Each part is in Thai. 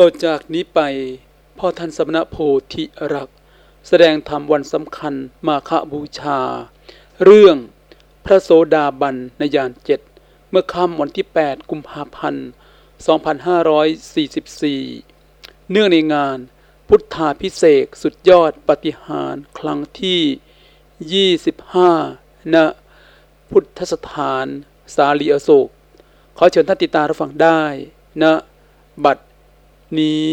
ต่อจากนี้ไปพ่อท่านสมณโพธิรัก แสดงธรรมวันสำคัญมาฆบูชา เรื่องพระโสดาบันในยานเจ็ดเมื่อค่ำวันที่ 8 กุมภาพันธ์ 2544 เนื่องในงานพุทธาพิเศษสุดยอดปฏิหารครั้งที่ 25 ณ พุทธสถานสาลีอโศก ขอเชิญท่านติดตามรับฟังได้ณบัด นี้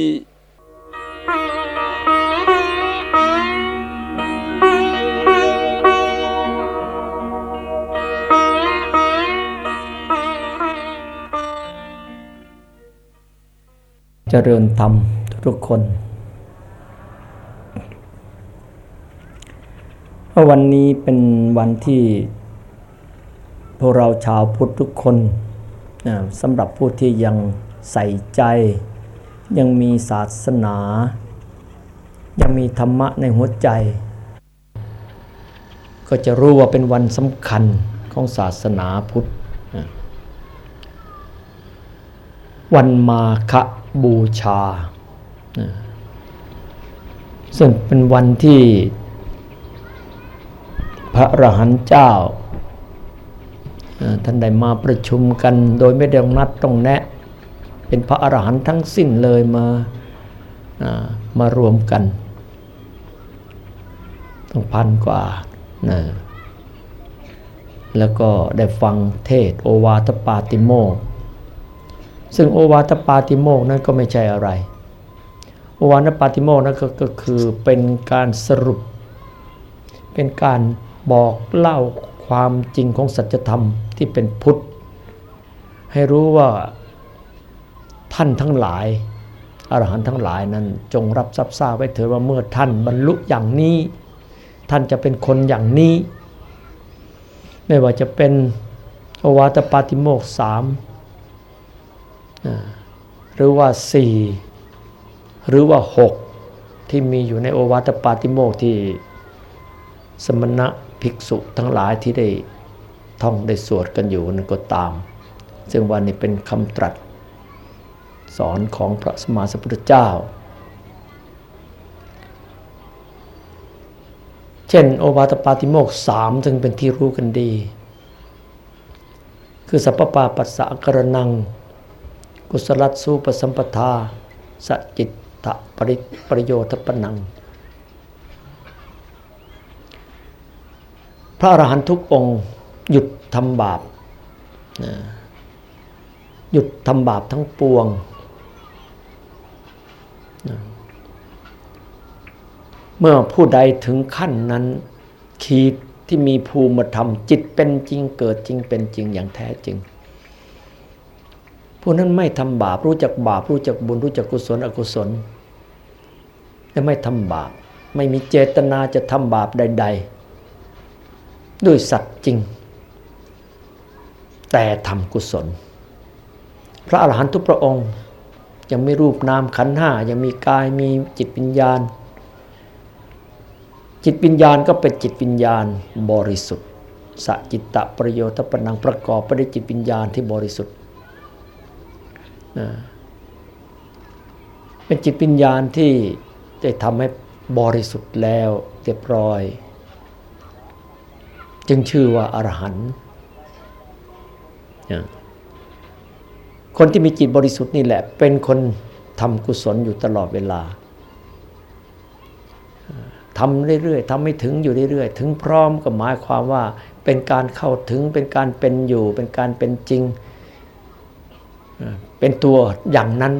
เจริญธรรมทุกคนเพราะวันนี้เป็นวันที่พวกเราชาวพุทธทุกคนสำหรับผู้ที่ยังใส่ใจ ยังมีศาสนา ยังมีธรรมะในหัวใจ ก็จะรู้ว่าเป็นวันสำคัญของศาสนาพุทธ วันมาฆบูชา ซึ่งเป็นวันที่พระอรหันต์เจ้าท่านได้มาประชุมกันโดยไม่ได้นัดต้องแนะ เป็นพระอรหันต์ทั้งสิ้นเลยมามารวมกันต้องพันกว่านะแล้วก็ได้ฟังเทศโอวาทปาติโมกซึ่งโอวาทปาติโมกนั้นก็ไม่ใช่อะไร โอวาทปาติโมกนั้นกก็คือเป็นการสรุป เป็นการบอกเล่าความจริงของสัจธรรมที่เป็นพุทธ ให้รู้ว่า ท่านทั้งหลายอรหันต์ทั้งหลายนั้น จงรับทราบทราบไว้เถิดว่าเมื่อท่านบรรลุอย่างนี้ ท่านจะเป็นคนอย่างนี้ ไม่ว่าจะเป็นโอวาทปาติโมกข์สามหรือว่าสี่หรือว่าหกที่มีอยู่ในโอวาทปาติโมกข์ที่สมณะภิกษุทั้งหลายที่ได้ท่องได้สวดกันอยู่นั้นก็ตาม ซึ่งวันนี้เป็นคำตรัส สอนของพระสมมาสัมพุทธเจ้า เช่น โอวาทปาติโมกสามซึ่งเป็นที่รู้กันดี คือสัพปาปัสสะกรนัง กุศลสูปสัมปทาสจิตตะปริประโยชน์ปนัง พระอรหันต์ทุกองค์หยุดทำบาปหยุดทำบาปทั้งปวงนะ เมื่อผู้ใดถึงขั้นนั้น ขีดที่มีภูมิธรรม จิตเป็นจริงเกิดจริงเป็นจริงอย่างแท้จริง ผู้นั้นไม่ทำบาปรู้จักบาปรู้จักบุญรู้จักกุศลอกุศลและไม่ทำบาปไม่มีเจตนาจะทำบาปใด ๆ ด้วยสัตว์จริง แต่ทำกุศล พระอรหันตุพระองค์ยังไม่รูปนามขันห้ายังมีกายมีจิตวิญญาณ จิตวิญญาณก็เป็นจิตวิญญาณบริสุทธิ์สจิตตะประโยชน์ปนังประกอบไปด้วยจิตวิญญาณที่บริสุทธิ์นะเป็นจิตวิญญาณที่ได้ทำให้บริสุทธิ์แล้วเรียบร้อย จึงชื่อว่าอรหันต์คนที่มีจิตบริสุทธิ์นี่แหละ เป็นคนทำกุศลอยู่ตลอดเวลา ทำเรื่อยๆทำไม่ถึงอยู่เรื่อยๆ ถึงพร้อมก็หมายความว่าเป็นการเข้าถึงเป็นการเป็นอยู่ เป็นการเป็นจริง เป็นตัวอย่างนั้น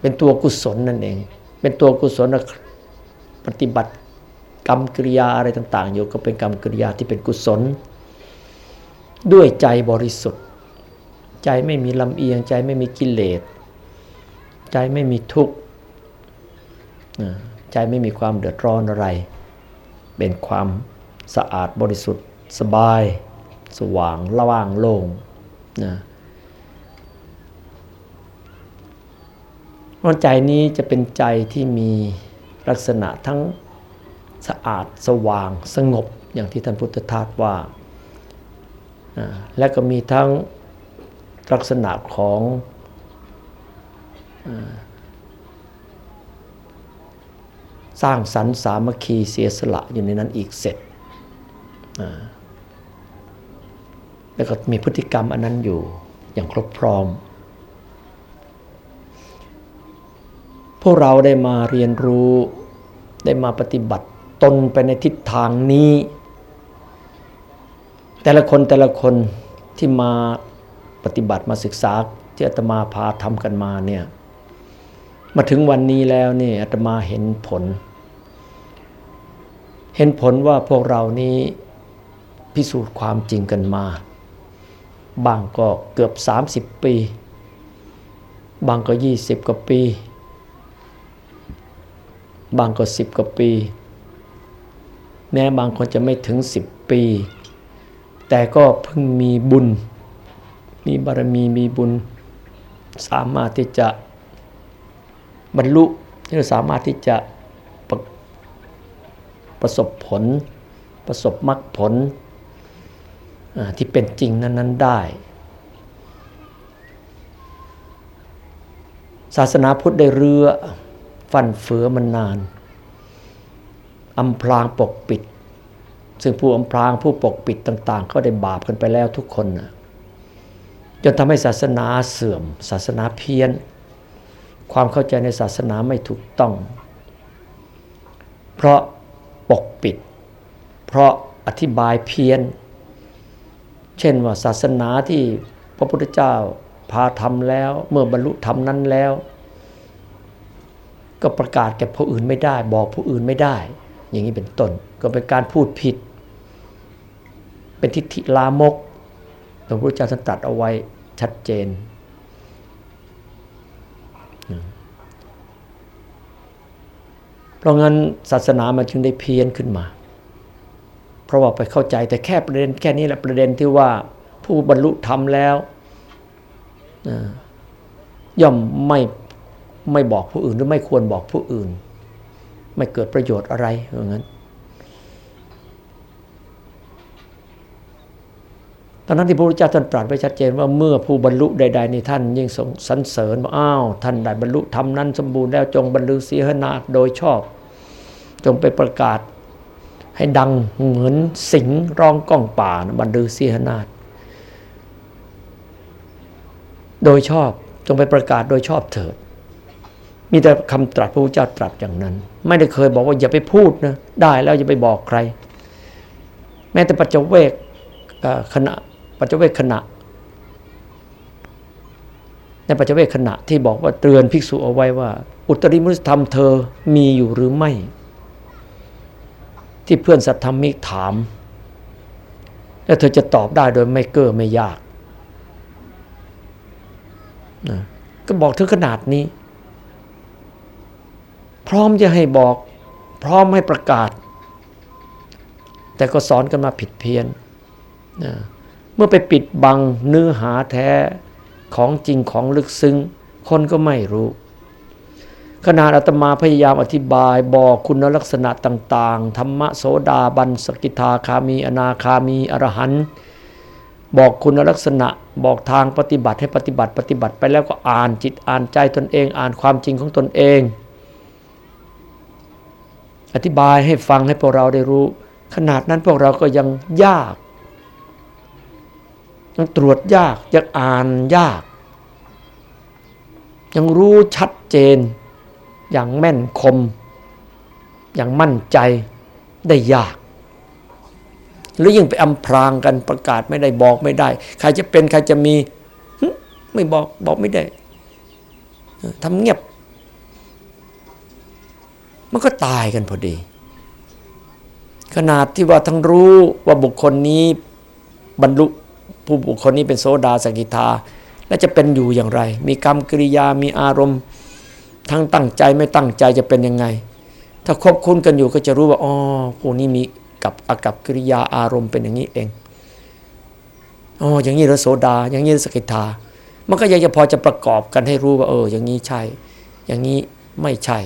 เป็นตัวกุศลนั่นเอง เป็นตัวกุศลปฏิบัติกรรมกิริยาอะไรต่าง ๆ อยู่ก็เป็นกรรมกิริยาที่เป็นกุศล ด้วยใจบริสุทธิ์ ใจไม่มีลำเอียงใจไม่มีกิเลส ใจไม่มีทุกข์ ใจไม่มีความเดือดร้อนอะไร เป็นความสะอาดบริสุทธิ์สบาย สว่างระว่างโล่งนะเพราะใจนี้จะเป็นใจที่มีลักษณะทั้งสะอาดสว่างสงบอย่างที่ท่านพุทธทาสว่า และก็มีทั้งลักษณะของ สร้างสรรค์สามัคคีเสียสละอยู่ในนั้นอีกเสร็จ แล้วก็มีพฤติกรรมอันนั้นอยู่อย่างครบพร้อม พวกเราได้มาเรียนรู้ได้มาปฏิบัติตนไปในทิศทางนี้ แต่ละคนแต่ละคนที่มาปฏิบัติมาศึกษาที่อาตมาพาทำกันมาเนี่ยมาถึงวันนี้แล้วนี่อาตมาเห็นผล ห็นผลว่าพวกเรานี้พิสูจน์ความจริงกันมา บางก็เกือบ 30 ปี บางก็ 20 กว่าปี บางก็ 10 กว่าปี แม้บางคนจะไม่ถึง 10 ปี แต่ก็เพิ่งมีบุญ มีบารมีมีบุญ สามารถที่จะบรรลุที่เราสามารถที่จะประ ประสบผล ประสบมรรคผลที่เป็นจริงนั้น ๆ ได้ ศาสนาพุทธได้เรือฟันเฟือมันนานอำพรางปกปิด ซึ่งผู้อำพรางผู้ปกปิดต่าง ๆ ก็ได้บาปกันไปแล้วทุกคนนะจนทำให้ศาสนาเสื่อม ศาสนาเพี้ยน ความเข้าใจในศาสนาไม่ถูกต้อง เพราะ ปกปิด เพราะอธิบายเพี้ยน เช่นว่าศาสนาที่พระพุทธเจ้าพาทำแล้ว เมื่อบรรลุธรรมนั้นแล้ว ก็ประกาศแก่ผู้อื่นไม่ได้ บอกผู้อื่นไม่ได้ อย่างนี้เป็นต้นก็เป็นการพูดผิด เป็นทิฏฐิลามกพระพุทธเจ้าท่านตรัสเอาไว้ชัดเจน เพราะงั้นศาสนามันจึงได้เพี้ยนขึ้นมา เพราะว่าไปเข้าใจแต่แค่ประเด็นแค่นี้แหละประเด็นที่ว่าผู้บรรลุธรรมแล้วย่อมไม่ไม่บอกผู้อื่นหรือไม่ควรบอกผู้อื่น ไม่เกิดประโยชน์อะไรอย่างนั้น ตอนนั้นที่พระพุทธเจ้าท่านตรัสไว้ชัดเจนว่าเมื่อผู้บรรลุใด ๆ ในท่านยิ่งสรรเสริญว่าอ้าวท่านได้บรรลุธรรมนั้นสมบูรณ์แล้วจงบรรลุเสียนาโดยชอบ จงไปประกาศให้ดังเหมือนสิงร้องก้องป่านะบรรลือเสียนาฏโดยชอบจงไปประกาศโดยชอบเถิด มีแต่คำตรัสพระพุทธเจ้าตรัสอย่างนั้น ไม่ได้เคยบอกว่าอย่าไปพูดนะได้แล้วอย่าไปบอกใคร แม้แต่ปัจเจเวกขณะ ปัจเจเวคขณะ ในปัจเจเวคขณะที่บอกว่าเตือนภิกษุเอาไว้ว่า อุตริมุสธรรมเธอมีอยู่หรือไม่ ที่เพื่อนสัตธรรมิกถาม แล้วเธอจะตอบได้โดยไม่เก้อไม่ยากนะก็บอกถึงขนาดนี้ พร้อมจะให้บอก พร้อมให้ประกาศ แต่ก็สอนกันมาผิดเพี้ยนนะ มื่อไปปิดบังเนื้อหาแท้ของจริงของลึกซึ้ง คนก็ไม่รู้ขนาดอาตมาพยายามอธิบายบอกคุณลักษณะต่าง ๆ ธรรมะโสดาบันสกิทาคามี อนาคามี อรหันต์บอกคุณลักษณะบอกทางปฏิบัติให้ปฏิบัติปฏิบัติไปแล้วก็อ่านจิตอ่านใจตนเอง อ่านความจริงของตนเอง อธิบายให้ฟังให้พวกเราได้รู้ ขนาดนั้นพวกเราก็ยังยาก ยังตรวจยากยังอ่านยาก ยังรู้ชัดเจน อย่างแม่นคม อย่างมั่นใจได้ยาก หรือยิ่งไปอำพรางกันประกาศไม่ได้บอกไม่ได้ ใครจะเป็นใครจะมีไม่บอกบอกไม่ได้ทำเงียบ มันก็ตายกันพอดี ขนาดที่ว่าทั้งรู้ว่าบุคคลนี้บรรลุ ผู้บุคคลนี้เป็นโสดาสกิทา และจะเป็นอยู่อย่างไร มีกรรมกิริยามีอารมณ์ ทั้งตั้งใจไม่ตั้งใจจะเป็นยังไง ถ้าคบคุ้นกันอยู่ก็จะรู้ว่าอ๋อผู้นี้มีกับอากับกิริยาอารมณ์เป็นอย่างนี้เองอ๋ออย่างนี้เราโสดา อย่างนี้สกิทา มันก็ยังจะพอจะประกอบกันให้รู้ว่า เออ อย่างนี้ใช่ อย่างนี้ไม่ใช่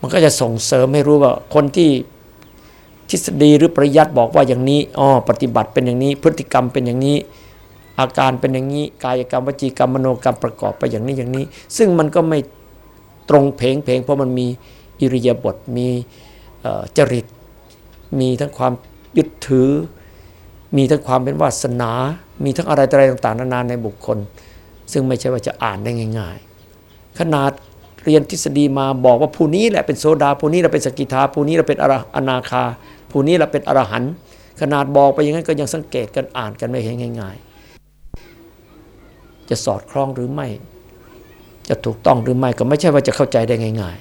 มันก็จะส่งเสริมให้รู้ว่าคนที่ ทฤษฎีหรือปริยัติบอกว่าอย่างนี้อ๋อปฏิบัติเป็นอย่างนี้ พฤติกรรมเป็นอย่างนี้ อาการเป็นอย่างนี้ กายกรรมวจีกรรมมโนกรรมประกอบไปอย่างนี้อย่างนี้ ซึ่งมันก็ไม่ตรงเพงเพงเพราะมันมีอิริยาบถมีจริต มีทั้งความยึดถือ มีทั้งความเป็นวาสนา มีทั้งอะไรอะไรต่างๆนานาในบุคคล ซึ่งไม่ใช่ว่าจะอ่านได้ง่าย ๆ ขนาดเรียนทฤษฎีมาบอกว่าผู้นี้แหละเป็นโซดาผู้นี้เราเป็นสกิทาผู้นี้เราเป็นอนาคา ผู้นี้เราเป็นอรหันต์ขนาดบอกไปอย่างนั้นก็ยังสังเกตกันอ่านกันไม่เห็นง่าย ๆ จะสอดคล้องหรือไม่ จะถูกต้องหรือไม่ก็ไม่ใช่ว่าจะเข้าใจได้ง่าย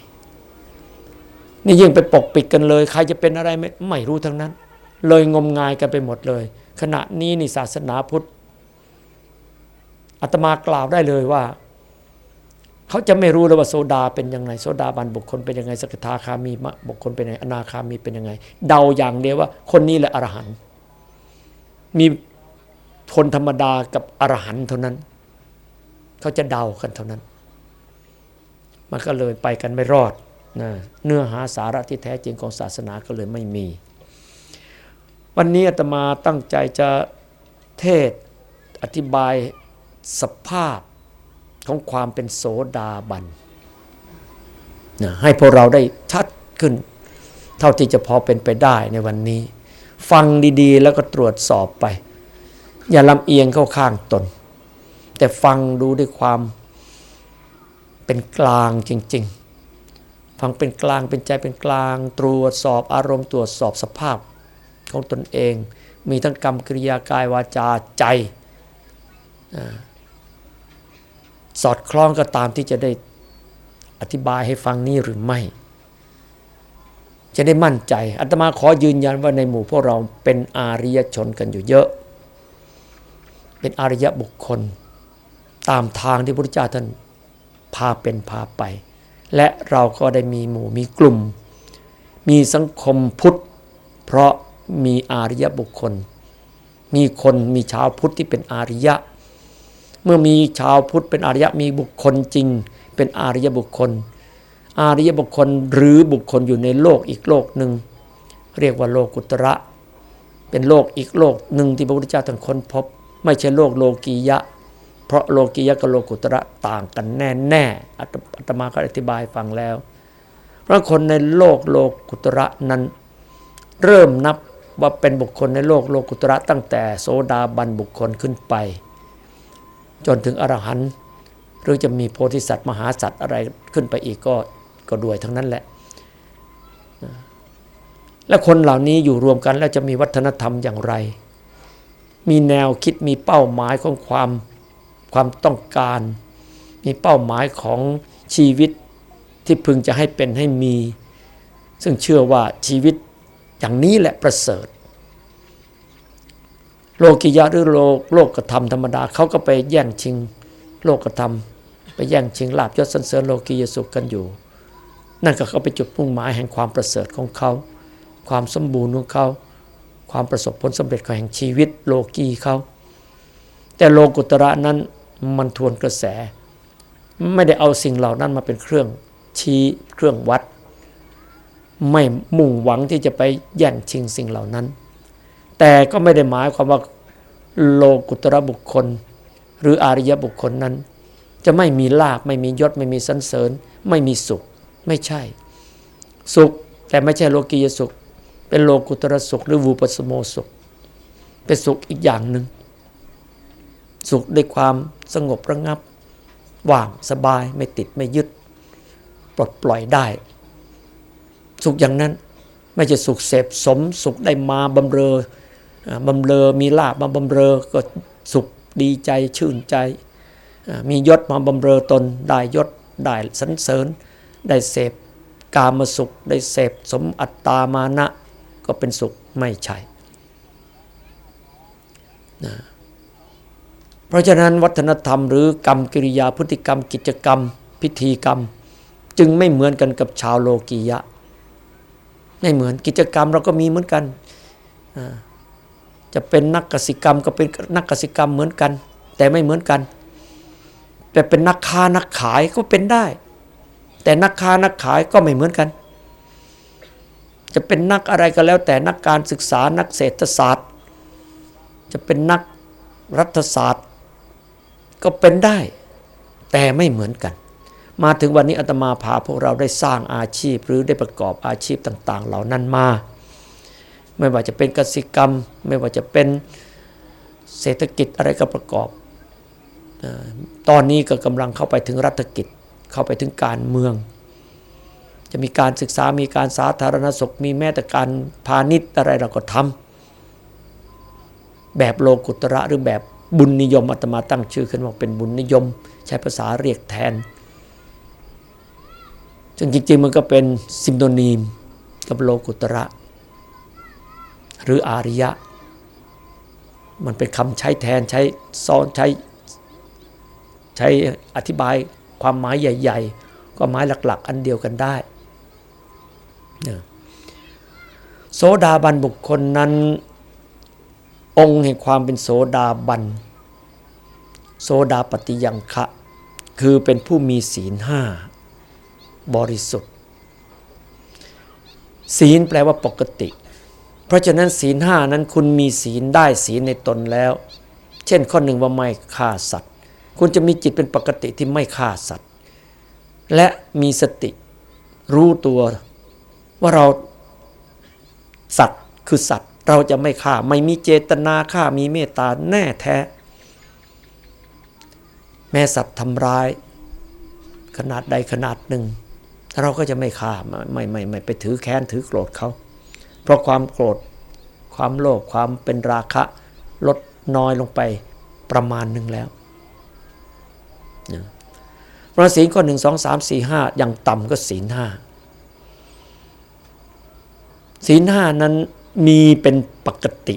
ๆ นี่ยิ่งไปปกปิดกันเลย ใครจะเป็นอะไรไม่ไม่รู้ทั้งนั้น เลยงมงายกันไปหมดเลย ขณะนี้นี่ศาสนาพุทธอาตมากล่าวได้เลยว่า เขาจะไม่รู้เลยว่าโซดาเป็นยังไงโซดาบันบุคคลเป็นยังไงสกทาคามีบุคคลเป็นยังไงอนาคามีเป็นยังไง เดาอย่างเดียวว่า คนนี้แหละอรหันต์มีคนธรรมดากับอรหันต์เท่านั้น เขาจะเดากันเท่านั้น มันก็เลยไปกันไม่รอดนะเนื้อหาสาระที่แท้จริงของศาสนาก็เลยไม่มี วันนี้อาตมาตั้งใจจะเทศอธิบายสภาพ ของความเป็นโสดาบันนะให้พวกเราได้ชัดขึ้น เท่าที่จะพอเป็นไปได้ในวันนี้ ฟังดีๆ แล้วก็ตรวจสอบไป อย่าลำเอียงเข้าข้างตน แต่ฟังดูด้วยความเป็นกลางจริง ๆ ฟังเป็นกลางเป็นใจเป็นกลาง ตรวจสอบอารมณ์ตรวจสอบสภาพของตนเอง มีทั้งกรรมกริยากายวาจาใจ สอดคล้องก็ตามที่จะได้อธิบายให้ฟังนี้หรือไม่ จะได้มั่นใจอัตมาขอยืนยันว่าในหมู่พวกเราเป็นอาริยชนกันอยู่เยอะ เป็นอาริยบุคคล ตามทางที่พระพุทธเจ้าท่านพาเป็นพาไป และเราก็ได้มีหมู่มีกลุ่ม มีสังคมพุทธ เพราะมีอาริยบุคคล มีคนมีชาวพุทธที่เป็นอาริยะ เมื่อมีชาวพุทธเป็นอริยะมีบุคคลจริง เป็นอริยบุคคลอริยบุคคลหรือบุคคลอยู่ในโลกอีกโลกหนึ่ง เรียกว่าโลกุตระ เป็นโลกอีกโลกหนึ่งที่พระพุทธเจ้าท่านค้นพบ ไม่ใช่โลกโลกียะ เพราะโลกียะกับโลกุตระต่างกันแน่แน่อัตมาก็อธิบายฟังแล้ว เพราะคนในโลกโลกุตระนั้น เริ่มนับว่าเป็นบุคคลในโลกโลกุตระตั้งแต่โสดาบันบุคคลขึ้นไป จนถึงอรหันต์หรือจะมีโพธิสัตว์มหาสัตว์อะไรขึ้นไปอีกก็ก็ด้วยทั้งนั้นแหละ และคนเหล่านี้อยู่รวมกันแล้วจะมีวัฒนธรรมอย่างไร มีแนวคิดมีเป้าหมายของความความต้องการ มีเป้าหมายของชีวิตที่พึงจะให้เป็นให้มี ซึ่งเชื่อว่าชีวิตอย่างนี้แหละประเสริฐ โลกิยะหรือโลกโลกกระทำธรรมดาเขาก็ไปแย่งชิงโลกกระทำไปแย่งชิงลาบยศสันเสริญโลกียสุขกันอยู่ นั่นก็เขาไปจุดมุ่งหมายแห่งความประเสริฐของเขา ความสมบูรณ์ของเขา ความประสบผลสำเร็จของแห่งชีวิตโลกีเขาแต่โลกุตระนั้นมันทวนกระแส ไม่ได้เอาสิ่งเหล่านั้นมาเป็นเครื่องชี้เครื่องวัด ไม่มุ่งหวังที่จะไปแย่งชิงสิ่งเหล่านั้น แต่ก็ไม่ได้หมายความว่าโลกุตระบุคคล หรืออริยบุคคลนั้น จะไม่มีลาบไม่มียศไม่มีสันเสริญ ไม่มีสุข ไม่ใช่ สุขแต่ไม่ใช่โลกียสุข เป็นโลกุตระสุข หรือวูปสโมสุข เป็นสุขอีกอย่างหนึ่งสุขด้วยความสงบระงับ ว่างสบายไม่ติดไม่ยึด ปลดปล่อยได้ สุขอย่างนั้นไม่ใช่สุขเสพสม สุขได้มาบำเรอ บำเรอมีลาบมาบำเรอก็สุขดีใจชื่นใจ มียศมาบำเรอตนได้ยศได้สันเสริญ ได้เสพกามสุขได้เสพสมอัตตามานะก็เป็นสุขไม่ใช่นะเพราะฉะนั้นวัฒนธรรมหรือกรรมกิริยาพฤติกรรม กิจกรรม พิธีกรรม จึงไม่เหมือนกันกับชาวโลกียะ ไม่เหมือนกิจกรรมเราก็มีเหมือนกัน จะเป็นนักกสิกรรมก็เป็นนักกสิกรรมเหมือนกัน แต่ไม่เหมือนกัน แต่เป็นนักค้านักขายก็เป็นได้ แต่นักค้านักขายก็ไม่เหมือนกัน จะเป็นนักอะไรก็แล้ว แต่นักการศึกษานักเศรษฐศาสตร์ จะเป็นนักรัฐศาสตร์ ก็เป็นได้ แต่ไม่เหมือนกัน มาถึงวันนี้อาตมาพาพวกเราได้สร้างอาชีพหรือได้ประกอบอาชีพต่าง ๆ เหล่านั้นมา ไม่ว่าจะเป็นกสิกรรม ไม่ว่าจะเป็นเศรษฐกิจอะไรก็ประกอบ ตอนนี้ก็กำลังเข้าไปถึงรัฐกิจ เข้าไปถึงการเมือง จะมีการศึกษามีการสาธารณสุขมีแม้แต่การพาณิชย์อะไรเราก็ทำแบบโลกุตระหรือแบบบุญนิยมอาตมาตั้งชื่อขึ้นว่าเป็นบุญนิยม ใช้ภาษาเรียกแทนซึ่งจริงๆมันก็เป็นซิมโนนีมกับโลกุตระ หรืออาริยะ มันเป็นคำใช้แทนใช้ซ้อนใช้ใช้อธิบายความหมายใหญ่ ๆ ก็หมายหลัก ๆ อันเดียวกันได้โสดาบันบุคคลนั้น องค์แห่งความเป็นโสดาบัน โสดาปฏิยังคะ คือเป็นผู้มีศีลห้าบริสุทธิ์ ศีลแปลว่าปกติ เพราะฉะนั้นศีลห้านั้นคุณมีศีลได้ศีลในตนแล้ว เช่นข้อหนึ่งว่าไม่ฆ่าสัตว์ คุณจะมีจิตเป็นปกติที่ไม่ฆ่าสัตว์ และมีสติรู้ตัวว่าเราสัตว์คือสัตว์เราจะไม่ฆ่าไม่มีเจตนาฆ่ามีเมตตาแน่แท้ แม่สัตว์ทำร้าย ขนาดใดขนาดหนึ่ง เราก็จะไม่ฆ่าไม่ไม่ไม่ไปถือแค้นถือโกรธเขา เพราะความโกรธ ความโลภความเป็นราคะ ลดน้อยลงไปประมาณหนึ่งแล้วพระศีลข้อหนึ่งสองสามสี่ห้าอย่างต่ำก็ศีลห้าศีลห้านั้นมีเป็นปกติ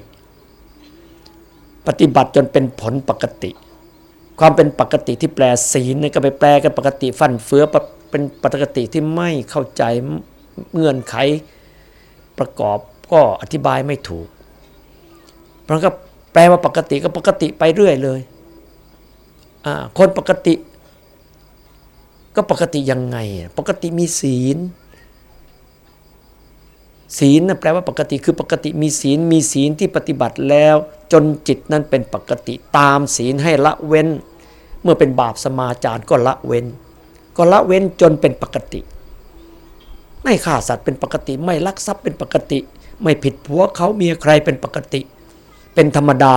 ปฏิบัติจนเป็นผลปกติ ความเป็นปกติที่แปลศีลนี่ก็ไปแปลกันปกติ ฟันเฟือเป็นปกติที่ไม่เข้าใจเงื่อนไข ประกอบก็อธิบายไม่ถูก มันก็แปลว่าปกติก็ปกติไปเรื่อยเลย คนปกติ ก็ปกติยังไง ปกติมีศีล ศีลนะแปลว่าปกติคือปกติมีศีล มีศีลที่ปฏิบัติแล้ว จนจิตนั้นเป็นปกติตามศีลให้ละเว้น เมื่อเป็นบาปสมาจารก็ละเว้น ก็ละเว้นจนเป็นปกติ ไม่ฆ่าสัตว์เป็นปกติ ไม่ลักทรัพย์เป็นปกติ ไม่ผิดผัวเขาเมียใครเป็นปกติ เป็นธรรมดา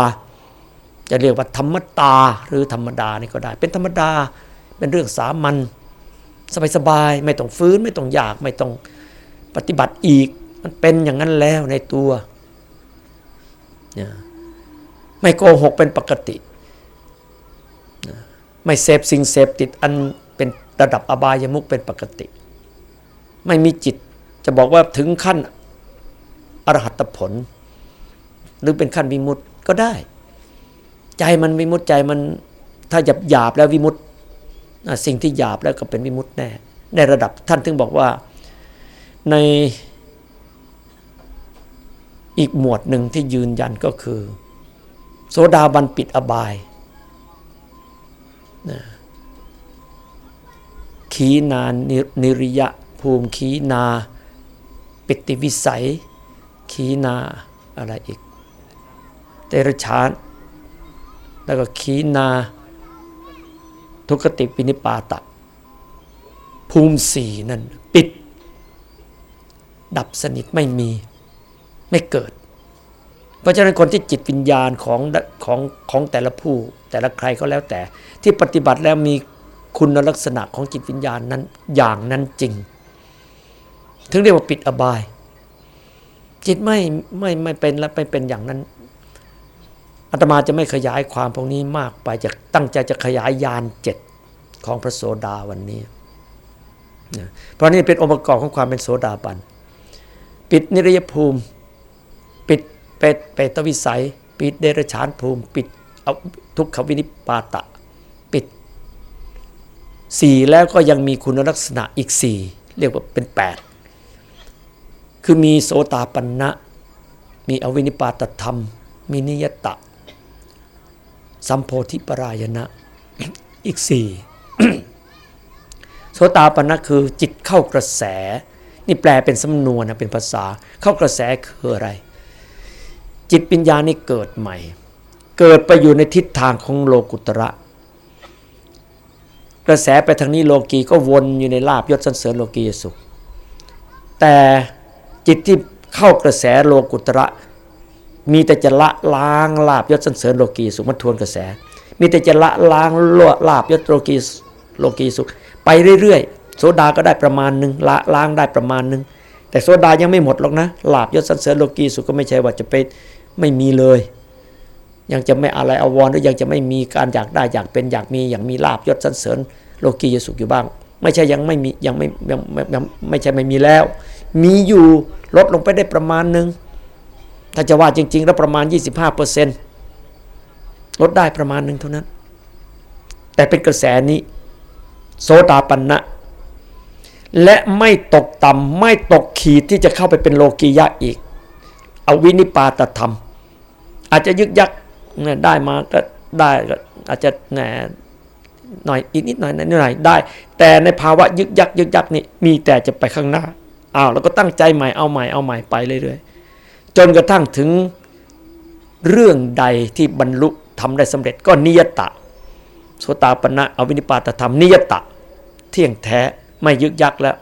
จะเรียกว่าธรรมตาหรือธรรมดานี่ก็ได้ เป็นธรรมดาเป็นเรื่องสามัญสบายๆไม่ต้องฟื้นไม่ต้องอยากไม่ต้องปฏิบัติอีก มันเป็นอย่างนั้นแล้วในตัวไม่โกหกเป็นปกติ ไม่เสพสิ่งเสพติดอันเป็นระดับอบายมุกเป็นปกติ ไม่มีจิตจะบอกว่าถึงขั้นอรหัตผล หรือเป็นขั้นวิมุตต์ก็ได้ ใจมันวิมุตต์ใจมันถ้าหยาบหยาบแล้ววิมุตต์สิ่งที่หยาบแล้วก็เป็นวิมุตต์แน่ในระดับท่านถึงบอกว่าในอีกหมวดหนึ่งที่ยืนยันก็คือ โสดาบันปิดอบายขีนานนิริยะ ภูมิ ขีนา ปิติวิสัย ขีนาอะไรอีก เตระชาน แล้วก็ขีนา ทุกติปินิปาตะ ภูมิสี่นั่นปิด ดับสนิทไม่มีไม่เกิด เพราะฉะนั้นคนที่จิตวิญญาณของของของแต่ละผู้ แต่ละใครก็แล้วแต่ ที่ปฏิบัติแล้วมีคุณลักษณะของจิตวิญญาณนั้นอย่างนั้นจริง ถึงเรียกว่าปิดอบาย จิตไม่ไม่ไม่เป็นและไม่เป็นอย่างนั้นอาตมาจะไม่ขยายความพวกนี้มากไปจะตั้งใจจะขยายยานเจ็ดของพระโสดาวันนี้เพราะนี่เป็นองค์ประกอบของความเป็นโสดาบัน ปิดนิรยภูมิ ปิดเปตเปตวิสัย ปิดเดรฉานภูมิ ปิดทุกขวินิปาตะ ปิดสี่แล้วก็ยังมีคุณลักษณะอีกสี่เรียกว่าเป็นแปด คือมีโสตาปันนะมีอวินิปาตธรรม มีนิยตะ สัมโพธิปรายณะอีกสี่โสตาปันนะคือจิตเข้ากระแส นี่แปลเป็นสำนวนนะเป็นภาษาเข้ากระแสคืออะไร จิตปัญญานี่เกิดใหม่ เกิดไปอยู่ในทิศทางของโลกุตระกระแสไปทางนี้โลกีก็วนอยู่ในลาบยศสันเสริญโลกียสุข แต่ จิตที่เข้ากระแสโลกุตระ มีแต่จะละล้างลาบยศสันเสริญโลกีสุขมันทวนกระแส มีแต่จะละล้างลลาบยศโลกีโลกีสุข ไปเรื่อยๆโสดาก็ได้ประมาณหนึ่งละล้างได้ประมาณหนึ่งแต่โซดายังไม่หมดหรอกนะลาบยศสันเสริญโลกีสุขก็ไม่ใช่ว่าจะไปไม่มีเลย ยังจะไม่อะไรอววรหรือยังจะไม่มีการอยากได้อยากเป็นอยากมีอย่างมีลาบยศสันเสริญโลกียสุขอยู่บ้าง ไม่ใช่ยังไม่มียังไม่ยังไม่ไม่ใช่ไม่มีแล้ว มีอยู่ลดลงไปได้ประมาณหนึ่งถ้าจะว่าจริง ๆ แล้วประมาณ 25%ลดได้ประมาณหนึ่งเท่านั้น แต่เป็นกระแสนี้ โสดาปันนะและไม่ตกต่ำไม่ตกขีดที่จะเข้าไปเป็นโลกียะอีก เอาวินิปาตธรรม อาจจะยึกยักได้มาก็ได้ก็อาจจะแหนหน่อยอีกนิดหน่อยนิดหน่อยได้ แต่ในภาวะยึกยักยึกยักนี่มีแต่จะไปข้างหน้า อ้าวแล้วก็ตั้งใจใหม่เอาใหม่เอาใหม่ไปเรื่อยๆจนกระทั่งถึงเรื่องใดที่บรรลุทำได้สำเร็จก็นิยตะโสตาปณะอวินิปาตธรรมนิยตะ เที่ยงแท้ไม่ยึกยักแล้ว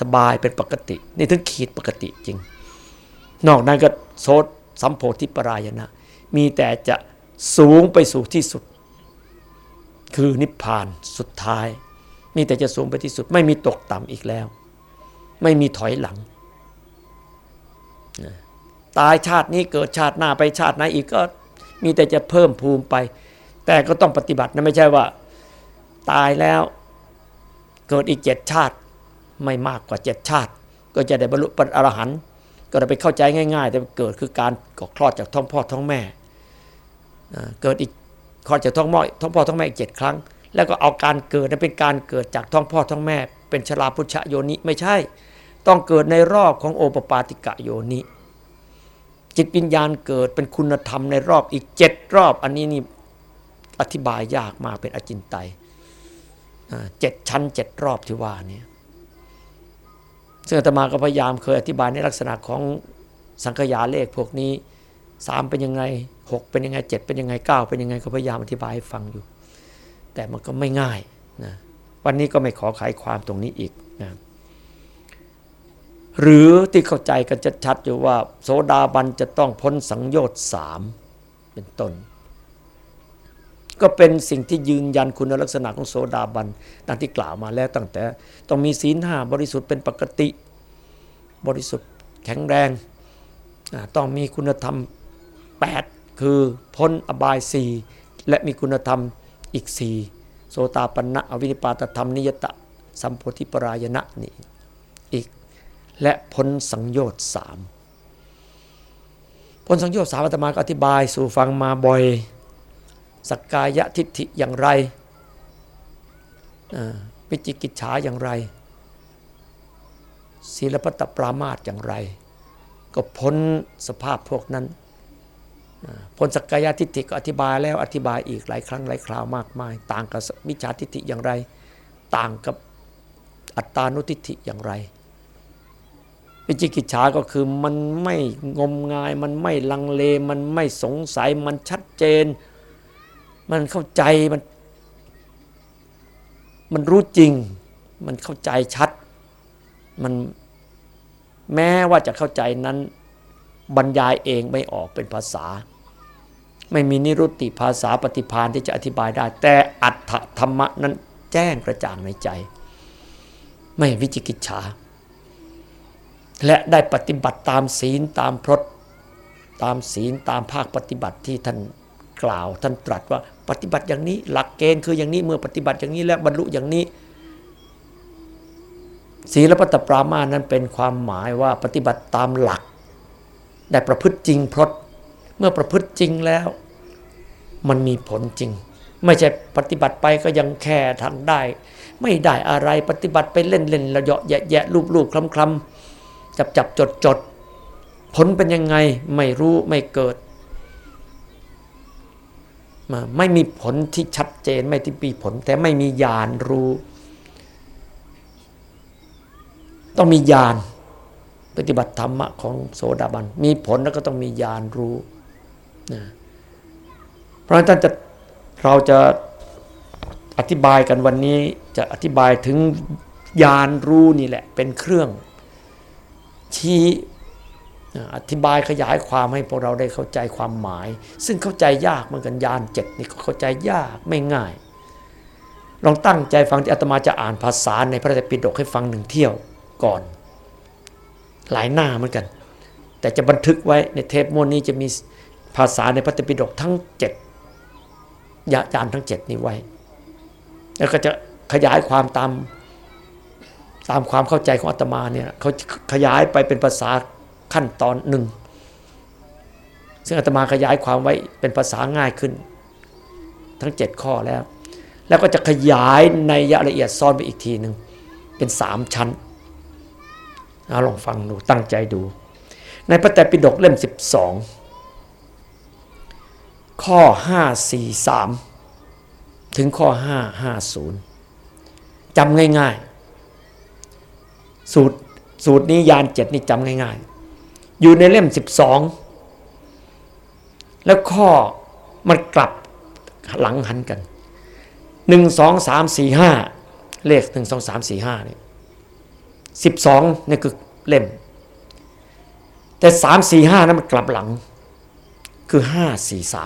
สบายเป็นปกติ นี่ถึงขีดปกติจริง นอกนั้นก็โซดสัมโพธิปรายนะ มีแต่จะสูงไปสู่ที่สุด คือนิพพานสุดท้าย มีแต่จะสูงไปที่สุดไม่มีตกต่ำอีกแล้ว ไม่มีถอยหลัง ตายชาตินี้เกิดชาติหน้าไปชาติไหนอีกก็มีแต่จะเพิ่มภูมิไป แต่ก็ต้องปฏิบัตินะไม่ใช่ว่า ตายแล้วเกิดอีกเจ็ดชาติไม่มากกว่าเจ็ดชาติ ก็จะได้บรรลุเป็นอรหันต์ก็ได้ไปเข้าใจง่าย ๆ แต่เกิดคือการกคลอดจากท้องพ่อท้องแม่เกิดอีกคลอดจากท้องพ่อท้องพ่อท้องแม่อีกเจ็ดครั้ง แล้วก็เอาการเกิดนั้นเป็นการเกิดจากท้องพ่อท้องแม่ เป็นชราพุชโยนิไม่ใช่ ต้องเกิดในรอบของโอปปาติกะโยนิจิตวิญญาณเกิดเป็นคุณธรรมในรอบอีกเจ็ดรอบ อันนี้นี่อธิบายยากมากเป็นอจินไตยเจ็ดชั้นเจ็ดรอบที่ว่านี่ซึ่งอาตมาก็พยายามเคยอธิบายในลักษณะของสังขยาเลขพวกนี้สามเป็นยังไงหกเป็นยังไงเจ็ดเป็นยังไงเก้าเป็นยังไงก็พยายามอธิบายให้ฟังอยู่ แต่มันก็ไม่ง่ายนะวันนี้ก็ไม่ขอขายความตรงนี้อีกนะ หรือที่เข้าใจกันชัดๆอยู่ว่า โสดาบันจะต้องพ้นสังโยชน์สามเป็นต้น ก็เป็นสิ่งที่ยืนยันคุณลักษณะของโสดาบันดังที่กล่าวมาแล้วตั้งแต่ ต้องมีศีลห้าบริสุทธิ์เป็นปกติ บริสุทธิ์แข็งแรง ต้องมีคุณธรรม 8 คือพ้นอบายสี่และมีคุณธรรมอีกสี่โสตาปันนะอวินิปาตธรรมนิยตะสัมโพธิปรายณะนี่ และพ้นสังโยชน์สามพ้นสังโยชน์สามอาตมาก็อธิบายสู่ฟังมาบ่อยสักกายะทิฏฐิอย่างไรวิจิกิจฉาอย่างไรศีลปัตปรามาตอย่างไร ก็พ้นสภาพพวกนั้นพ้นสักกายะทิฏฐิก็อธิบายแล้วอธิบายอีกหลายครั้งหลายคราวมากมาย ต่างกับมิจฉาทิฏฐิอย่างไร ต่างกับอัตตานุทิฏฐิอย่างไร วิจิกิจฉาก็คือมันไม่งมงาย มันไม่ลังเล มันไม่สงสัยมันชัดเจน มันเข้าใจมันมันรู้จริง มันเข้าใจชัด มันแม้ว่าจะเข้าใจนั้นบรรยายเองไม่ออกเป็นภาษา ไม่มีนิรุตติภาษาปฏิพานที่จะอธิบายได้ แต่อัตถธรรมะนั้นแจ้งกระจ่างในใจ ไม่วิจิกิจฉา และได้ปฏิบัติตามศีลตามพรตตามศีลตามภาคปฏิบัติที่ท่านกล่าว ท่านตรัสว่าปฏิบัติอย่างนี้ หลักเกณฑ์คืออย่างนี้เมื่อปฏิบัติอย่างนี้แล้วบรรลุอย่างนี้ ศีลปัตตปรามานั้นเป็นความหมายว่าปฏิบัติตามหลัก ได้ประพฤติจริงพรตเมื่อประพฤติจริงแล้ว มันมีผลจริง ไม่ใช่ปฏิบัติไปก็ยังแค่ทางได้ ไม่ได้อะไรปฏิบัติไปเล่นเล่นระเยาะแยะแยะรูปรูปคลำคลำ จับจับจดจดผลเป็นยังไงไม่รู้ไม่เกิดไม่มีผลที่ชัดเจนไม่ที่มีผล แต่ไม่มีญาณรู้ ต้องมีญาณปฏิบัติธรรมะของโสดาบัน มีผลแล้วก็ต้องมีญาณรู้นะเพราะฉะนั้นจะเราจะออธิบายกันวันนี้จะอธิบายถึงญาณรู้นี่แหละ เป็นเครื่อง ชี้อธิบายขยายความให้พวกเราได้เข้าใจความหมาย ซึ่งเข้าใจยากเหมือนกันญาณเจ็ดนี่เข้าใจยากไม่ง่าย ลองตั้งใจฟังที่อาตมาจะอ่านภาษาในพระไตรปิฎกให้ฟังหนึ่งเที่ยวก่อน หลายหน้าเหมือนกัน แต่จะบันทึกไว้ในเทปม้วนนี้จะมีภาษาในพระไตรปิฎกทั้งเจ็ดยาจานทั้งเจ็ดนี้ไว้ แล้วก็จะขยายความตาม ตามความเข้าใจของอาตมาเนี่ยเขาขยายไปเป็นภาษาขั้นตอนหนึ่ง ซึ่งอาตมาขยายความไว้เป็นภาษาง่ายขึ้น ทั้งเจ็ดข้อแล้ว แล้วก็จะขยายในยะละเอียดซ้อนไปอีกทีหนึ่งเป็นสามชั้นเอาลองฟังดูตั้งใจดู ในพระไตรปิฎกเล่มสิบสองข้อ 543 ถึงข้อ 550จำง่ายๆ สูตรสูตรนี้ยานเจ็ดนี่จำง่าย ๆ อยู่ในเล่ม12แล้วข้อมันกลับหลังหันกัน1 2 3 4 5เลข1 2 3 4 5นี่12นี่คือเล่ม แต่3 4 5นั้นมันกลับหลัง คือ5 4 3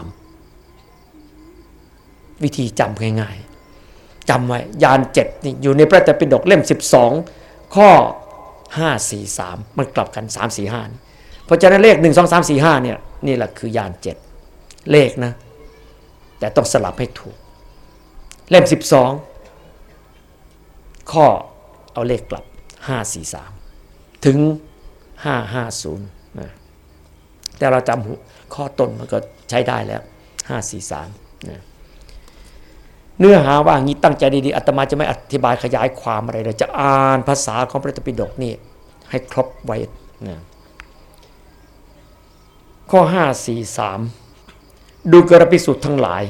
วิธีจำง่ายๆจำไว้ยานเจ็ดนี่อยู่ในพระไตรปิฎกเล่ม12 ข้อ 5 4 3 มันกลับกัน 3 4 5เพราะฉะนั้นเลข 1 2 3 4 5เนี่ยนี่แหละคือยานเจ็ดเลขนะ แต่ต้องสลับให้ถูก เล่ม 12 ข้อเอาเลขกลับ 5 4 3 ถึง 550นะแต่เราจำข้อต้นมันก็ใช้ได้แล้ว 5 4 3นะ เนื้อหาว่างี้ตั้งใจดีๆอาตมาจะไม่อธิบายขยายความอะไรเลยจะอ่านภาษาของพระตปิฎกนี่ให้ครบไว้นะข้อ 543 ดูกระพิสุทธ์ทั้งหลาย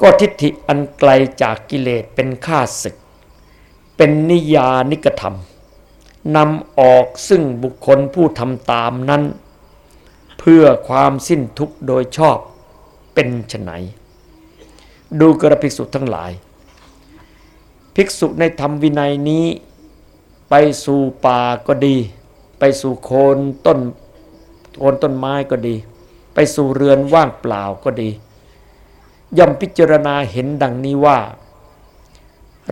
ก็ทิฏฐิอันไกลจากกิเลสเป็นข้าศึก เป็นนิยานิกธรรมนำออกซึ่งบุคคลผู้ทำตามนั้น เพื่อความสิ้นทุกข์โดยชอบเป็นไฉน ดูกระภิกษุทั้งหลาย ภิกษุในธรรมวินัยนี้ ไปสู่ป่าก็ดี ไปสู่โคนต้นโคนต้นไม้ก็ดี ไปสู่เรือนว่างเปล่าก็ดี ย่อมพิจารณาเห็นดังนี้ว่า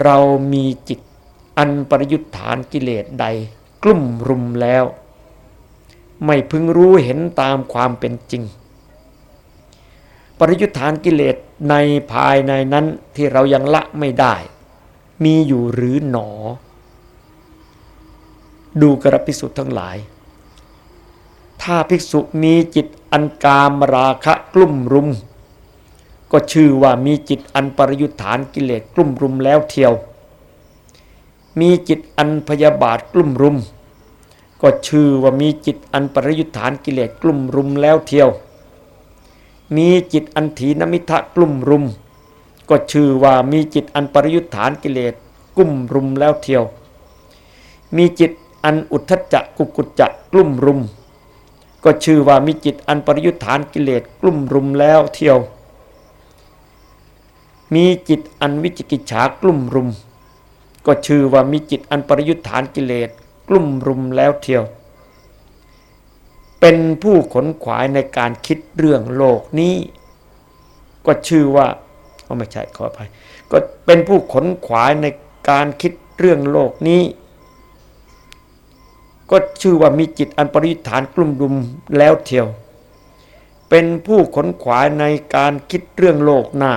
เรามีจิตอันปริยุทธานกิเลสใด กลุ่มรุมแล้ว ไม่พึงรู้เห็นตามความเป็นจริง ปริยุทธานกิเลส ในภายในนั้นที่เรายังละไม่ได้ มีอยู่หรือหนอ ดูกระพิสุทธ์ทั้งหลาย ถ้าภิกษุมีจิตอันกามราคะกลุ่มรุม ก็ชื่อว่ามีจิตอันปรยุทธานกิเลสกลุ่มรุมแล้วเทียว มีจิตอันพยาบาทกลุ่มรุม ก็ชื่อว่ามีจิตอันปรยุทธานกิเลสกลุ่มรุมแล้วเทียว มีจิตอันถีนมิทะกลุ่มรุม ก็ชื่อว่ามีจิตอันปริยุทธานกิเลสกลุ่มรุมแล้วเทียว มีจิตอันอุทธจักกุกุจจะกลุ่มรุม ก็ชื่อว่ามีจิตอันปริยุทธานกิเลสกลุ่มรุมแล้วเที่ยว มีจิตอันวิจิกิจฉากลุ่มรุม ก็ชื่อว่ามีจิตอันปริยุทธานกิเลสกลุ่มรุมแล้วเที่ยว เป็นผู้ขนขวายในการคิดเรื่องโลกนี้ ก็ชื่อว่าก็ไม่ใช่ขออภัย ก็เป็นผู้ขนขวายในการคิดเรื่องโลกนี้ ก็ชื่อว่ามีจิตอันปริฐานกลุ่มรุมแล้วเทียว เป็นผู้ขนขวายในการคิดเรื่องโลกหน้า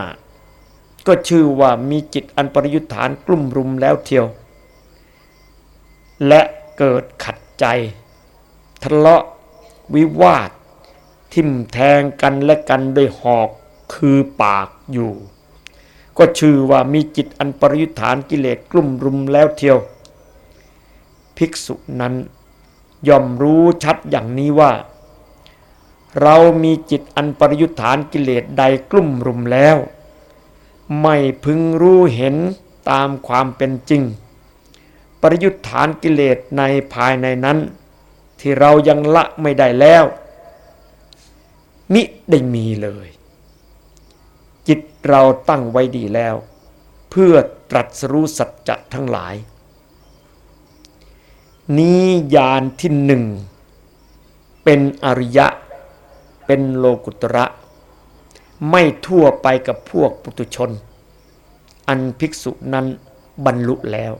ก็ชื่อว่ามีจิตอันปริยุทธานกลุ่มรุมแล้วเทียว และเกิดขัดใจ ทะเลาะ วิวาท ทิมแทงกันและกันโดยหอกคือปากอยู่ ก็ชื่อว่ามีจิตอันปริยุทธานกิเลสกลุ่มรุมแล้วเทียว ภิกษุนั้นย่อมรู้ชัดอย่างนี้ว่า เรามีจิตอันปริยุทธานกิเลสใดกลุ่มรุมแล้ว ไม่พึงรู้เห็นตามความเป็นจริง ปริยุทธานกิเลสในภายในนั้น ที่เรายังละไม่ได้แล้ว มิได้มีเลย จิตเราตั้งไว้ดีแล้ว เพื่อตรัสรู้สัจจะทั้งหลาย นี้ญาณที่หนึ่ง เป็นอริยะ เป็นโลกุตระ ไม่ทั่วไปกับพวกปุตุชน อันภิกษุนั้นบรรลุแล้ว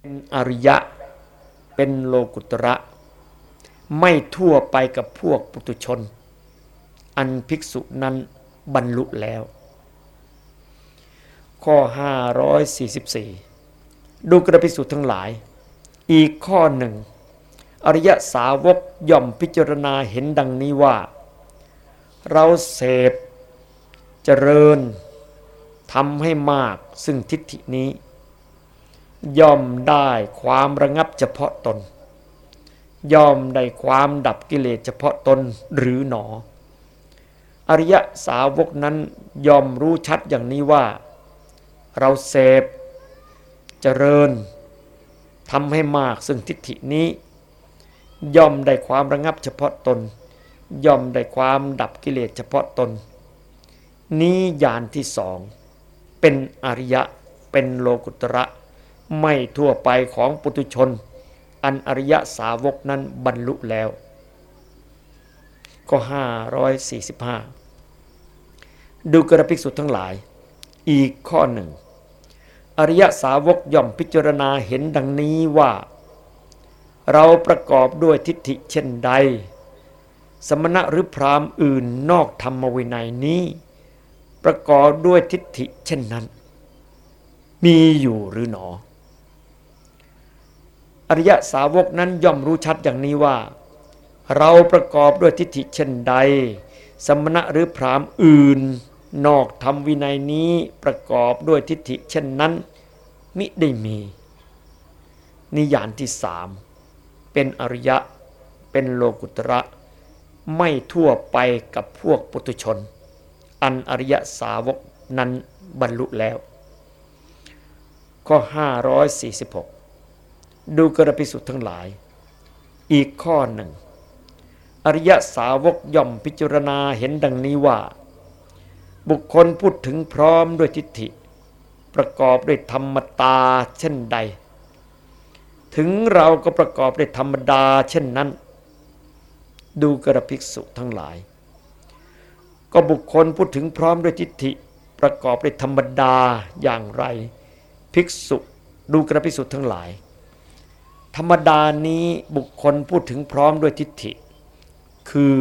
เป็นอริยะ เป็นโลกุตระ ไม่ทั่วไปกับพวกปุตุชน อันภิกษุนั้นบรรลุแล้ว ข้อ 544 ดูกระพิสุทธ์ทั้งหลาย อีกข้อหนึ่ง อริยสาวกย่อมพิจารณาเห็นดังนี้ว่า เราเสพเจริญทำให้มากซึ่งทิฏฐินี้ ย่อมได้ความระงับเฉพาะตน ย่อมได้ความดับกิเลสเฉพาะตนหรือหนอ อริยสาวกนั้นย่อมรู้ชัดอย่างนี้ว่า เราเสพเจริญทำให้มากซึ่งทิฏฐินี้ ย่อมได้ความระงับเฉพาะตน ย่อมได้ความดับกิเลสเฉพาะตน นี้ญาณที่สองเป็นอริยะเป็นโลกุตระไม่ทั่วไปของปุถุชน อันอริยสาวกนั้นบรรลุแล้ว ก็ห้าร้อยสี่สิบห้าดูกระภิกษุทั้งหลาย อีกข้อหนึ่ง อริยสาวกย่อมพิจารณาเห็นดังนี้ว่า เราประกอบด้วยทิฏฐิเช่นใด สมณะหรือพรามอื่นนอกธรรมวินัยนี้ ประกอบด้วยทิฏฐิเช่นนั้น มีอยู่หรือหนอ อริยสาวกนั้นย่อมรู้ชัดอย่างนี้ว่า เราประกอบด้วยทิฏฐิเช่นใด สมณะหรือพรามอื่น นอกธรรมวินัยนี้ประกอบด้วยทิฏฐิเช่นนั้น มิได้มี นิยานที่สามเป็นอริยะเป็นโลกุตระไม่ทั่วไปกับพวกปุถุชน อันอริยสาวกนั้นบรรลุแล้ว ข้อ 546 ดูกระพิสุทธ์ทั้งหลาย อีกข้อหนึ่ง อริยสาวกย่อมพิจารณาเห็นดังนี้ว่า บุคคลพูดถึงพร้อมด้วยทิฏฐิ ประกอบด้วยธรรมตาเช่นใด ถึงเราก็ประกอบด้วยธรรมดาเช่นนั้น ดูกระภิกษุทั้งหลาย ก็บุคคลพูดถึงพร้อมด้วยทิฏฐิประกอบด้วยธรรมดาอย่างไร ภิกษุดูกระภิกษุทั้งหลาย ธรรมดานี้บุคคลพูดถึงพร้อมด้วยทิฏฐิ คือ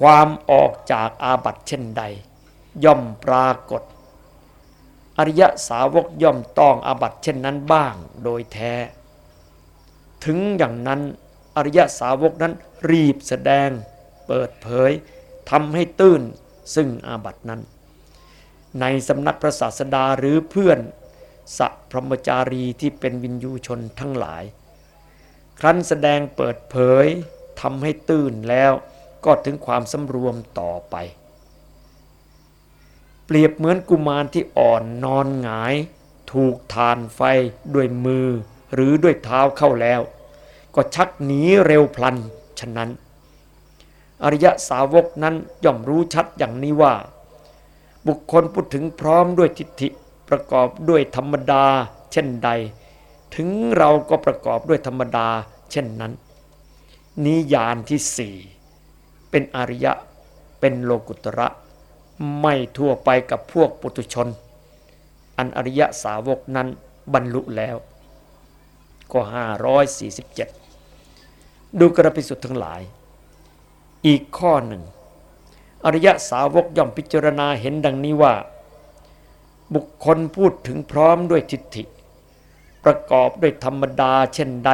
ความออกจากอาบัติเช่นใด ย่อมปรากฏ อริยสาวกย่อมต้องอาบัตเช่นนั้นบ้างโดยแท้ ถึงอย่างนั้นอริยสาวกนั้นรีบแสดงเปิดเผยทำให้ตื้นซึ่งอาบัตนั้น ในสำนักพระศาสดาหรือเพื่อนสัพพมจารีที่เป็นวินยูชนทั้งหลาย ครั้นแสดงเปิดเผยทำให้ตื้นแล้วก็ถึงความสำรวมต่อไป เปรียบเหมือนกุมารที่อ่อนนอนหงาย ถูกทานไฟด้วยมือหรือด้วยเท้าเข้าแล้ว ก็ชักหนีเร็วพลันฉะนั้น อริยสาวกนั้นย่อมรู้ชัดอย่างนี้ว่า บุคคลพูดถึงพร้อมด้วยทิฏฐิประกอบด้วยธรรมดา เช่นใด ถึงเราก็ประกอบด้วยธรรมดา เช่นนั้น นิยานที่สี่เป็นอริยะเป็นโลกุตระ ไม่ทั่วไปกับพวกปุถุชน อันอริยสาวกนั้นบรรลุแล้ว ก็ห้าร้อยสี่สิบเจ็ดดูกระพิสุทธ์ทั้งหลาย อีกข้อหนึ่ง อริยสาวกย่อมพิจารณาเห็นดังนี้ว่า บุคคลพูดถึงพร้อมด้วยทิฏฐิ ประกอบด้วยธรรมดาเช่นใด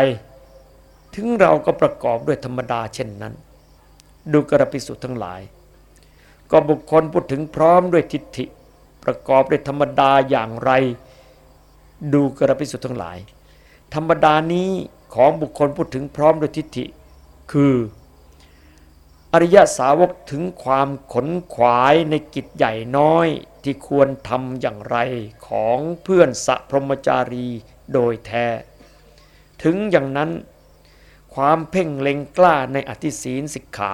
ถึงเราก็ประกอบด้วยธรรมดาเช่นนั้น ดูกระพิสุดทั้งหลาย ก็บุคคลพูดถึงพร้อมด้วยทิฏฐิ ประกอบด้วยธรรมดาอย่างไร ดูกระพิสุดทั้งหลาย ธรรมดานี้ของบุคคลพูดถึงพร้อมด้วยทิฏฐิ คือ อริยสาวกถึงความขนขวายในกิจใหญ่น้อยที่ควรทำอย่างไรของเพื่อนสัพรมจารี โดยแท้ ถึงอย่างนั้น ความเพ่งเล็งกล้าในอธิศีลสิกขา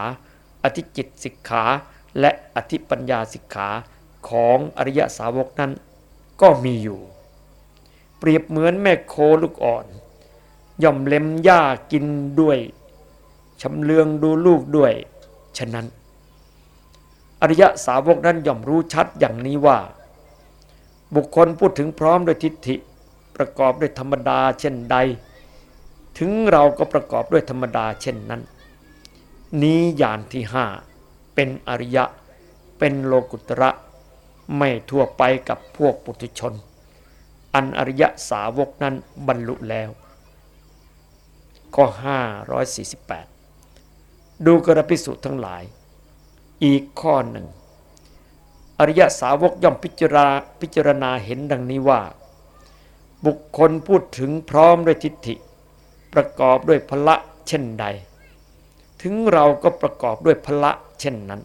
อธิจิตสิกขา และอธิปัญญาสิกขาของอริยสาวกนั้นก็มีอยู่ เปรียบเหมือนแม่โคลูกอ่อน ย่อมเล็มหญ้ากินด้วยชำเลืองดูลูกด้วย ฉะนั้น อริยสาวกนั้นย่อมรู้ชัดอย่างนี้ว่า บุคคลพูดถึงพร้อมด้วยทิฏฐิ ประกอบด้วยธรรมดาเช่นใด ถึงเราก็ประกอบด้วยธรรมดาเช่นนั้น นี้ยานที่ห้าเป็นอริยะ เป็นโลกุตระ ไม่ทั่วไปกับพวกปุถุชน อันอริยะสาวกนั้นบรรลุแล้วข้อ548 ดูกระพิสุทั้งหลาย อีกข้อหนึ่ง อริยสาวกย่อมพิจารณาพิจารณาเห็นดังนี้ว่า บุคคลพูดถึงพร้อมด้วยทิฏฐิ ประกอบด้วยพละเช่นใด ถึงเราก็ประกอบด้วยพละเช่นนั้น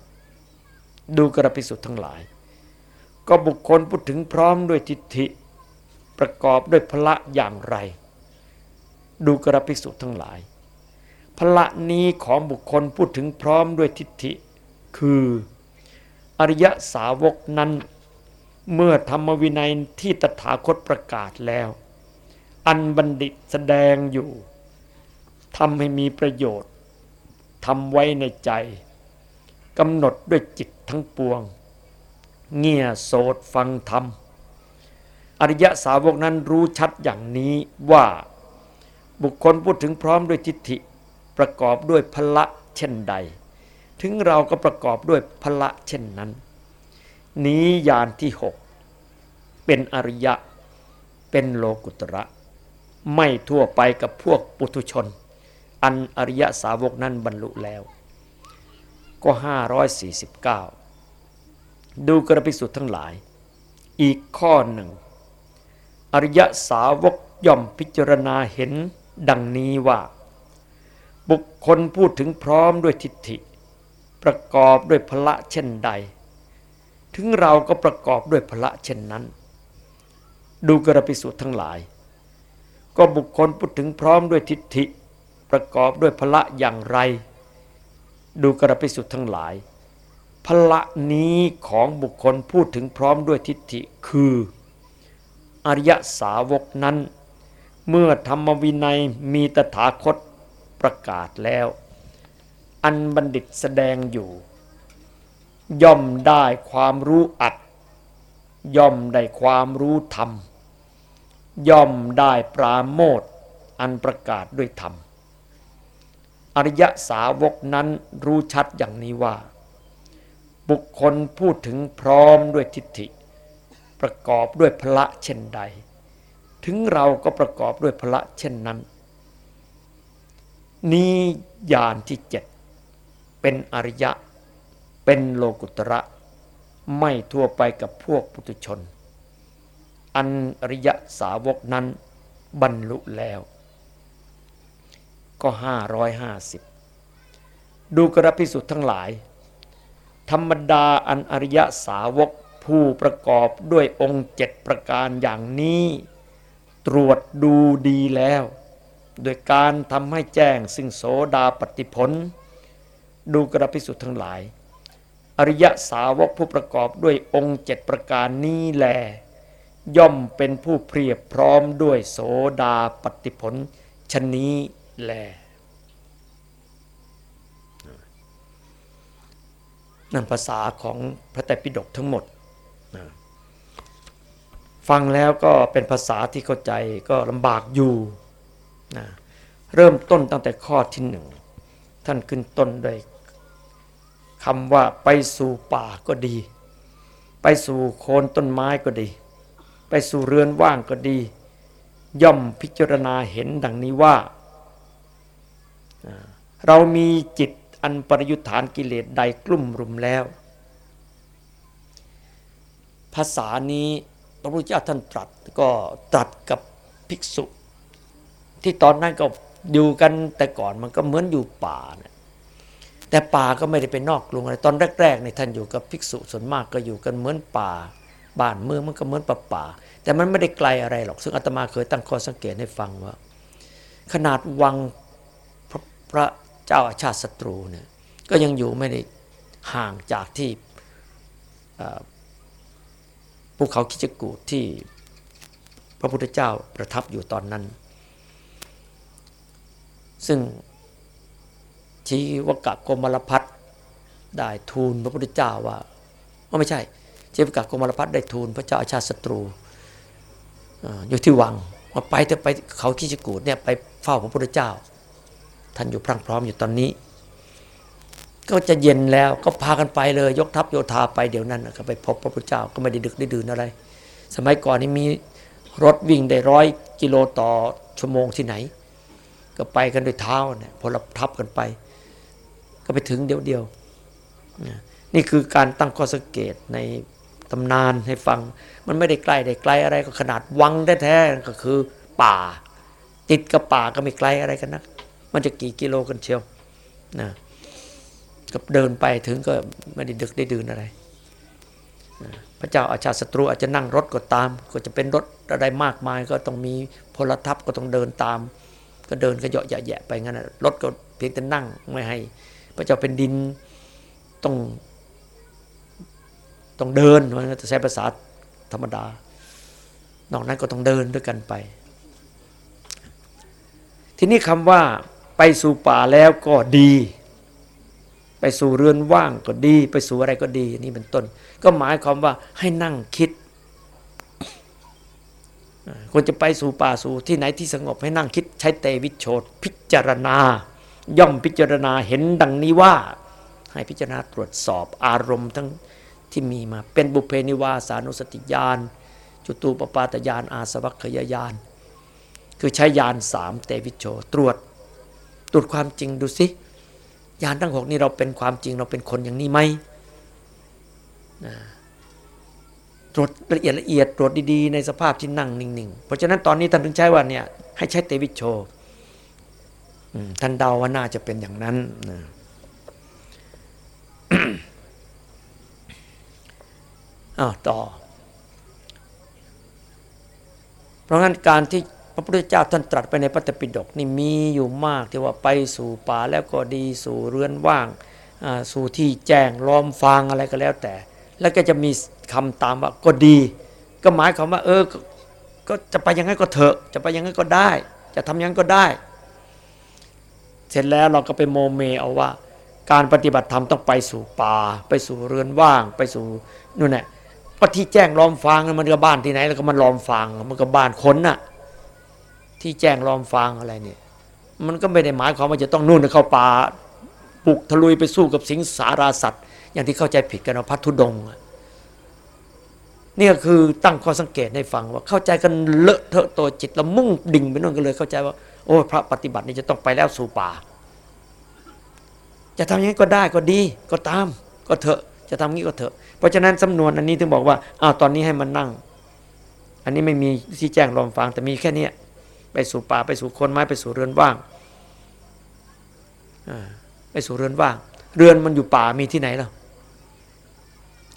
ดูกระพิสุทั้งหลาย ก็บุคคลพูดถึงพร้อมด้วยทิฏฐิ ประกอบด้วยพละอย่างไร ดูกระพิสุทั้งหลายพละนี้ของบุคคลพูดถึงพร้อมด้วยทิฏฐิ คือ อริยสาวกนั้น เมื่อธรรมวินัยที่ตถาคตประกาศแล้ว อันบัณฑิตแสดงอยู่ทำให้มีประโยชน์ทำไว้ในใจกำหนดด้วยจิตทั้งปวง เงี่ยโสดฟังธรรม อริยสาวกนั้นรู้ชัดอย่างนี้ว่าบุคคลพูดถึงพร้อมด้วยทิฏฐิประกอบด้วยพละเช่นใด ถึงเราก็ประกอบด้วยพละเช่นนั้น นี้ยานที่หกเป็นอริยะ เป็นโลกุตระ ไม่ทั่วไปกับพวกปุถุชน อันอริยสาวกนั้นบรรลุแล้ว ก็ 549 ดูกระพิสุทธ์ทั้งหลาย อีกข้อหนึ่ง อริยสาวกย่อมพิจารณาเห็นดังนี้ว่า บุคคลพูดถึงพร้อมด้วยทิฏฐิ ประกอบด้วยพละเช่นใด ถึงเราก็ประกอบด้วยพละเช่นนั้น ดูกระปิสุทั้งหลาย ก็บุคคลพูดถึงพร้อมด้วยทิฏฐิ ประกอบด้วยพละอย่างไร ดูกระปิสุทั้งหลาย พละนี้ของบุคคลพูดถึงพร้อมด้วยทิฏฐิคืออริยสาวกนั้น เมื่อธรรมวินัยมีตถาคตประกาศแล้ว อันบัณฑิตแสดงอยู่ ย่อมได้ความรู้อัด ย่อมได้ความรู้ธรรม ย่อมได้ปราโมทอันประกาศด้วยธรรม อริยสาวกนั้นรู้ชัดอย่างนี้ว่า บุคคลพูดถึงพร้อมด้วยทิฏฐิ ประกอบด้วยพละเช่นใด ถึงเราก็ประกอบด้วยพละเช่นนั้น นี้ญาณที่เจ็ดเป็นอริยะ เป็นโลกุตระ ไม่ทั่วไปกับพวกปุถุชน อันอริยะสาวกนั้นบรรลุแล้ว ก็ห้าร้อยห้าสิบดูกระพิสุทธ์ทั้งหลาย ธรรมดาอันอริยะสาวกผู้ประกอบด้วยองค์เจ็ดประการอย่างนี้ ตรวจดูดีแล้ว โดยการทำให้แจ้งซึ่งโสดาปฏิผล ดูกระพิสุทธ์ทั้งหลาย อริยสาวกผู้ประกอบด้วยองค์เจ็ดประการนี้แล ย่อมเป็นผู้เพียบพร้อมด้วยโสดาปฏิผลชนี้แล นั่นภาษาของพระไตรปิฎกทั้งหมด ฟังแล้วก็เป็นภาษาที่เข้าใจก็ลำบากอยู่นะเริ่มต้นตั้งแต่ข้อที่หนึ่ง ท่านขึ้นต้นด้วย คำว่าไปสู่ป่าก็ดี ไปสู่โคนต้นไม้ก็ดี ไปสู่เรือนว่างก็ดี ย่อมพิจารณาเห็นดังนี้ว่า เรามีจิตอันปริยุทธานกิเลสใดกลุ่มรุมแล้ว ภาษานี้พระพุทธเจ้าท่านตรัสก็ตรัสกับภิกษุ ที่ตอนนั้นก็อยู่กันแต่ก่อนมันก็เหมือนอยู่ป่าเนี่ย แต่ป่าก็ไม่ได้เป็นนอกกรุงอะไรตอนแรกๆในท่านอยู่กับภิกษุส่วนมากก็อยู่กันเหมือนป่า บ้านเมืองมันก็เหมือนป่าป่า แต่มันไม่ได้ไกลอะไรหรอก ซึ่งอาตมาเคยตั้งข้อสังเกตให้ฟังว่า ขนาดวังพระพระเจ้าอาชาติศัตรูเนี่ยก็ยังอยู่ไม่ได้ห่างจากที่ภูเขาคิจกูดที่พระพุทธเจ้าประทับอยู่ตอนนั้น ซึ่ง ชีวกะโกมลพัฒได้ทูลพระพุทธเจ้าว่าไม่ใช่ ชีวกะโกมลพัฒได้ทูลพระเจ้าอาชาติศัตรูอยู่ที่วังว่าไปแต่ไปเขาคิชกูดเนี่ยไปเฝ้าพระพุทธเจ้า ท่านอยู่พรั่งพร้อมอยู่ตอนนี้ ก็จะเย็นแล้วก็พากันไปเลย ยกทัพโยธาไปเดี๋ยวนั้นก็ไปพบพระพุทธเจ้าก็ไม่ได้ดึกได้ดื่นอะไร สมัยก่อนนี่มีรถวิ่งได้ร้อยกิโลต่อชั่วโมงที่ไหน ก็ไปกันด้วยเท้าเนี่ยพอเราทับกันไป ก็ไปถึงเดียวเดียวนี่คือการตั้งข้อสังเกตในตำนานให้ฟัง มันไม่ได้ใกล้ได้ไกลอะไรก็ขนาดวังแท้ๆก็คือป่า ติดกับป่าก็ไม่ไกลอะไรกันนะมันจะกี่กิโลกันเชียวนะก็เดินไปถึงก็ไม่ได้ดึกได้ดื่นอะไรพระเจ้าอาชาศัตรูอาจจะนั่งรถก็ตาม ก็จะเป็นรถอะไรมากมาย ก็ต้องมีพลทัพก็ต้องเดินตาม ก็เดินก็เหยาะแยะไปงั้นรถก็เพียงแต่นั่งไม่ให้ พระเจ้าเป็นดินต้องต้องเดินมันจะใช้ภาษาธรรมดา นอกนั้นก็ต้องเดินด้วยกันไป ทีนี้คำว่าไปสู่ป่าแล้วก็ดี ไปสู่เรือนว่างก็ดี ไปสู่อะไรก็ดี นี่เป็นต้น ก็หมายความว่าให้นั่งคิดควรจะไปสู่ป่าสู่ที่ไหนที่สงบให้นั่งคิดใช้เตวิชโชตพิจารณา ย่อมพิจารณาเห็นดังนี้ว่า ให้พิจารณาตรวจสอบอารมณ์ทั้งที่มีมาเป็นบุเพนิวาสานุสติญาณจุตูปปาตญาณอาสวัคยญาณคือใช้ญาณสามเตวิโชตรวจตรวจความจริงดูสิญาณทั้งหกนี้เราเป็นความจริงเราเป็นคนอย่างนี้ไหมตรวจละเอียดละเอียดตรวจดีๆ ในสภาพที่นั่งนิ่งๆ เพราะฉะนั้นตอนนี้ท่านถึงใช้ว่าเนี่ยให้ใช้เตวิโช ท่านเดาว่าน่าจะเป็นอย่างนั้นนะอ้าวต่อ เพราะงั้นการที่พระพุทธเจ้าท่านตรัสไปในพระตปิฎกนี่มีอยู่มากที่ว่าไปสู่ป่าแล้วก็ดีสู่เรือนว่าง สู่ที่แจ้งล้อมฟางอะไรก็แล้วแต่ แล้วก็จะมีคำตามว่าก็ดี ก็หมายความว่า เออ ก็จะไปยังไงก็เถอะ จะไปยังไงก็ได้ จะทำยังไงก็ได้ เสร็จแล้วเราก็ไปโมเมเอาว่า การปฏิบัติธรรมต้องไปสู่ป่า ไปสู่เรือนว่าง ไปสู่นู่นแหละก็ที่แจ้งล้อมฟางมันก็บ้านที่ไหน แล้วก็มันล้อมฟางมันก็บ้านคนน่ะ ที่แจ้งล้อมฟางอะไรเนี่ย มันก็ไม่ได้หมายความว่าจะต้องนู่นเข้าป่าปุกทะลุยไปสู้กับสิงสาราสัตว์ อย่างที่เข้าใจผิดกันว่าพัทธุดงนี่ก็คือตั้งข้อสังเกตให้ฟังว่าเข้าใจกันเลอะเทอะตัวจิตละมุ่งดิ่งไปนู่นกันเลยเข้าใจว่า โอ้พระปฏิบัตินี่จะต้องไปแล้วสู่ป่า จะทำอย่างนี้ก็ได้ก็ดีก็ตาม ก็เถอะ จะทำงี้ก็เถอะ เพราะฉะนั้นสำนวนอันนี้ถึงบอกว่าอ้าวตอนนี้ให้มันนั่ง อันนี้ไม่มีที่แจ้งลอมฟัง แต่มีแค่นี้ไปสู่ป่าไปสู่คนไม้ไปสู่เรือนว่างไปสู่เรือนว่าง เรือนมันอยู่ป่ามีที่ไหนล่ะ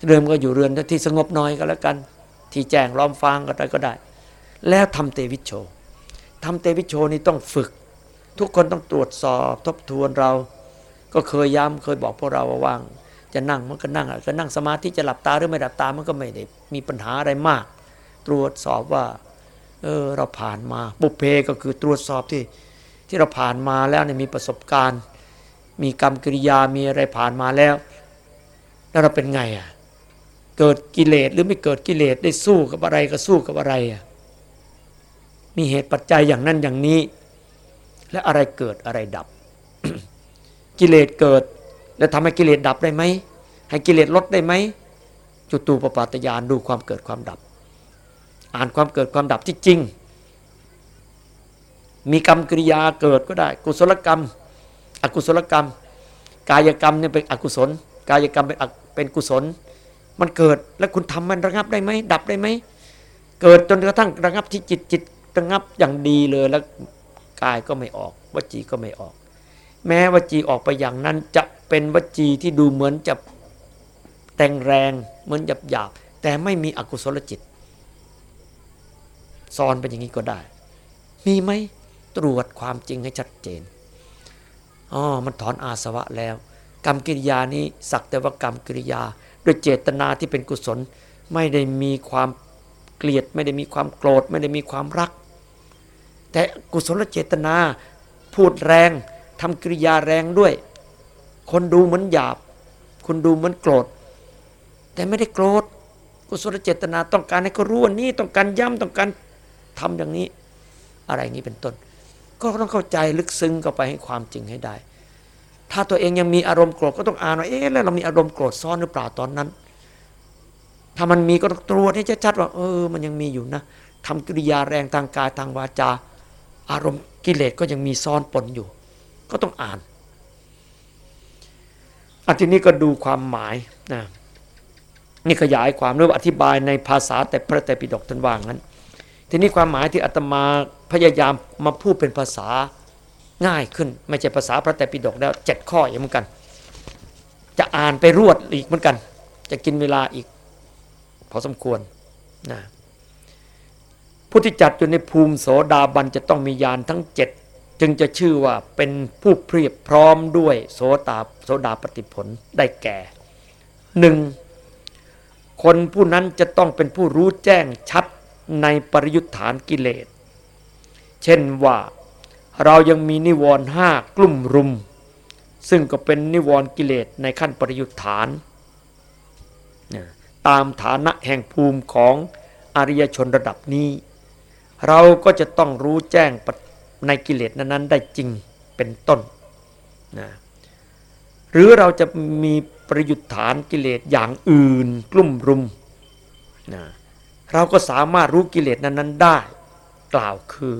เรือนก็อยู่เรือนที่สงบน้อยก็แล้วกัน ที่แจ้งล้อมฟังก็ได้ก็ได้ แล้วทำเตวิชโช ทำเตวิโชนี่ต้องฝึก ทุกคนต้องตรวจสอบทบทวนเรา ก็เคยย้ำเคยบอกพวกเราว่าว่าง จะนั่งมันก็นั่งก็นั่งสมาธิจะหลับตาหรือไม่หลับตามันก็ไม่ได้มีปัญหาอะไรมาก ตรวจสอบว่า เออเราผ่านมาบุเพก็คือตรวจสอบที่ที่เราผ่านมาแล้วเนี่ยมีประสบการณ์ มีกรรมกิริยามีอะไรผ่านมาแล้ว แล้วเราเป็นไงอะเกิดกิเลสหรือไม่เกิดกิเลสได้สู้กับอะไรก็สู้กับอะไรอะ มีเหตุปัจจัยอย่างนั้นอย่างนี้ และอะไรเกิดอะไรดับ กิเลสเกิด แล้วทำให้กิเลสดับได้ไหมให้กิเลสลดได้ไหมจุตูปปาตยานดูความเกิดความดับ อ่านความเกิดความดับที่จริง มีกรรมกิริยาเกิดก็ได้ กุศลกรรม อกุศลกรรม กายกรรมเนี่ยเป็นอกุศล กายกรรมเป็นเป็นกุศล มันเกิดแล้วคุณทำมันระงับได้ไหมดับได้ไหมเกิดจนกระทั่งระงับที่จิตจิต ระงับอย่างดีเลยแล้วกายก็ไม่ออก วจีก็ไม่ออก แม้วจีออกไปอย่างนั้นจะเป็นวจีที่ดูเหมือนจะแต่งแรงเหมือนหยาบหยาบแต่ไม่มีอกุศลจิตซ้อนเป็นอย่างนี้ก็ได้ มีไหมตรวจความจริงให้ชัดเจนอ๋อมันถอนอาสวะแล้ว กรรมกิริยานี้สักแต่ว่ากรรมกิริยาด้วยเจตนาที่เป็นกุศล ไม่ได้มีความเกลียด ไม่ได้มีความโกรธ ไม่ได้มีความรัก แต่กุศลเจตนา พูดแรงทำกิริยาแรงด้วย คนดูเหมือนหยาบ คนดูเหมือนโกรธ แต่ไม่ได้โกรธ กุศลเจตนาต้องการให้เขารู้ว่านี่ต้องการย้ำต้องการทำอย่างนี้ อะไรนี้เป็นต้น ก็ต้องเข้าใจลึกซึ้งเข้าไปให้ความจริงให้ได้ ถ้าตัวเองยังมีอารมณ์โกรธก็ต้องอ่านว่าเอ๊ะแล้วเรามีอารมณ์โกรธซ่อนหรือเปล่าตอนนั้น ถ้ามันมีก็ต้องตรวจให้ชัดๆว่า เออ มันยังมีอยู่นะทำกิริยาแรงทางกายทางวาจา อารมณ์กิเลสก็ยังมีซ่อนปนอยู่ ก็ต้องอ่านอันทีนี้ก็ดูความหมายนะนี่ขยายความหรืออธิบายในภาษาแต่พระแต่ปิฎกท่านว่างั้น ทีนี้ความหมายที่อาตมาพยายามมาพูดเป็นภาษาง่ายขึ้น ไม่ใช่ภาษาพระแต่ปิฎกแล้วเจ็ดข้ออย่างเหมือนกัน จะอ่านไปรวดอีกเหมือนกัน จะกินเวลาอีก พอสมควรนะ ผู้ที่จัดอยู่ในภูมิโสดาบันจะต้องมียานทั้งเจ็ดจึงจะชื่อว่าเป็นผู้เพียบพร้อมด้วยโสตาโสดาปฏิผลได้แก่หนึ่งคนผู้นั้นจะต้องเป็นผู้รู้แจ้งชัดในปริยุทธานกิเลส เช่นว่าเรายังมีนิวรณ์ห้ากลุ่มรุม ซึ่งก็เป็นนิวรณ์กิเลสในขั้นปริยุทธาน ตามฐานะแห่งภูมิของอริยชนระดับนี้ เราก็จะต้องรู้แจ้งในกิเลสนั้นๆ ได้จริงเป็นต้นนะหรือเราจะมีประยุทธ์ฐานกิเลสอย่างอื่นกลุ่มรุมนะเราก็สามารถรู้กิเลสนั้นๆได้ กล่าวคือ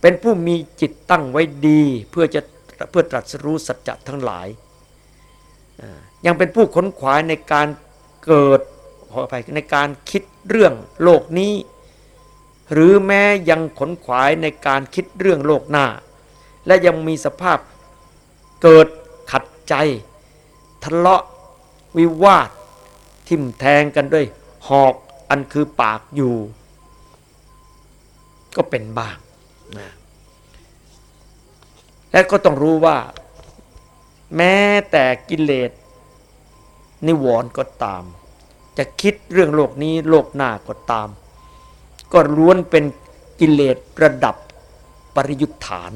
เป็นผู้มีจิตตั้งไว้ดี เพื่อจะเพื่อตรัสรู้สัจจะทั้งหลาย ยังเป็นผู้ขนขวายในการเกิดขออภัยในการคิดเรื่องโลกนี้ หรือแม้ยังขนขวายในการคิดเรื่องโลกหน้า และยังมีสภาพเกิดขัดใจ ทะเลาะวิวาท ทิมแทงกันด้วย หอกอันคือปากอยู่ ก็เป็นบ้างนะและก็ต้องรู้ว่า แม้แต่กิเลสนิวรณ์ก็ตาม จะคิดเรื่องโลกนี้โลกหน้าก็ตาม ก็ล้วนเป็นกิเลสระดับปริยุทธฐาน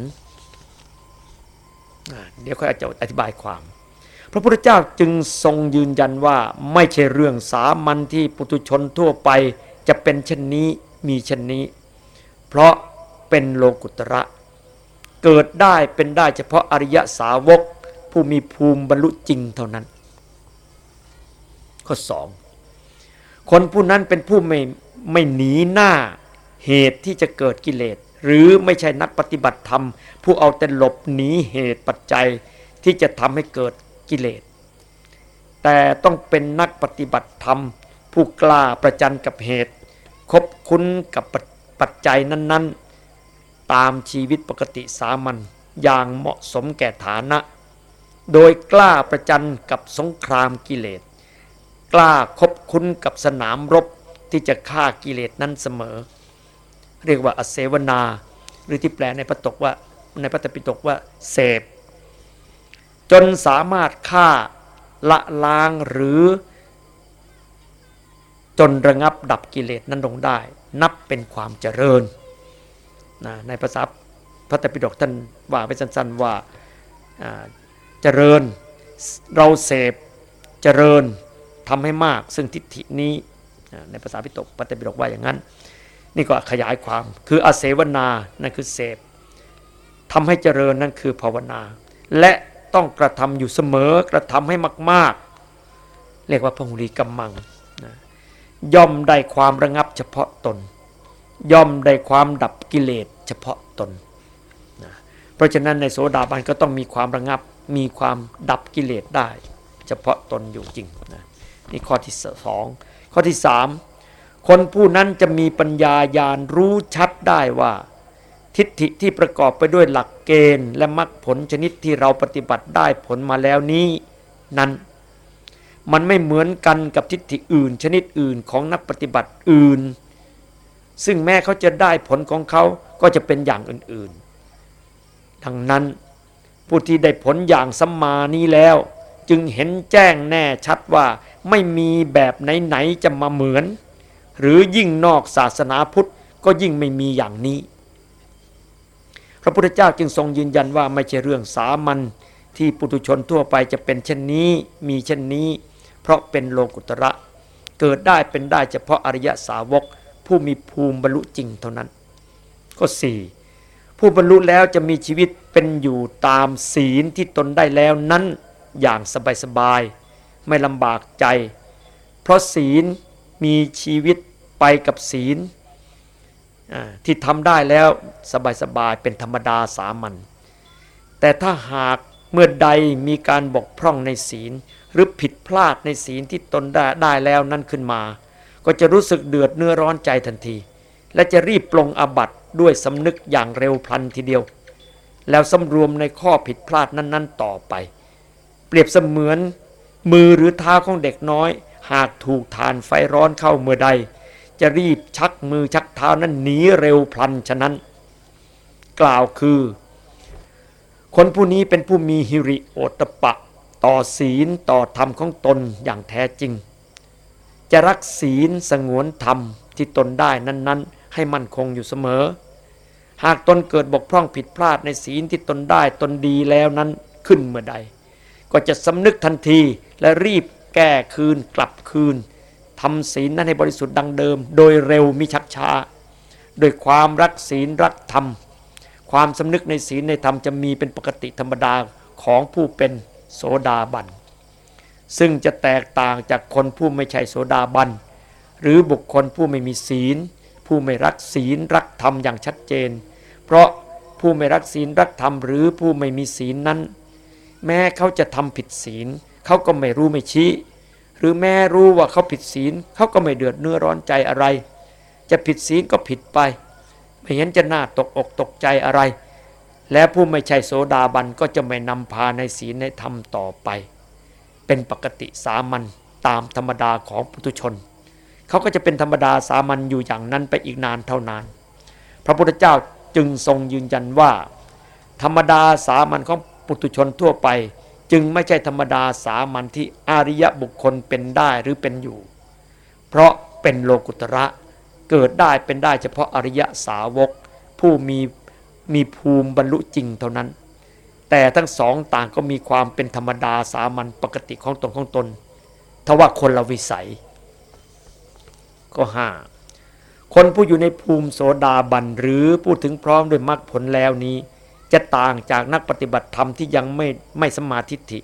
เดี๋ยวค่อยจะอธิบายความ พระพุทธเจ้าจึงทรงยืนยันว่าไม่ใช่เรื่องสามัญที่ปุถุชนทั่วไปจะเป็นเช่นนี้มีเช่นนี้ เพราะเป็นโลกุตระ เกิดได้เป็นได้เฉพาะอริยสาวก ผู้มีภูมิบรรลุจริงเท่านั้น ข้อสองคนผู้นั้นเป็นผู้ไม่ ไม่หนีหน้าเหตุที่จะเกิดกิเลส หรือไม่ใช่นักปฏิบัติธรรม ผู้เอาแต่หลบหนีเหตุปัจจัยที่จะทำให้เกิดกิเลส แต่ต้องเป็นนักปฏิบัติธรรม ผู้กล้าประจันกับเหตุ คบคุ้นกับปัจจัยนั้น ๆ ตามชีวิตปกติสามัญอย่างเหมาะสมแก่ฐานะ โดยกล้าประจันกับสงครามกิเลส กล้าคบคุ้นกับสนามรบ ที่จะฆ่ากิเลสนั้นเสมอ เรียกว่าอเสวนา หรือที่แปลในพระตกว่าในพระตปิฎกว่าเสพ จนสามารถฆ่าละล้างหรือจนระงับดับกิเลสนั้นลงได้ นับเป็นความเจริญนะในภาษาพระตปิฎกท่านว่าไปสั้นๆว่าเจริญเราเสพเจริญทำให้มาก ซึ่งทิฏฐินี้ ในภาษาพิตกพระตปิฎกว่าอย่างนั้น นี่ก็ขยายความคืออาเสวนานั่นคือเสพทำให้เจริญนั่นคือภาวนา และต้องกระทำอยู่เสมอกระทำให้มาก ๆ เรียกว่าพหุรีกำมังนะย่อมได้ความระงับเฉพาะตน ย่อมได้ความดับกิเลสเฉพาะตนนะเพราะฉะนั้นในโสดาบันก็ต้องมีความระงับมีความดับกิเลสได้ เฉพาะตนอยู่จริงนะนี่ข้อที่สอง ข้อที่สามคนผู้นั้นจะมีปัญญาญาณรู้ชัดได้ว่า ทิฏฐิที่ประกอบไปด้วยหลักเกณฑ์ และมรรคผลชนิดที่เราปฏิบัติได้ผลมาแล้วนี้ นั้น มันไม่เหมือนกันกับทิฏฐิอื่น ชนิดอื่นของนักปฏิบัติอื่น ซึ่งแม้เขาจะได้ผลของเขาก็จะเป็นอย่างอื่นๆดังนั้นผู้ที่ได้ผลอย่างสัมมานี้แล้ว จึงเห็นแจ้งแน่ชัดว่า ไม่มีแบบไหนๆจะมาเหมือน หรือยิ่งนอกศาสนาพุทธก็ยิ่งไม่มีอย่างนี้ พระพุทธเจ้าจึงทรงยืนยันว่าไม่ใช่เรื่องสามัญที่ปุถุชนทั่วไปจะเป็นเช่นนี้มีเช่นนี้ เพราะเป็นโลกุตระ เกิดได้เป็นได้เฉพาะอริยสาวก ผู้มีภูมิบรรลุจริงเท่านั้น ก็สี่ผู้บรรลุแล้วจะมีชีวิตเป็นอยู่ตามศีลที่ตนได้แล้วนั้นอย่างสบายๆ ไม่ลำบากใจ เพราะศีลมีชีวิตไปกับศีลที่ทำได้แล้วสบายๆเป็นธรรมดาสามัญแต่ถ้าหากเมื่อใดมีการบกพร่องในศีล หรือผิดพลาดในศีลที่ตนได้ได้แล้วนั่นขึ้นมา ก็จะรู้สึกเดือดเนื้อร้อนใจทันที และจะรีบปลงอบัตด้วยสำนึกอย่างเร็วพลันทีเดียว แล้วสำรวมในข้อผิดพลาดนั้น ๆ ต่อไป เปรียบเสมือน มือหรือเท้าของเด็กน้อย หากถูกทานไฟร้อนเข้าเมื่อใด จะรีบชักมือชักเท้านั้นหนีเร็วพลันฉะนั้น กล่าวคือ คนผู้นี้เป็นผู้มีฮิริโอตปะ ต่อศีลต่อธรรมของตนอย่างแท้จริง จะรักศีลสงวนธรรมที่ตนได้นั้น ๆ ให้มั่นคงอยู่เสมอ หากตนเกิดบกพร่องผิดพลาดในศีลที่ตนได้ตนดีแล้วนั้นขึ้นเมื่อใด ก็จะสำนึกทันทีและรีบแก้คืนกลับคืนทำศีลนั้นให้บริสุทธิ์ดังเดิม โดยเร็วมิชักช้า โดยความรักศีลรักธรรม ความสำนึกในศีลในธรรมจะมีเป็นปกติธรรมดาของผู้เป็นโสดาบัน ซึ่งจะแตกต่างจากคนผู้ไม่ใช่โสดาบัน หรือบุคคลผู้ไม่มีศีล ผู้ไม่รักศีลรักธรรมอย่างชัดเจน เพราะผู้ไม่รักศีลรักธรรมหรือผู้ไม่มีศีลนั้น แม้เขาจะทำผิดศีลเขาก็ไม่รู้ไม่ชี้ หรือแม้รู้ว่าเขาผิดศีลเขาก็ไม่เดือดเนื้อร้อนใจอะไร จะผิดศีลก็ผิดไป ไม่เห็นจะน่าตกอกตกใจอะไร และผู้ไม่ใช่โสดาบันก็จะไม่นำพาในศีลในธรรมต่อไป เป็นปกติสามัญตามธรรมดาของปุถุชน เขาก็จะเป็นธรรมดาสามัญอยู่อย่างนั้นไปอีกนานเท่านาน พระพุทธเจ้าจึงทรงยืนยันว่า ธรรมดาสามัญของ ปุถุชนทั่วไป จึงไม่ใช่ธรรมดาสามัญที่อริยบุคคลเป็นได้หรือเป็นอยู่ เพราะเป็นโลกุตระเกิดได้เป็นได้เฉพาะอริยสาวก ผู้มีมีภูมิบรรลุจริงเท่านั้น แต่ทั้งสองต่างก็มีความเป็นธรรมดาสามัญปกติของตนของตนทว่าคนละวิสัย ก็ห้าคนผู้อยู่ในภูมิโสดาบันหรือพูดถึงพร้อมด้วยมรรคผลแล้วนี้ จะต่างจากนักปฏิบัติธรรมที่ยังไม่ไม่สมาธิฐิ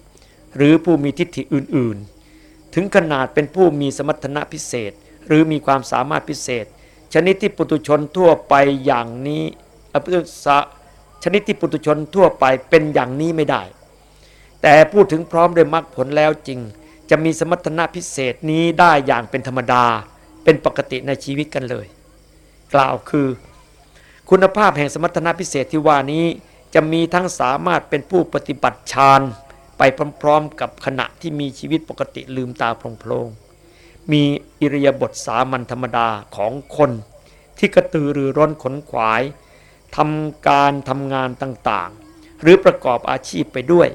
หรือผู้มีทิฏฐิอื่นๆ ถึงขนาดเป็นผู้มีสมรรถนะพิเศษ หรือมีความสามารถพิเศษ ชนิดที่ปุตุชนทั่วไปอย่างนี้อภิสะชนิดที่ปุตุชนทั่วไปเป็นอย่างนี้ไม่ได้ แต่พูดถึงพร้อมด้วยมรรคผลแล้วจริง จะมีสมรรถนะพิเศษนี้ได้อย่างเป็นธรรมดา เป็นปกติในชีวิตกันเลย กล่าวคือ คุณภาพแห่งสมรรถนะพิเศษที่ว่านี้ จะมีทั้งสามารถเป็นผู้ปฏิบัติฌานไปพร้อมๆ กับขณะที่มีชีวิตปกติลืมตาโพลงๆมีอิริยาบถสามัญธรรมดาของคน ที่กระตือรือร้นขนขวายทำการทำงานต่างๆ หรือประกอบอาชีพไปด้วย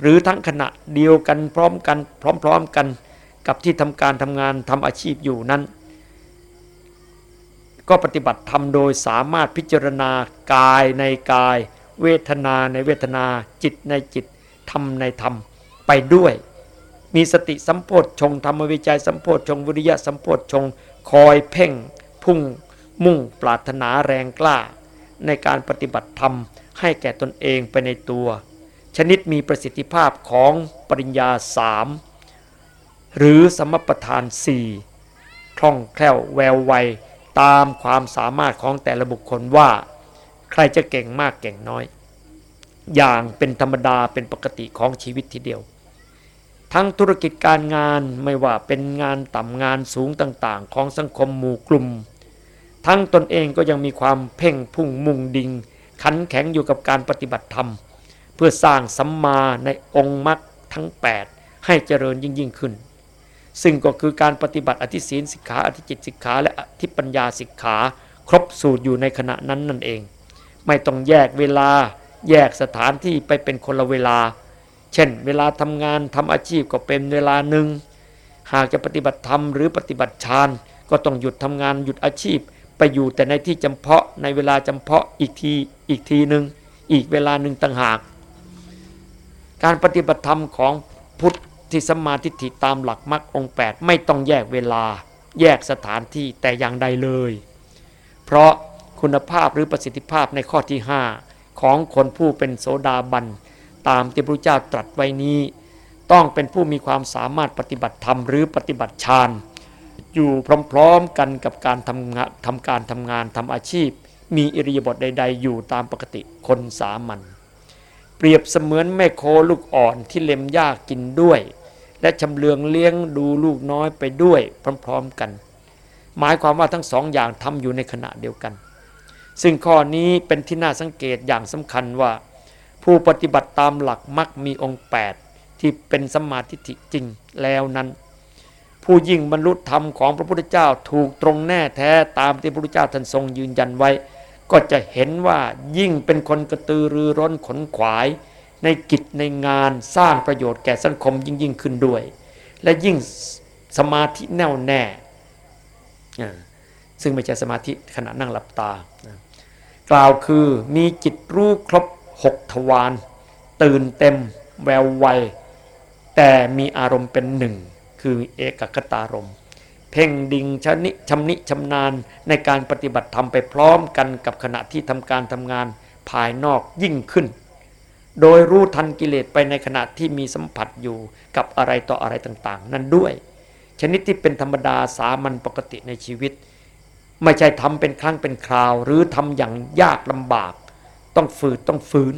หรือทั้งขณะเดียวกันพร้อมกันพร้อมๆกันกับที่ทำการทำงานทำอาชีพอยู่นั้น ก็ปฏิบัติทำโดยสามารถพิจารณากายในกาย เวทนาในเวทนาจิตในจิตธรรมในธรรมไปด้วย มีสติสัมโพธชงธรรมวิจัยสัมโพธชงวิริยะสัมโพธชงคอยเพ่ง พุ่ง มุ่งปรารถนาแรงกล้า ในการปฏิบัติธรรมให้แก่ตนเองไปในตัว ชนิดมีประสิทธิภาพของปริญญาสามหรือสมประทานสี่คล่องแคล่วแววไวตามความสามารถของแต่ละบุคคลว่า ใครจะเก่งมากเก่งน้อย อย่างเป็นธรรมดาเป็นปกติของชีวิตทีเดียว ทั้งธุรกิจการงานไม่ว่าเป็นงานต่ำงานสูงต่างๆ ของสังคมหมู่กลุ่ม ทั้งตนเองก็ยังมีความเพ่งพุ่งมุ่งดิงขันแข็งอยู่กับการปฏิบัติธรรม เพื่อสร้างสัมมาในองค์มรรคทั้ง 8 ให้เจริญยิ่งยิ่งขึ้น ซึ่งก็คือการปฏิบัติอธิศีลสิกขาอธิจิตสิกขาและอธิปัญญาสิกขา ครบสูตรอยู่ในขณะนั้นนั่นเอง ไม่ต้องแยกเวลา แยกสถานที่ไปเป็นคนละเวลา เช่น เวลาทำงานทำอาชีพก็เป็นเวลาหนึ่ง หากจะปฏิบัติธรรมหรือปฏิบัติฌานก็ต้องหยุดทำงานหยุดอาชีพ ไปอยู่แต่ในที่จำเพาะในเวลาจำเพาะอีกทีอีกทีหนึ่งอีกเวลาหนึ่งต่างหาก การปฏิบัติธรรมของพุทธที่สมาธิฐิตามหลักมรรคองแปดไม่ต้องแยกเวลา แยกสถานที่แต่อย่างใดเลย เพราะ คุณภาพหรือประสิทธิภาพในข้อที่ 5 ของคนผู้เป็นโสดาบัน ตามที่พระเจ้าตรัสไว้นี้ ต้องเป็นผู้มีความสามารถปฏิบัติธรรมหรือปฏิบัติฌานอยู่พร้อมๆกันกับการทำงานทำการทำงานทำอาชีพ มีอิริยาบถใด ๆ อยู่ตามปกติคนสามัญเปรียบเสมือนแม่โคลูกอ่อนที่เล็มหญ้ากินด้วย และชำเลืองเลี้ยงดูลูกน้อยไปด้วยพร้อม ๆกัน หมายความว่าทั้งสองอย่างทำอยู่ในขณะเดียวกัน ซึ่งข้อนี้เป็นที่น่าสังเกตอย่างสำคัญว่า ผู้ปฏิบัติตามหลักมักมีองค์ 8 ที่เป็นสมาธิจริงแล้วนั้น ผู้ยิ่งบรรลุธรรมของพระพุทธเจ้าถูกตรงแน่แท้ตามที่พระพุทธเจ้าท่านทรงยืนยันไว้ ก็จะเห็นว่ายิ่งเป็นคนกระตือรือร้นขนขวาย ในกิจในงานสร้างประโยชน์แก่สังคมยิ่งยิ่งขึ้นด้วย และยิ่งสมาธิแน่วแน่ซึ่งไม่ใช่สมาธิขณะนั่งหลับตา กล่าวคือมีจิตรู้ครบหกทวารตื่นเต็ม แววไวแต่มีอารมณ์เป็นหนึ่ง คือเอกคตารมเพ่งดิ่งชนิชำนิชำนาญในการปฏิบัติธรรมไปพร้อมกันกับขณะที่ทำการทำงานภายนอกยิ่งขึ้น โดยรู้ทันกิเลสไปในขณะที่มีสัมผัสอยู่กับอะไรต่ออะไรต่างๆ นั้นด้วย ชนิดที่เป็นธรรมดาสามัญปกติในชีวิต ไม่ใช่ทำเป็นครั้งเป็นคราว หรือทำอย่างยากลำบาก ต้องฝืดต้องฝืน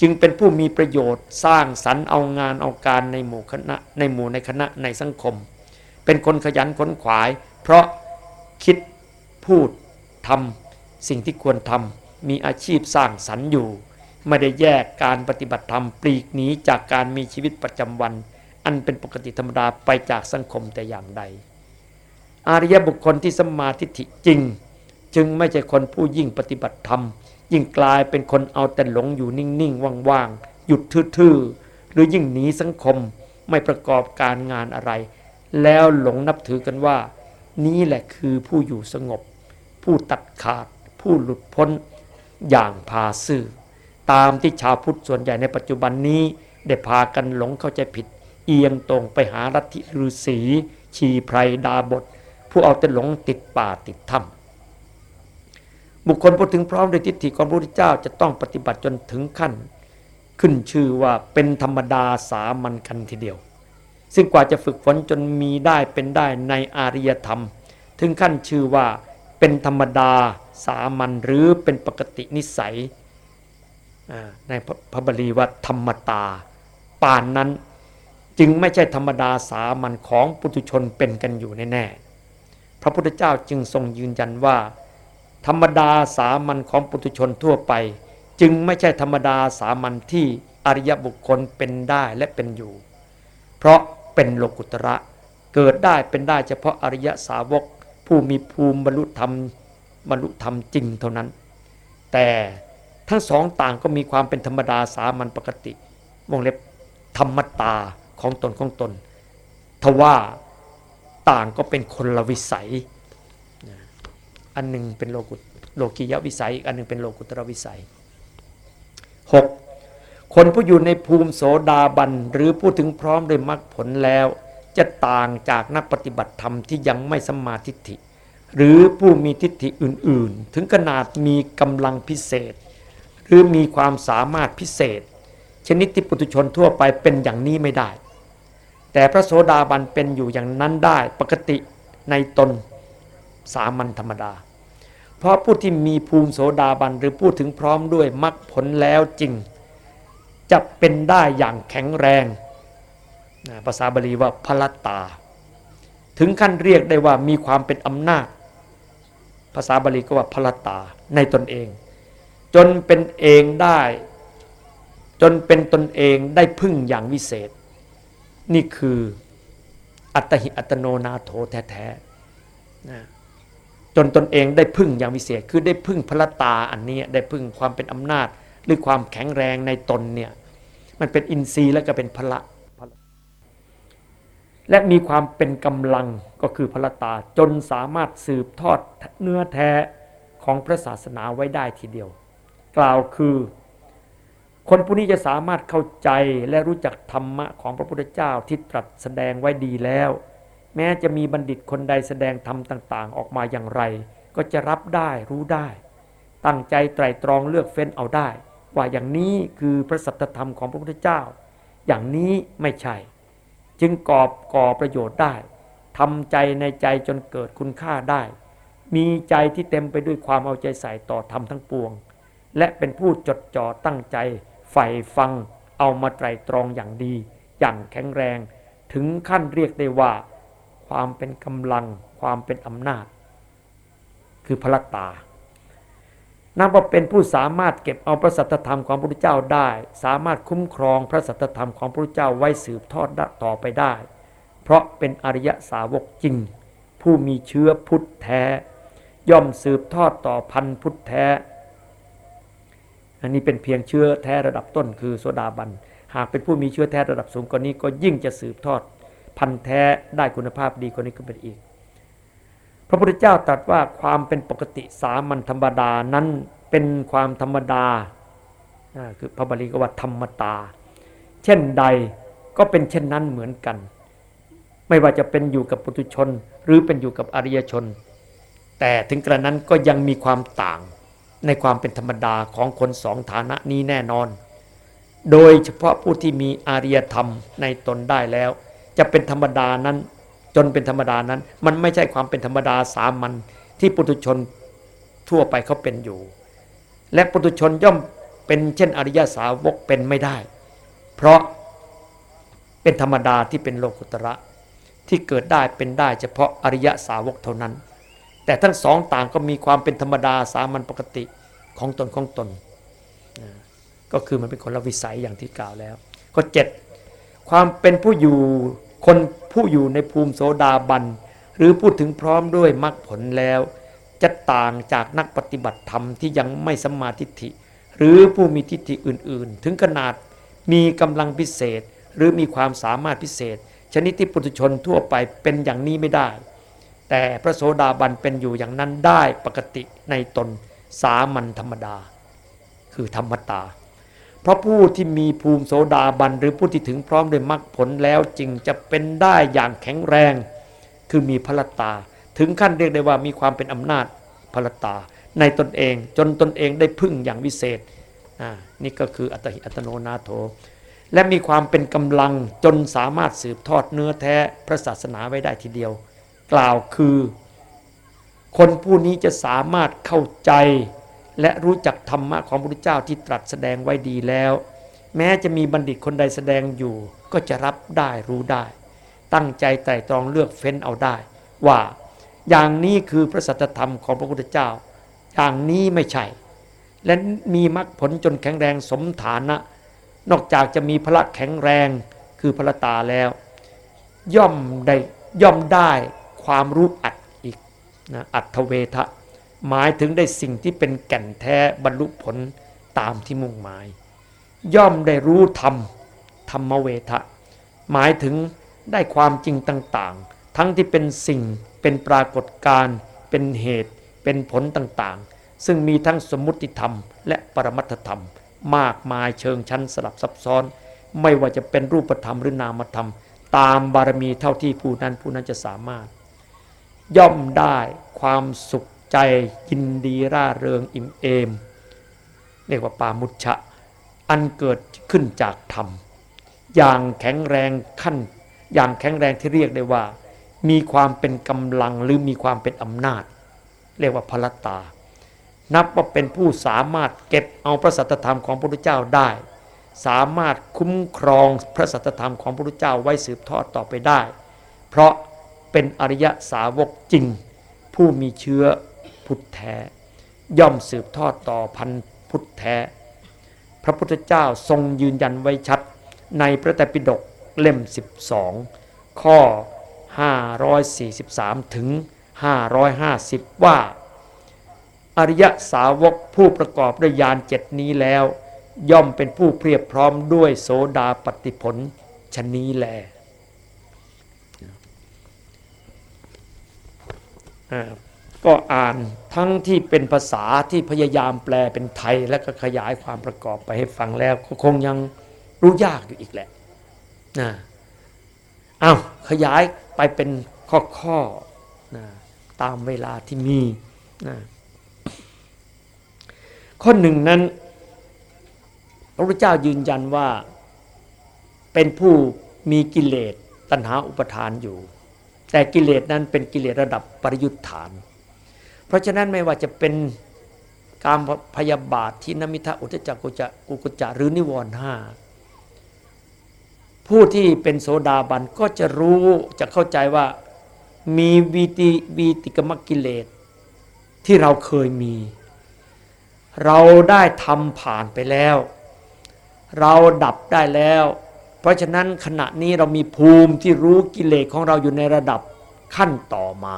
จึงเป็นผู้มีประโยชน์สร้างสรรค์เอางานเอาการในหมู่คณะในหมู่ในคณะในสังคม เป็นคนขยันขนขวาย เพราะคิดพูดทำสิ่งที่ควรทำมีอาชีพสร้างสรรค์อยู่ ไม่ได้แยกการปฏิบัติธรรม ปลีกหนีจากการมีชีวิตประจำวัน อันเป็นปกติธรรมดาไปจากสังคมแต่อย่างใด อริยบุคคลที่สมาธิจริง จึงไม่ใช่คนผู้ยิ่งปฏิบัติธรรม ยิ่งกลายเป็นคนเอาแต่หลงอยู่นิ่งๆว่างๆหยุดทื่อๆหรือยิ่งหนีสังคมไม่ประกอบการงานอะไร แล้วหลงนับถือกันว่า นี้แหละคือผู้อยู่สงบ ผู้ตัดขาด ผู้หลุดพ้นอย่างพาซื่อ ตามที่ชาวพุทธส่วนใหญ่ในปัจจุบันนี้ได้พากันหลงเข้าใจผิด เอียงตรงไปหาลัทธิฤาษีชีไพรดาบท ผู้เอาแต่หลงติดป่าติดถ้ำบุคคลพูดถึงพร้อมด้วยทิฏฐิของพระพุทธเจ้าจะต้องปฏิบัติจนถึงขั้น ขึ้นชื่อว่าเป็นธรรมดาสามัญกันทีเดียว ซึ่งกว่าจะฝึกฝนจนมีได้เป็นได้ในอารยธรรม ถึงขั้นชื่อว่าเป็นธรรมดาสามัญหรือเป็นปกตินิสัยในพระบาลีว่าธรรมตา ป่านนั้นจึงไม่ใช่ธรรมดาสามัญของปุถุชนเป็นกันอยู่แน่ๆ พระพุทธเจ้าจึงทรงยืนยันว่า ธรรมดาสามัญของปุถุชนทั่วไป จึงไม่ใช่ธรรมดาสามัญที่อริยบุคคลเป็นได้และเป็นอยู่ เพราะเป็นโลกุตระเกิดได้เป็นได้เฉพาะอริยสาวก ผู้มีภูมิบรรลุธรรมบรรลุธรรมจริงเท่านั้น แต่ทั้งสองต่างก็มีความเป็นธรรมดาสามัญปกติวงเล็บธรรมตาของตนของตน ทว่า ต่างก็เป็นคนละวิสัย อันหนึ่งเป็นโลกุโลกียวิสัย อีกอันหนึ่งเป็นโลกุตรวิสัย 6. คนผู้อยู่ในภูมิโสดาบัน หรือผู้ถึงพร้อมด้วยมรรคผลแล้ว จะต่างจากนักปฏิบัติธรรมที่ยังไม่สัมมาทิฏฐิ หรือผู้มีทิฏฐิอื่น ๆ ถึงขนาดมีกำลังพิเศษ หรือมีความสามารถพิเศษ ชนิดที่ปุถุชนทั่วไปเป็นอย่างนี้ไม่ได้ แต่พระโสดาบันเป็นอยู่อย่างนั้นได้ปกติในตนสามัญธรรมดา เพราะผู้ที่มีภูมิโสดาบันหรือพูดถึงพร้อมด้วยมรรคผลแล้วจริง จะเป็นได้อย่างแข็งแรงภาษาบาลีว่าพลัตาถึงขั้นเรียกได้ว่ามีความเป็นอำนาจ ภาษาบาลีก็ว่าพลตาในตนเอง จนเป็นเองได้ จนเป็นตนเองได้พึ่งอย่างวิเศษ นี่คืออัตหิอัตโนนาโถแท้ๆจนตนเองได้พึ่งอย่างวิเศษ คือได้พึ่งพระตาอันนี้ได้พึ่งความเป็นอำนาจ หรือความแข็งแรงในตนเนี่ยมันเป็นอินทรีย์แล้วก็เป็นพละและมีความเป็นกำลังก็คือพระตาจนสามารถสืบทอดเนื้อแท้ของพระศาสนาไว้ได้ทีเดียว กล่าวคือ คนผู้นี้จะสามารถเข้าใจและรู้จักธรรมะของพระพุทธเจ้าที่ตรัสแสดงไว้ดีแล้ว แม้จะมีบัณฑิตคนใดแสดงธรรมต่าง ๆ ออกมาอย่างไร ก็จะรับได้รู้ได้ ตั้งใจไตรตรองเลือกเฟ้นเอาได้ ว่าอย่างนี้คือพระสัตธรรมของพระพุทธเจ้า อย่างนี้ไม่ใช่ จึงกอบก่อประโยชน์ได้ทำใจในใจจนเกิดคุณค่าได้ มีใจที่เต็มไปด้วยความเอาใจใส่ต่อธรรมทั้งปวง และเป็นผู้จดจ่อตั้งใจ ใฝ่ฟังเอามาไตรตรองอย่างดี อย่างแข็งแรง ถึงขั้นเรียกได้ว่า ความเป็นกำลัง ความเป็นอำนาจ คือพระตานับว่าเป็นผู้สามารถเก็บเอาพระสัตธรรมของพระพุทธเจ้าได้ สามารถคุ้มครองพระสัตธรรมของพระพุทธเจ้าไว้สืบทอดต่อไปได้ เพราะเป็นอริยสาวกจริง ผู้มีเชื้อพุทธแท้ ย่อมสืบทอดต่อพันพุทธแท้ อันนี้เป็นเพียงเชื้อแท้ระดับต้นคือโสดาบัน หากเป็นผู้มีเชื้อแท้ระดับสูงกว่านี้ก็ยิ่งจะสืบทอด พันแท้ได้คุณภาพดีกว่านี้ก็เป็นอีก พระพุทธเจ้าตรัสว่าความเป็นปกติสามัญธรรมดานั้นเป็นความธรรมดา คือพระบาลีก็ว่าธรรมตา เช่นใดก็เป็นเช่นนั้นเหมือนกัน ไม่ว่าจะเป็นอยู่กับปุถุชน หรือเป็นอยู่กับอริยชน แต่ถึงกระนั้นก็ยังมีความต่าง ในความเป็นธรรมดาของคนสองฐานะนี้แน่นอน โดยเฉพาะผู้ที่มีอาริยธรรมในตนได้แล้ว จะเป็นธรรมดานั้น จนเป็นธรรมดานั้น มันไม่ใช่ความเป็นธรรมดาสามัญที่ปุถุชนทั่วไปเขาเป็นอยู่ และปุถุชนย่อมเป็นเช่นอริยสาวกเป็นไม่ได้ เพราะเป็นธรรมดาที่เป็นโลกุตระ ที่เกิดได้เป็นได้เฉพาะอริยสาวกเท่านั้น แต่ทั้งสองต่างก็มีความเป็นธรรมดาสามัญปกติของตนของตน ก็คือมันเป็นคนละวิสัยอย่างที่กล่าวแล้ว ก็เจ็ดความเป็นผู้อยู่คนผู้อยู่ในภูมิโสดาบัน หรือพูดถึงพร้อมด้วยมรรคผลแล้ว จะต่างจากนักปฏิบัติธรรมที่ยังไม่สมาธิฐิ หรือผู้มีทิฏฐิอื่น ๆ ถึงขนาดมีกำลังพิเศษ หรือมีความสามารถพิเศษ ชนิดที่ปุถุชนทั่วไปเป็นอย่างนี้ไม่ได้ แต่พระโสดาบันเป็นอยู่อย่างนั้นได้ปกติในตนสามัญธรรมดา คือธรรมตา เพราะผู้ที่มีภูมิโสดาบันหรือผู้ที่ถึงพร้อมด้วยมรรคผลแล้วจึงจะเป็นได้อย่างแข็งแรง คือมีพลตา ถึงขั้นเรียกได้ว่ามีความเป็นอำนาจพลตา ในตนเองจนตนเองได้พึ่งอย่างวิเศษนี่ก็คืออัตหิอัตโนนาโถและมีความเป็นกำลังจนสามารถสืบทอดเนื้อแท้พระศาสนาไว้ได้ทีเดียว กล่าวคือ คนผู้นี้จะสามารถเข้าใจ และรู้จักธรรมะของพระพุทธเจ้าที่ตรัสแสดงไว้ดีแล้ว แม้จะมีบัณฑิตคนใดแสดงอยู่ ก็จะรับได้รู้ได้ ตั้งใจไตรตรองเลือกเฟ้นเอาได้ ว่าอย่างนี้คือพระสัจธรรมของพระพุทธเจ้า อย่างนี้ไม่ใช่ และมีมรรคผลจนแข็งแรงสมฐานะ นอกจากจะมีพละแข็งแรงคือพระตาแล้ว ย่อมได้ย่อมได้ ความรู้อัดอีกนะอัตเวทะหมายถึงได้สิ่งที่เป็นแก่นแท้บรรลุผลตามที่มุ่งหมาย ย่อมได้รู้ธรรมธรรมเวทะ หมายถึงได้ความจริงต่างๆ ทั้งที่เป็นสิ่งเป็นปรากฏการณ์เป็นเหตุ เป็นผลต่างๆ ซึ่งมีทั้งสมมุติธรรม และปรมัตธรรม มากมายเชิงชั้นสลับซับซ้อน ไม่ว่าจะเป็นรูปธรรมหรือนามธรรม ตามบารมีเท่าที่ผู้นั้นผู้นั้นจะสามารถ ย่อมได้ความสุขใจยินดีร่าเริงอิ่มเอม เรียกว่าปามุชชะ อันเกิดขึ้นจากธรรม อย่างแข็งแรงขั้น อย่างแข็งแรงที่เรียกได้ว่า มีความเป็นกำลังหรือมีความเป็นอำนาจ เรียกว่าพลตา นับว่าเป็นผู้สามารถเก็บเอาพระสัตธรรมของพระพุทธเจ้าได้ สามารถคุ้มครองพระสัตธรรมของพระพุทธเจ้าไว้สืบทอดต่อไปได้ เพราะ เป็นอริยสาวกจริง ผู้มีเชื้อพุทธแท้ ย่อมสืบทอดต่อพันพุทธแท้ พระพุทธเจ้าทรงยืนยันไว้ชัดในพระไตรปิฎกเล่ม 12 ข้อ 543 ถึง 550 ว่า อริยสาวกผู้ประกอบด้วยญาณเจ็ดนี้แล้ว ย่อมเป็นผู้เพียบพร้อมด้วยโสดาปฏิผลชนี้แล ก็อ่านทั้งที่เป็นภาษาที่พยายามแปลเป็นไทย แล้วก็ขยายความประกอบไปให้ฟังแล้วก็คงยังรู้ยากอยู่อีกแหละนะเอาขยายไปเป็นข้อๆนะตามเวลาที่มีนะข้อหนึ่งนั้น พระพุทธเจ้ายืนยันว่าเป็นผู้มีกิเลสตัณหาอุปทานอยู่ แต่กิเลสนั้นเป็นกิเลสระดับปริยุทธาน เพราะฉะนั้นไม่ว่าจะเป็นการพยาบาทที่นมิทะอุทจักกุจะกุกุจะหรือนิวรณ์ห้าผู้ที่เป็นโสดาบันก็จะรู้จะเข้าใจว่ามีวีติวีติกมกิเลสที่เราเคยมี เราได้ทำผ่านไปแล้ว เราดับได้แล้ว เพราะฉะนั้นขณะนี้เรามีภูมิที่รู้กิเลสของเราอยู่ในระดับขั้นต่อมา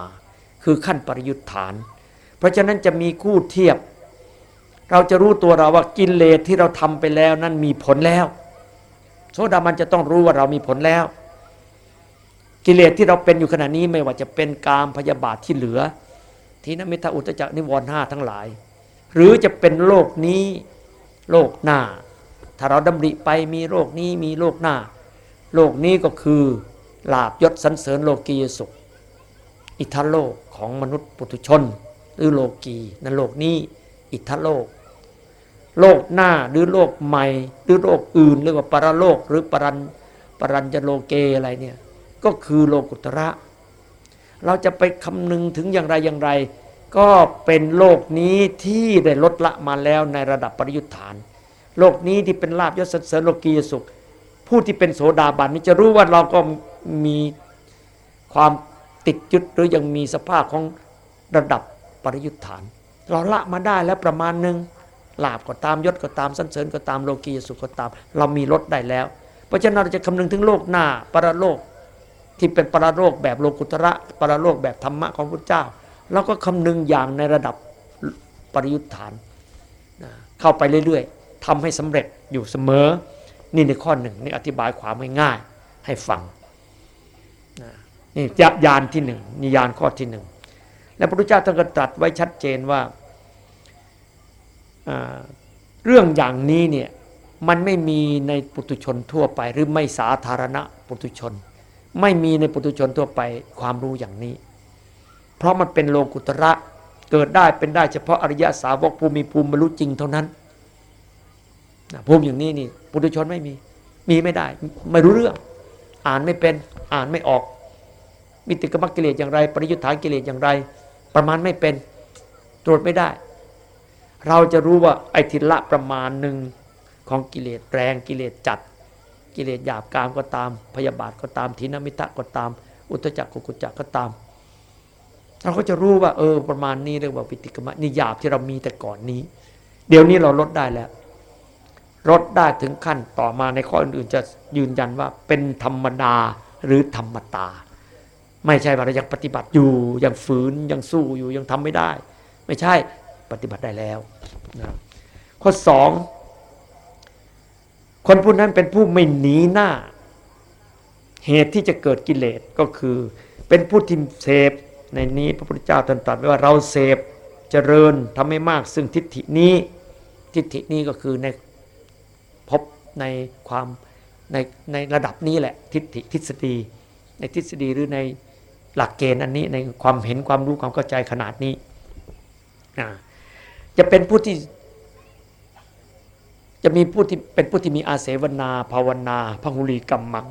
คือขั้นปริยุทธฐาน เพราะฉะนั้นจะมีคู่เทียบ เราจะรู้ตัวเราว่ากิเลสที่เราทำไปแล้วนั้นมีผลแล้วโสดาบันจะต้องรู้ว่าเรามีผลแล้ว กิเลสที่เราเป็นอยู่ขณะนี้ไม่ว่าจะเป็นกามพยาบาทที่เหลือ ทีนมิทาอุตจักนิวรณ์ห้าทั้งหลาย หรือจะเป็นโลกนี้โลกหน้า ถ้าเราดำริไปมีโลกนี้มีโลกหน้า โลกนี้ก็คือลาบยศสันเสริญโลกียสุข อิทธโลกของมนุษย์ปุถุชน หรือโลกีนั่นโลกนี้อิทธโลก โลกหน้าหรือโลกใหม่ หรือโลกอื่นเรียกว่าปรโลกหรือปรันปรัญญโลเกอะไรเนี่ยก็คือโลกุตระ เราจะไปคำนึงถึงอย่างไรอย่างไร ก็เป็นโลกนี้ที่ได้ลดละมาแล้วในระดับปริยุทธาน โลกนี้ที่เป็นลาบยศเสริญโลกียสุข ผู้ที่เป็นโสดาบันนี้จะรู้ว่าเราก็มีความติดยึดหรือยังมีสภาพของระดับปริยุทธาน เราละมาได้แล้วประมาณหนึ่งลาบก็ตามยศก็ตามสันเสริญก็ตามโลกียสุขก็ตาม เรามีลดได้แล้ว เพราะฉะนั้นเราจะคำนึงถึงโลกหน้าปรโลกที่เป็นปรโลกแบบโลกุตระปรโลกแบบธรรมะของพระเจ้าเราก็คำนึงอย่างในระดับปริยุทธานเข้าไปเรื่อยๆ ทำให้สำเร็จอยู่เสมอ นี่ในข้อหนึ่งนี่อธิบายความง่ายๆให้ฟังนี่ยานที่หนึ่งนิยานข้อที่หนึ่งและพระพุทธเจ้าท่านก็ตรัสไว้ชัดเจนว่าเรื่องอย่างนี้เนี่ยมันไม่มีในปุถุชนทั่วไป หรือไม่สาธารณะปุถุชน ไม่มีในปุถุชนทั่วไปความรู้อย่างนี้ เพราะมันเป็นโลกุตระเกิดได้เป็นได้เฉพาะอริยสาวกภูมิภูมิบรรลุจริงเท่านั้น ภูมิอย่างนี้นี่ปุถุชนไม่มี มีไม่ได้ ไม่รู้เรื่อง อ่านไม่เป็นอ่านไม่ออกมิติกรรมกิเลสอย่างไร ปริยุทธานกิเลสอย่างไร ประมาณไม่เป็น ตรวจไม่ได้ เราจะรู้ว่าไอ้ทิละประมาณหนึ่งของกิเลสแรงกิเลสจัด กิเลสหยาบกามก็ตาม พยาบาทก็ตามทินมิตะก็ตาม อุตจักกุกุจักก็ตามเราก็จะรู้ว่าเออประมาณนี้เรียกว่าวิติกรรมนี่หยาบที่เรามีแต่ก่อนนี้ เดี๋ยวนี้เราลดได้แล้ว ลดได้ถึงขั้นต่อมาในข้ออื่นๆจะยืนยันว่าเป็นธรรมดาหรือธรรมตา ไม่ใช่ว่าเรายังปฏิบัติอยู่ยังฝืนยังสู้อยู่ยังทำไม่ได้ ไม่ใช่ปฏิบัติได้แล้วนะข้อสองคนผู้นั้นเป็นผู้ไม่หนีหน้า เหตุที่จะเกิดกิเลสก็คือ เป็นผู้ที่เสพในนี้พระพุทธเจ้าตรัสไว้ว่าเราเสพเจริญทำให้มากซึ่งทิฏฐินี้ทิฏฐินี้ก็คือใน พบในความในในระดับนี้แหละทิฏฐิทฤษฎี ในทฤษฎีหรือในหลักเกณฑ์อันนี้ในความเห็นความรู้ความเข้าใจขนาดนี้จะเป็นผู้ที่จะมีผู้ที่เป็นผู้ที่มีอาเสวนา ภาวนาพหุลีกรรมมัง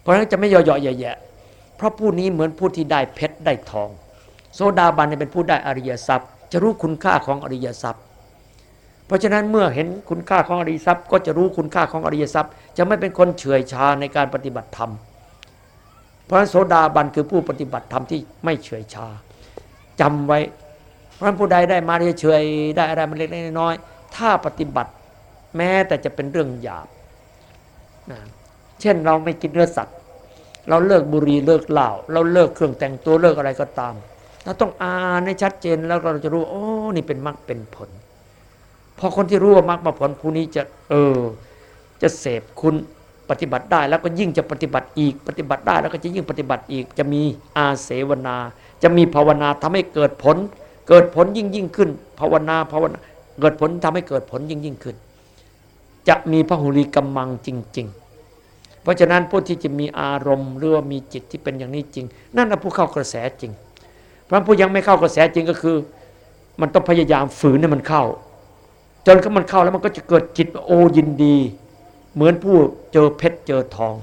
เพราะฉะนั้นจะไม่ย่อๆแย่ๆเพราะผู้นี้เหมือนผู้ที่ได้เพชรได้ทอง โซดาบันเป็นผู้ได้อริยทรัพย์ จะรู้คุณค่าของอริยทรัพย์ เพราะฉะนั้นเมื่อเห็นคุณค่าของอริยทรัพย์ ก็จะรู้คุณค่าของอริยทรัพย์ จะไม่เป็นคนเฉื่อยชาในการปฏิบัติธรรม เพราะฉะนั้นโสดาบันคือผู้ปฏิบัติธรรมที่ไม่เฉื่อยชาจำไว้ เพราะผู้ใดได้มาเฉยได้อะไรมันเล็กๆน้อยๆถ้าปฏิบัติแม้แต่จะเป็นเรื่องหยาบนะเช่นเราไม่กินเนื้อสัตว์ เราเลิกบุหรี่เลิกเหล้าเราเลิกเครื่องแต่งตัวเลิกอะไรก็ตามเราต้องอ่านให้ชัดเจนแล้วเราจะรู้โอ้นี่เป็นมรรคเป็นผล พอคนที่รู้ว่ามรรคผลผู้นี้จะเออ จะเสพคุณปฏิบัติได้แล้วก็ยิ่งจะปฏิบัติอีกปฏิบัติได้แล้วก็จะยิ่งปฏิบัติอีก จะมีอาเสวนา จะมีภาวนาทำให้เกิดผล เกิดผลยิ่งยิ่งขึ้น ภาวนาภาวนาเกิดผลทำให้เกิดผลยิ่งยิ่งขึ้น จะมีพระหุลีกำมังจริง ๆ เพราะฉะนั้นผู้ที่จะมีอารมณ์หรือว่ามีจิตที่เป็นอย่างนี้จริง นั่นแหะผู้เข้ากระแสจริง เพราะผู้ยังไม่เข้ากระแสจริงก็คือ มันต้องพยายามฝืนให้มันเข้า จนก็มันเข้าแล้วมันก็จะเกิดจิตโอยินดี เหมือนผู้เจอเพชรเจอทอง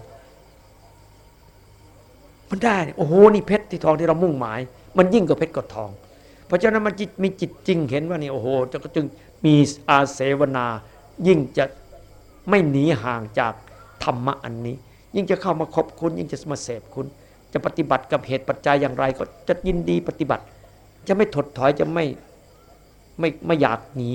มันได้โอ้โหนี่เพชรที่ทองที่เรามุ่งหมาย มันยิ่งกว่าเพชรกับทอง เพราะฉะนั้นมันจิตมีจิตจริงเห็นว่านี่โอ้โหจะก็จึงมีอาเสวนา ยิ่งจะไม่หนีห่างจากธรรมะอันนี้ ยิ่งจะเข้ามาคบคุณ ยิ่งจะมาเสพคุณ จะปฏิบัติกับเหตุปัจจัยอย่างไร ก็จะยินดีปฏิบัติ จะไม่ถดถอยจะไม่ไม่ไม่อยากหนี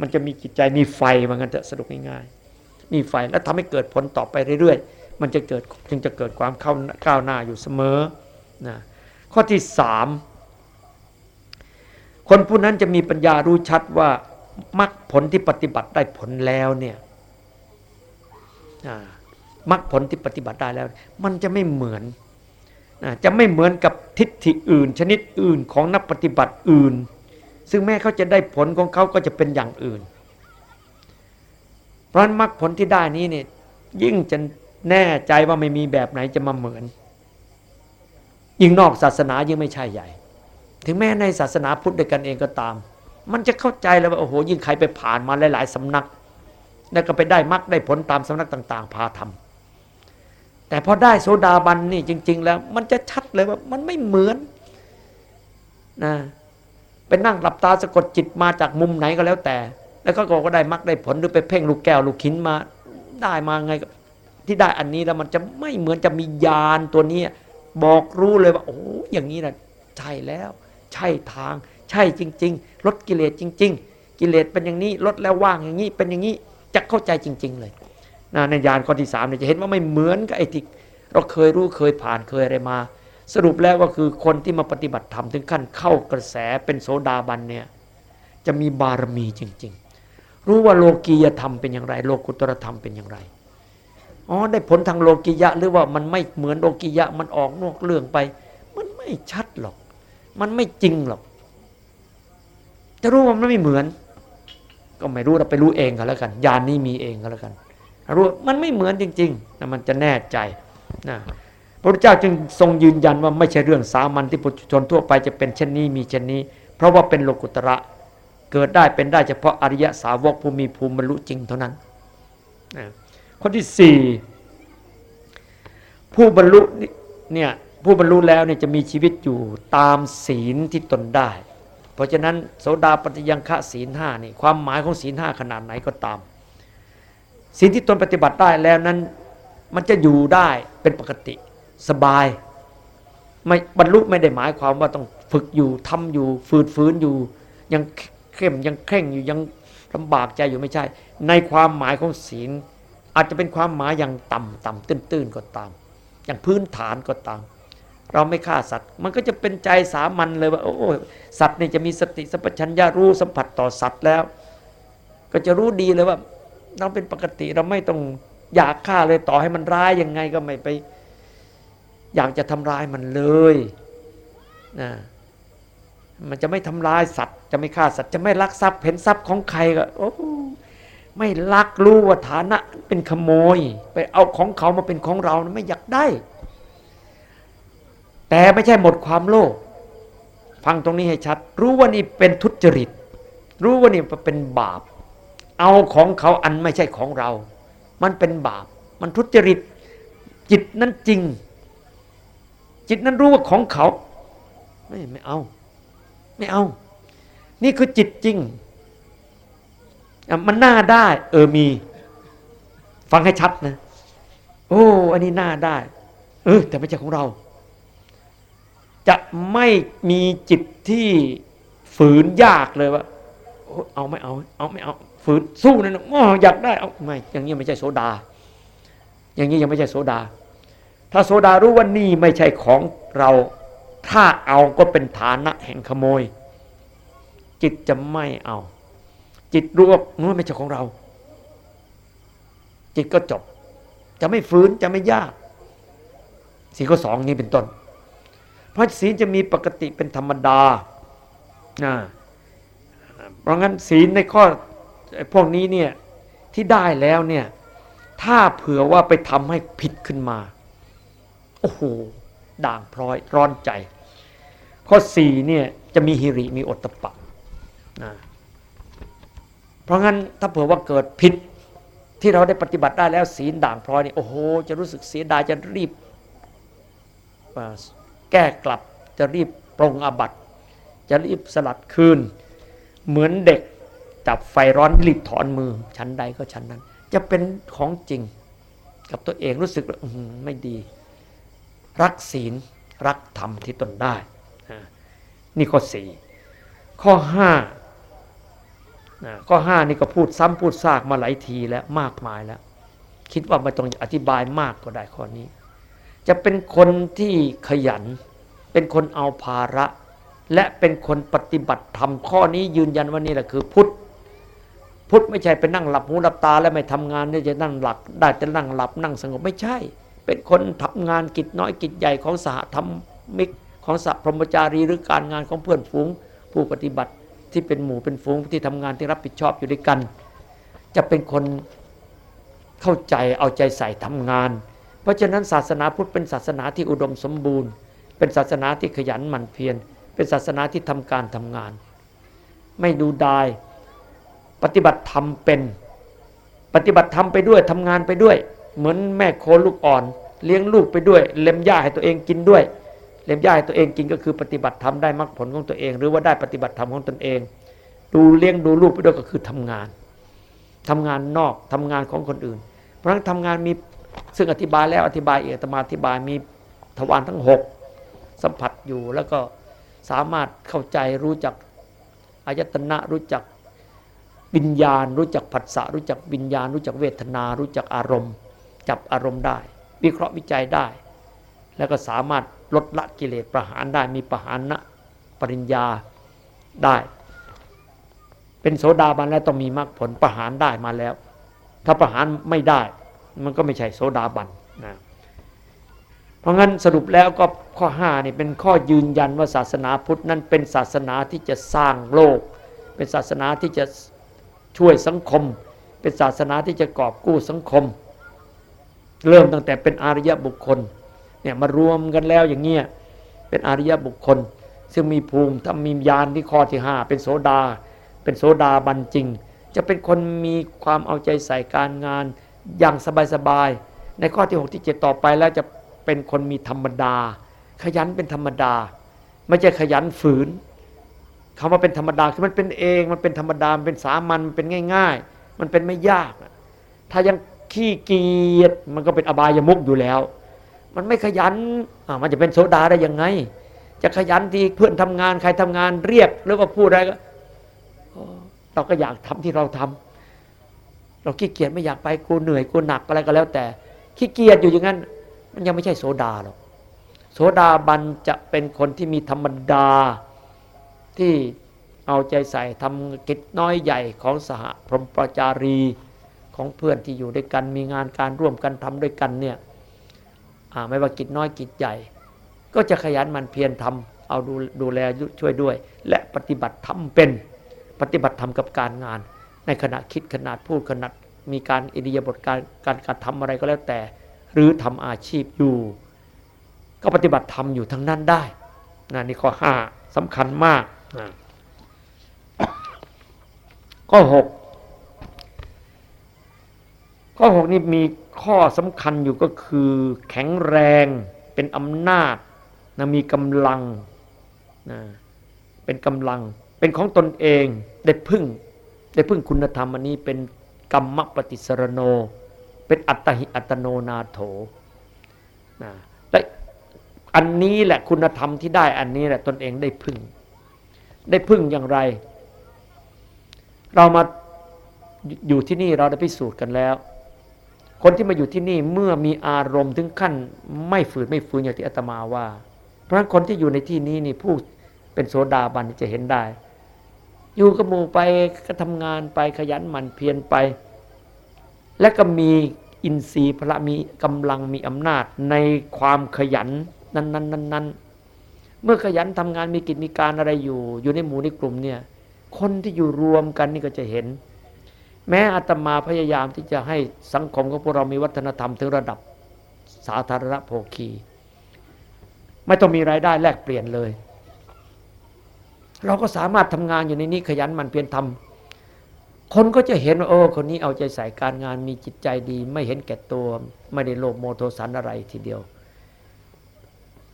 มันจะมีจิตใจมีไฟมันกันจะสรุปง่ายๆมีไฟแล้วทำให้เกิดผลต่อไปเรื่อยๆ มันจะเกิดจึงจะเกิดความเข้าก้าวหน้าอยู่เสมอนะข้อที่สามคนผู้นั้นจะมีปัญญารู้ชัดว่ามรรคผลที่ปฏิบัติได้ผลแล้วเนี่ยมรรคผลที่ปฏิบัติได้แล้ว มันจะไม่เหมือนจะไม่เหมือนกับทิฏฐิอื่น ชนิดอื่นของนักปฏิบัติอื่น ซึ่งแม้เขาจะได้ผลของเขาก็จะเป็นอย่างอื่น เพราะมรรคผลที่ได้นี้เนี่ยยิ่งจะแน่ใจว่าไม่มีแบบไหนจะมาเหมือน ยิ่งนอกศาสนายิ่งไม่ใช่ใหญ่ ถึงแม้ในศาสนาพุทธด้วยกันเองก็ตาม มันจะเข้าใจแล้วว่าโอ้โห ยิ่งใครไปผ่านมาหลายๆสำนัก แล้วก็ไปได้มรรคได้ผลตามสำนักต่าง ๆ พาทำแต่พอได้โซดาบันนี่จริง ๆ แล้ว มันจะชัดเลยว่ามันไม่เหมือนนะ เป็นนั่งหลับตาสะกดจิตมาจากมุมไหนก็แล้วแต่ แล้วก็ก็ได้มรรคได้ผลหรือไปเพ่งลูกแก้วลูกขินมา ได้มาไงที่ได้อันนี้แล้วมันจะไม่เหมือนจะมียานตัวนี้บอกรู้เลยว่า โอ้อย่างนี้นะใช่แล้ว ใช่ทาง ใช่จริง ๆ ลดกิเลสจริง ๆ กิเลสเป็นอย่างนี้ลดแล้วว่างอย่างนี้เป็นอย่างนี้จะเข้าใจจริง ๆ เลยนะในยานข้อที่สามเนี่ยจะเห็นว่าไม่เหมือนกับไอ้ที่เราเคยรู้เคยผ่านเคยอะไรมา สรุปแล้วก็คือคนที่มาปฏิบัติธรรมถึงขั้นเข้ากระแสเป็นโสดาบันเนี่ยจะมีบารมีจริง ๆ รู้ว่าโลกียธรรมเป็นอย่างไร โลกุตรธรรมเป็นอย่างไรอ๋อได้ผลทางโลกิยะหรือว่ามันไม่เหมือนโลกิยะมันออกนอกเรื่องไป มันไม่ชัดหรอก มันไม่จริงหรอก จะรู้ว่ามันไม่เหมือน ก็ไม่รู้เราไปรู้เองก็แล้วกันญาณนี้มีเองก็แล้วกันรู้มันไม่เหมือนจริงๆนะมันจะแน่ใจนะ ระพุทธเจ้าจึงทรงยืนยันว่าไม่ใช่เรื่องสามัญที่ปุถุชนทั่วไปจะเป็นเช่นนี้มีเช่นนี้ เพราะว่าเป็นโลกุตระเกิดได้เป็นได้เฉพาะอริยสาวกผู้มีภูมิบรรลุจริงเท่านั้นนะข้อที่สี่ผู้บรรลุเนี่ยผู้บรรลุแล้วเนี่ยจะมีชีวิตอยู่ตามศีลที่ตนได้ เพราะฉะนั้นโสดาปฏิยังฆะศีลห้านี่ความหมายของศีลห้าขนาดไหนก็ตามศีลที่ตนปฏิบัติได้แล้วนั้นมันจะอยู่ได้เป็นปกติ สบาย ไม่บรรลุไม่ได้หมายความว่าต้องฝึกอยู่ทำอยู่ฝืดฟื้นอยู่ ยังเข้มยังเคร่งอยู่ยังลำบากใจอยู่ไม่ใช่ ในความหมายของศีล อาจจะเป็นความหมายอย่างต่ำต่ำตื้นๆก็ตาม อย่างพื้นฐานก็ตาม เราไม่ฆ่าสัตว์ มันก็จะเป็นใจสามัญเลยว่า โอ้สัตว์นี่จะมีสติสัมปชัญญะรู้สัมผัสต่อสัตว์แล้ว ก็จะรู้ดีเลยว่าเราเป็นปกติเราไม่ต้องอยากฆ่าเลยต่อให้มันร้ายยังไงก็ไม่ไป อยากจะทำร้ายมันเลยนะมันจะไม่ทำร้ายสัตว์ จะไม่ฆ่าสัตว์จะไม่ลักทรัพย์เห็นทรัพย์ของใครก็โอ้ไม่ลักรู้ว่าฐานะเป็นขโมย ไปเอาของเขามาเป็นของเราไม่อยากได้ แต่ไม่ใช่หมดความโลภฟังตรงนี้ให้ชัด รู้ว่านี่เป็นทุจริต รู้ว่านี่เป็นบาป เอาของเขาอันไม่ใช่ของเรา มันเป็นบาป มันทุจริต จิตนั้นจริง จิตนั้นรู้ว่าของเขา ไม่ไม่เอา ไม่เอา นี่คือจิตจริงมันน้าได้ เออมี ฟังให้ชัดนะ โอ้อันนี้น้าได้ เออ แต่ไม่ใช่ของเรา จะไม่มีจิตที่ฝืนยากเลยว่าเอาไม่เอา เอาไม่เอา ฝืนสู้นั่นอ๋ออยากได้เอาไม่อย่างนี้ไม่ใช่โสดา อย่างนี้ยังไม่ใช่โสดา ถ้าโสดารู้ว่านี่ไม่ใช่ของเรา ถ้าเอาก็เป็นฐานะแห่งขโมย จิตจะไม่เอา จิตรู้ว่านู้นไม่ใช่ของเรา จิตก็จบ จะไม่ฟื้นจะไม่ยากสีข้อสองนี้เป็นต้น เพราะศีลจะมีปกติเป็นธรรมดานะเพราะงั้นศีลในข้อพวกนี้เนี่ยที่ได้แล้วเนี่ยถ้าเผื่อว่าไปทำให้ผิดขึ้นมา อ้โหด่างพร้อยร้อนใจ ข้อสี่เนี่ยจะมีฮิริมีอตตะปะนะเพราะงั้นถ้าเผื่อว่าเกิดผิดที่เราได้ปฏิบัติได้แล้วศีลด่างพร้อยนี่โอ้โห จะรู้สึกเสียดายจะรีบแก้กลับจะรีบปรงอบัตจะรีบสลัดคืน เหมือนเด็กจับไฟร้อนรีบถอนมือ ชั้นใดก็ชั้นนั้น จะเป็นของจริง กับตัวเองรู้สึกไม่ดี รักศีลรักธรรมที่ตนได้ นี่ข้อสี่ข้อห้าข้อห้านี่ก็พูดซ้ำพูดซากมาหลายทีแล้วมากมายแล้ว คิดว่าไม่ต้องอธิบายมากก็ได้ข้อนี้ จะเป็นคนที่ขยัน เป็นคนเอาภาระ และเป็นคนปฏิบัติธรรมข้อนี้ยืนยันว่านี่แหละคือพุทธพุทธไม่ใช่เป็นนั่งหลับหูหลับตาแล้วไม่ทำงานนี่จะนั่งหลับได้จะนั่งหลับนั่งสงบไม่ใช่ เป็นคนทำงานกิจน้อยกิจใหญ่ของสหธรรมิกของสัพพรมจารีหรือการงานของเพื่อนฝูง ผู้ปฏิบัติที่เป็นหมู่เป็นฝูงที่ทำงานที่รับผิดชอบอยู่ด้วยกัน จะเป็นคนเข้าใจเอาใจใส่ทำงาน เพราะฉะนั้นศาสนาพุทธเป็นศาสนาที่อุดมสมบูรณ์ เป็นศาสนาที่ขยันหมั่นเพียรเป็นศาสนาที่ทำการทำงาน ไม่ดูดาย ปฏิบัติธรรมเป็น ปฏิบัติธรรมไปด้วยทำงานไปด้วย เหมือนแม่โคลูกอ่อน เลี้ยงลูกไปด้วย เล็มหญ้าให้ตัวเองกินด้วย เล็มหญ้าให้ตัวเองกินก็คือปฏิบัติธรรมได้มรรคผลของตัวเอง หรือว่าได้ปฏิบัติธรรมของตนเอง ดูเลี้ยงดูลูกไปด้วยก็คือทำงานทำงานนอกทำงานของคนอื่น เพราะฉะนั้นทำงานมีซึ่งอธิบายแล้วอธิบายเอกตมาอธิบายมีทวารทั้งหกสัมผัสอยู่แล้วก็สามารถเข้าใจรู้จักอายตนะรู้จักวิญญาณ รู้จักผัสสะรู้จักวิญญาณ รู้จักเวทนา รู้จักอารมณ์ จับอารมณ์ได้ วิเคราะห์วิจัยได้ แล้วก็สามารถลดละกิเลสประหารได้มีประหารนะปริญญาได้ เป็นโสดาบันแล้วต้องมีมรรคผลประหารได้มาแล้ว ถ้าประหารไม่ได้ มันก็ไม่ใช่โสดาบันนะเพราะงั้นสรุปแล้วก็ข้อ5นี่เป็นข้อยืนยันว่าศาสนาพุทธนั้นเป็นศาสนาที่จะสร้างโลก เป็นศาสนาที่จะช่วยสังคม เป็นศาสนาที่จะกอบกู้สังคม เริ่มตั้งแต่เป็นอารยบุคคลเนี่ยมารวมกันแล้วอย่างเงี้ยเป็นอริยบุคคล ซึ่งมีภูมิถ้ามียานที่ข้อที่ห้าเป็นโสดา เป็นโสดาบันจริง จะเป็นคนมีความเอาใจใส่การงานอย่างสบายๆในข้อที่6ที่7ต่อไปแล้วจะเป็นคนมีธรรมดา ขยันเป็นธรรมดา ไม่ใช่ขยันฝืนคำว่าเป็นธรรมดาคือมันเป็นเอง มันเป็นธรรมดามันเป็นสามัญมันเป็นง่าย ๆ มันเป็นไม่ยาก ถ้ายัง ขี้เกียจมันก็เป็นอบายมุกอยู่แล้ว มันไม่ขยันมันจะเป็นโสดาได้ยังไง จะขยันที่เพื่อนทำงานใครทำงานเรียกหรือว่าพูดอะไรก็เราก็อยากทำที่เราทำเราขี้เกียจไม่อยากไปกูเหนื่อยกูหนักอะไรก็แล้ว แต่ขี้เกียจอยู่อย่างนั้น มันยังไม่ใช่โสดาหรอกโสดาบันจะเป็นคนที่มีธรรมดาที่เอาใจใส่ทำกิจน้อยใหญ่ของสหพรหมปจารี ของเพื่อนที่อยู่ด้วยกันมีงานการร่วมกันทำด้วยกันเนี่ยไม่ว่ากิจน้อยกิจใหญ่ ก็จะขยันมันเพียรทำเอาดูดูแลช่วยด้วย และปฏิบัติทำเป็นปฏิบัติทำกับการงาน ในขณะคิดขนาดพูดขนาดมีการอิริยาบถการการการทำอะไรก็แล้วแต่ หรือทำอาชีพอยู่ ก็ปฏิบัติธรรมอยู่ทั้งนั้นได้นะนี่ข้อห้าสำคัญมากนะข้อหก ข้อหกนี่มีข้อสำคัญอยู่ก็คือ แข็งแรงเป็นอำนาจนะมีกำลังนะเป็นกำลัง เป็นของตนเองได้พึ่งได้พึ่งคุณธรรมอันนี้เป็นกรรมปฏิสรโน เป็นอัตหิอัตโนนาโถนะและอันนี้แหละคุณธรรมที่ได้อันนี้แหละตนเองได้พึ่ง ได้พึ่งอย่างไร เรามาอยู่ที่นี่เราได้พิสูจน์กันแล้ว คนที่มาอยู่ที่นี่เมื่อมีอารมณ์ถึงขั้น ไม่ฝืนไม่ฝืนอย่างที่อาตมาว่า เพราะฉะนั้นคนที่อยู่ในที่นี้นี่ผู้เป็นโสดาบันจะเห็นได้ อยู่กับหมู่ไปก็ทำงานไปขยันหมั่นเพียรไป และก็มีอินทรีย์พระมีกำลังมีอำนาจในความขยันนั้นนั้นนั้นนั้นเมื่อขยันทำงานมีกิจมีการอะไรอยู่ อยู่ในหมู่ในกลุ่มเนี่ย คนที่อยู่รวมกันนี่ก็จะเห็น แม้อาตมาพยายามที่จะให้สังคมของพวกเรามีวัฒนธรรมถึงระดับสาธารณโภคี ไม่ต้องมีรายได้แลกเปลี่ยนเลย เราก็สามารถทำงานอยู่ในนี้ขยันมันเพียรทำคนก็จะเห็นโอ้คนนี้เอาใจใส่การงานมีจิตใจดี ไม่เห็นแก่ตัว ไม่ได้โลภโมโทสันอะไรทีเดียว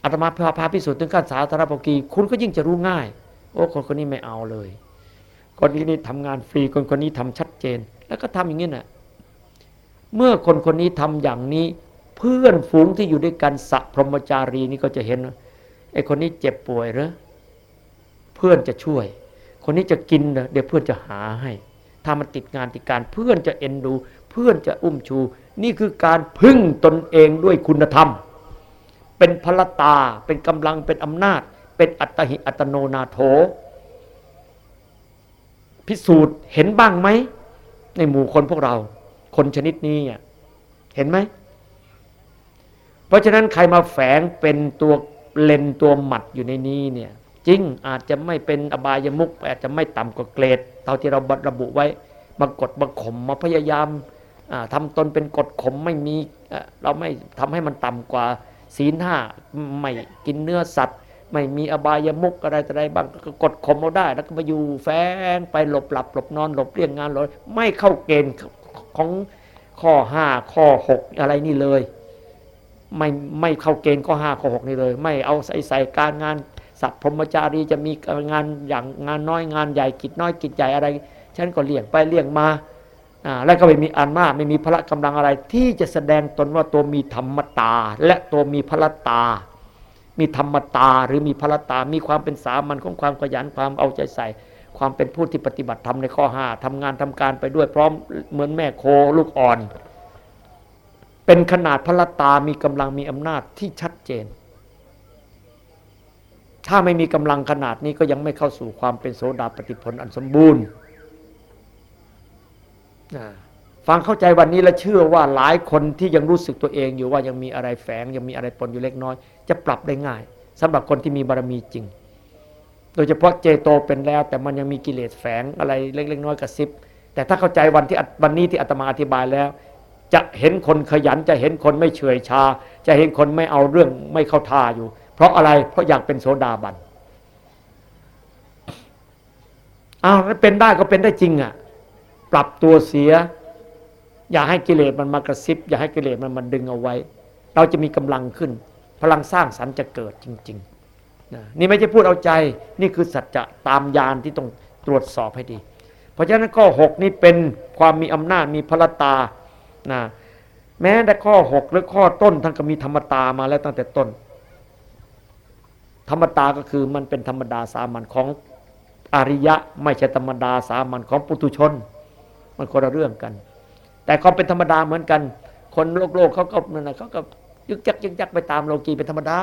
อาตมาพาพาพิสูจน์ถึงขั้นสาธารณภกีคุณก็ยิ่งจะรู้ง่าย โอ้คนคนนี้ไม่เอาเลย คนนี้นี่ทำงานฟรีคนคนนี้ทำชัดเจน แล้วก็ทำอย่างนี้น่ะเมื่อคนคนนี้ทำอย่างนี้ เพื่อนฝูงที่อยู่ด้วยกันสัพรหมจารีนี่ก็จะเห็นไอ้คนนี้เจ็บป่วยเหรอเพื่อนจะช่วย คนนี้จะกินเดี๋ยวเพื่อนจะหาให้ ถ้ามันติดงานติดการเพื่อนจะเอ็นดู เพื่อนจะอุ้มชู นี่คือการพึ่งตนเองด้วยคุณธรรม เป็นพลตาเป็นกำลังเป็นอำนาจ เป็นอัตหิอัตโนนาโถ พิสูจน์เห็นบ้างไหม ในหมู่คนพวกเรา คนชนิดนี้เห็นไหม เพราะฉะนั้นใครมาแฝงเป็นตัวเลนตัวหมัดอยู่ในนี้เนี่ยจริงอาจจะไม่เป็นอบายมุกอาจจะไม่ต่ำกว่าเกรดเท่าที่เราระบุไว้มากดมาข่มมาพยายามทำตนเป็นกดข่มไม่มีเราไม่ทำให้มันต่ำกว่าศีลห้าไม่กินเนื้อสัตว์ ไม่มีอบายมุกอะไรอะไรบ้างก็กดข่มเอาได้ แล้วก็มาอยู่แฝงไปหลบหลับหลบนอนหลบเลี่ยงงานเลยไม่เข้าเกณฑ์ของข้อห้าข้อหกอะไรนี่เลย ไม่ไม่เข้าเกณฑ์ข้อห้าข้อหกนี่เลย ไม่เอาใส่ใส่การงานสัตว์พรหมจารีจะมีงานอย่างงานน้อยงานใหญ่กิจน้อยกิจใหญ่อะไร ฉันก็เลี่ยงไปเลี่ยงมาแล้วก็ไม่มีอันมากไม่มีพละกำลังอะไร ที่จะแสดงตนว่าตัวมีธรรมตา และตัวมีพละตา มีธรรมตาหรือมีพละตา มีความเป็นสามัญของความขยันความเอาใจใส่ ความเป็นผู้ที่ปฏิบัติธรรมในข้อห้าทำงานทำการไปด้วยพร้อมเหมือนแม่โคลูกอ่อน เป็นขนาดพละตามีกำลังมีอำนาจที่ชัดเจน ถ้าไม่มีกำลังขนาดนี้ก็ยังไม่เข้าสู่ความเป็นโสดาปฏิผลอันสมบูรณ์ ฟังเข้าใจวันนี้แล้วเชื่อว่าหลายคนที่ยังรู้สึกตัวเองอยู่ว่ายังมีอะไรแฝง ยังมีอะไรปนอยู่เล็กน้อย จะปรับได้ง่ายสำหรับคนที่มีบารมีจริง โดยเฉพาะเจโตเป็นแล้ว แต่มันยังมีกิเลสแฝงอะไรเล็กๆน้อยกระซิบ แต่ถ้าเข้าใจวันที่วันนี้ที่อาตมาอธิบายแล้ว จะเห็นคนขยันจะเห็นคนไม่เฉยชา จะเห็นคนไม่เอาเรื่องไม่เข้าท่าอยู่ เพราะอะไรเพราะอยากเป็นโสดาบันอ้าวเป็นได้ก็เป็นได้จริงอะ ปรับตัวเสีย อย่าให้กิเลสมันมากระซิบ อย่าให้กิเลสมันมันดึงเอาไว้ เราจะมีกำลังขึ้น พลังสร้างสรรค์จะเกิดจริงๆนี่ไม่ใช่พูดเอาใจนี่คือสัจจะตามยานที่ต้องตรวจสอบให้ดี เพราะฉะนั้นข้อ 6 นี่เป็นความมีอำนาจมีพลตานะแม้แต่ข้อ 6 หรือข้อต้นท่านก็มีธรรมตามาแล้วตั้งแต่ต้น ธรรมตาก็คือมันเป็นธรรมดาสามัญของอริยะ ไม่ใช่ธรรมดาสามัญของปุถุชน มันคนละเรื่องกัน แต่ก็เป็นธรรมดาเหมือนกัน คนโลกโลกเขาก็นั่นนะเขาก็ยึกยักยึกยักไปตามโลกีเป็นธรรมดา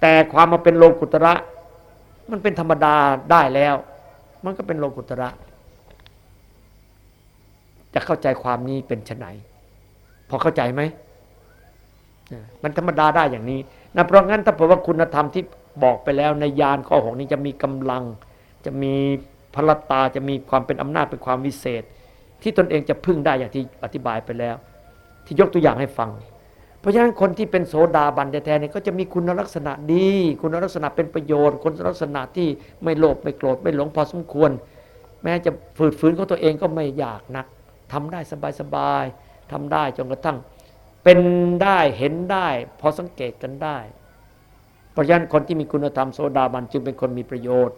แต่ความมาเป็นโลกุตระ มันเป็นธรรมดาได้แล้ว มันก็เป็นโลกุตระ จะเข้าใจความนี้เป็นไนพอเข้าใจไหมมันธรรมดาได้อย่างนี้นะเพราะงั้นถ้าเผื่อว่าคุณธรรมที่บอกไปแล้วในยานข้อหกนี้จะมีกำลัง จะมีพลตาจะมีความเป็นอำนาจเป็นความวิเศษ ที่ตนเองจะพึ่งได้อย่างที่อธิบายไปแล้ว ที่ยกตัวอย่างให้ฟัง เพราะฉะนั้นคนที่เป็นโสดาบันแท้ๆเนี่ยก็จะมีคุณลักษณะดี คุณลักษณะเป็นประโยชน์ คุณลักษณะที่ไม่โลภไม่โกรธไม่หลงพอสมควร แม้จะฝืดฝืนของตัวเองก็ไม่อยากนักทำได้สบายๆทำได้จนกระทั่ง เป็นได้เห็นได้ พอสังเกตกันได้ เพราะฉะนั้นคนที่มีคุณธรรมโสดาบันจึงเป็นคนมีประโยชน์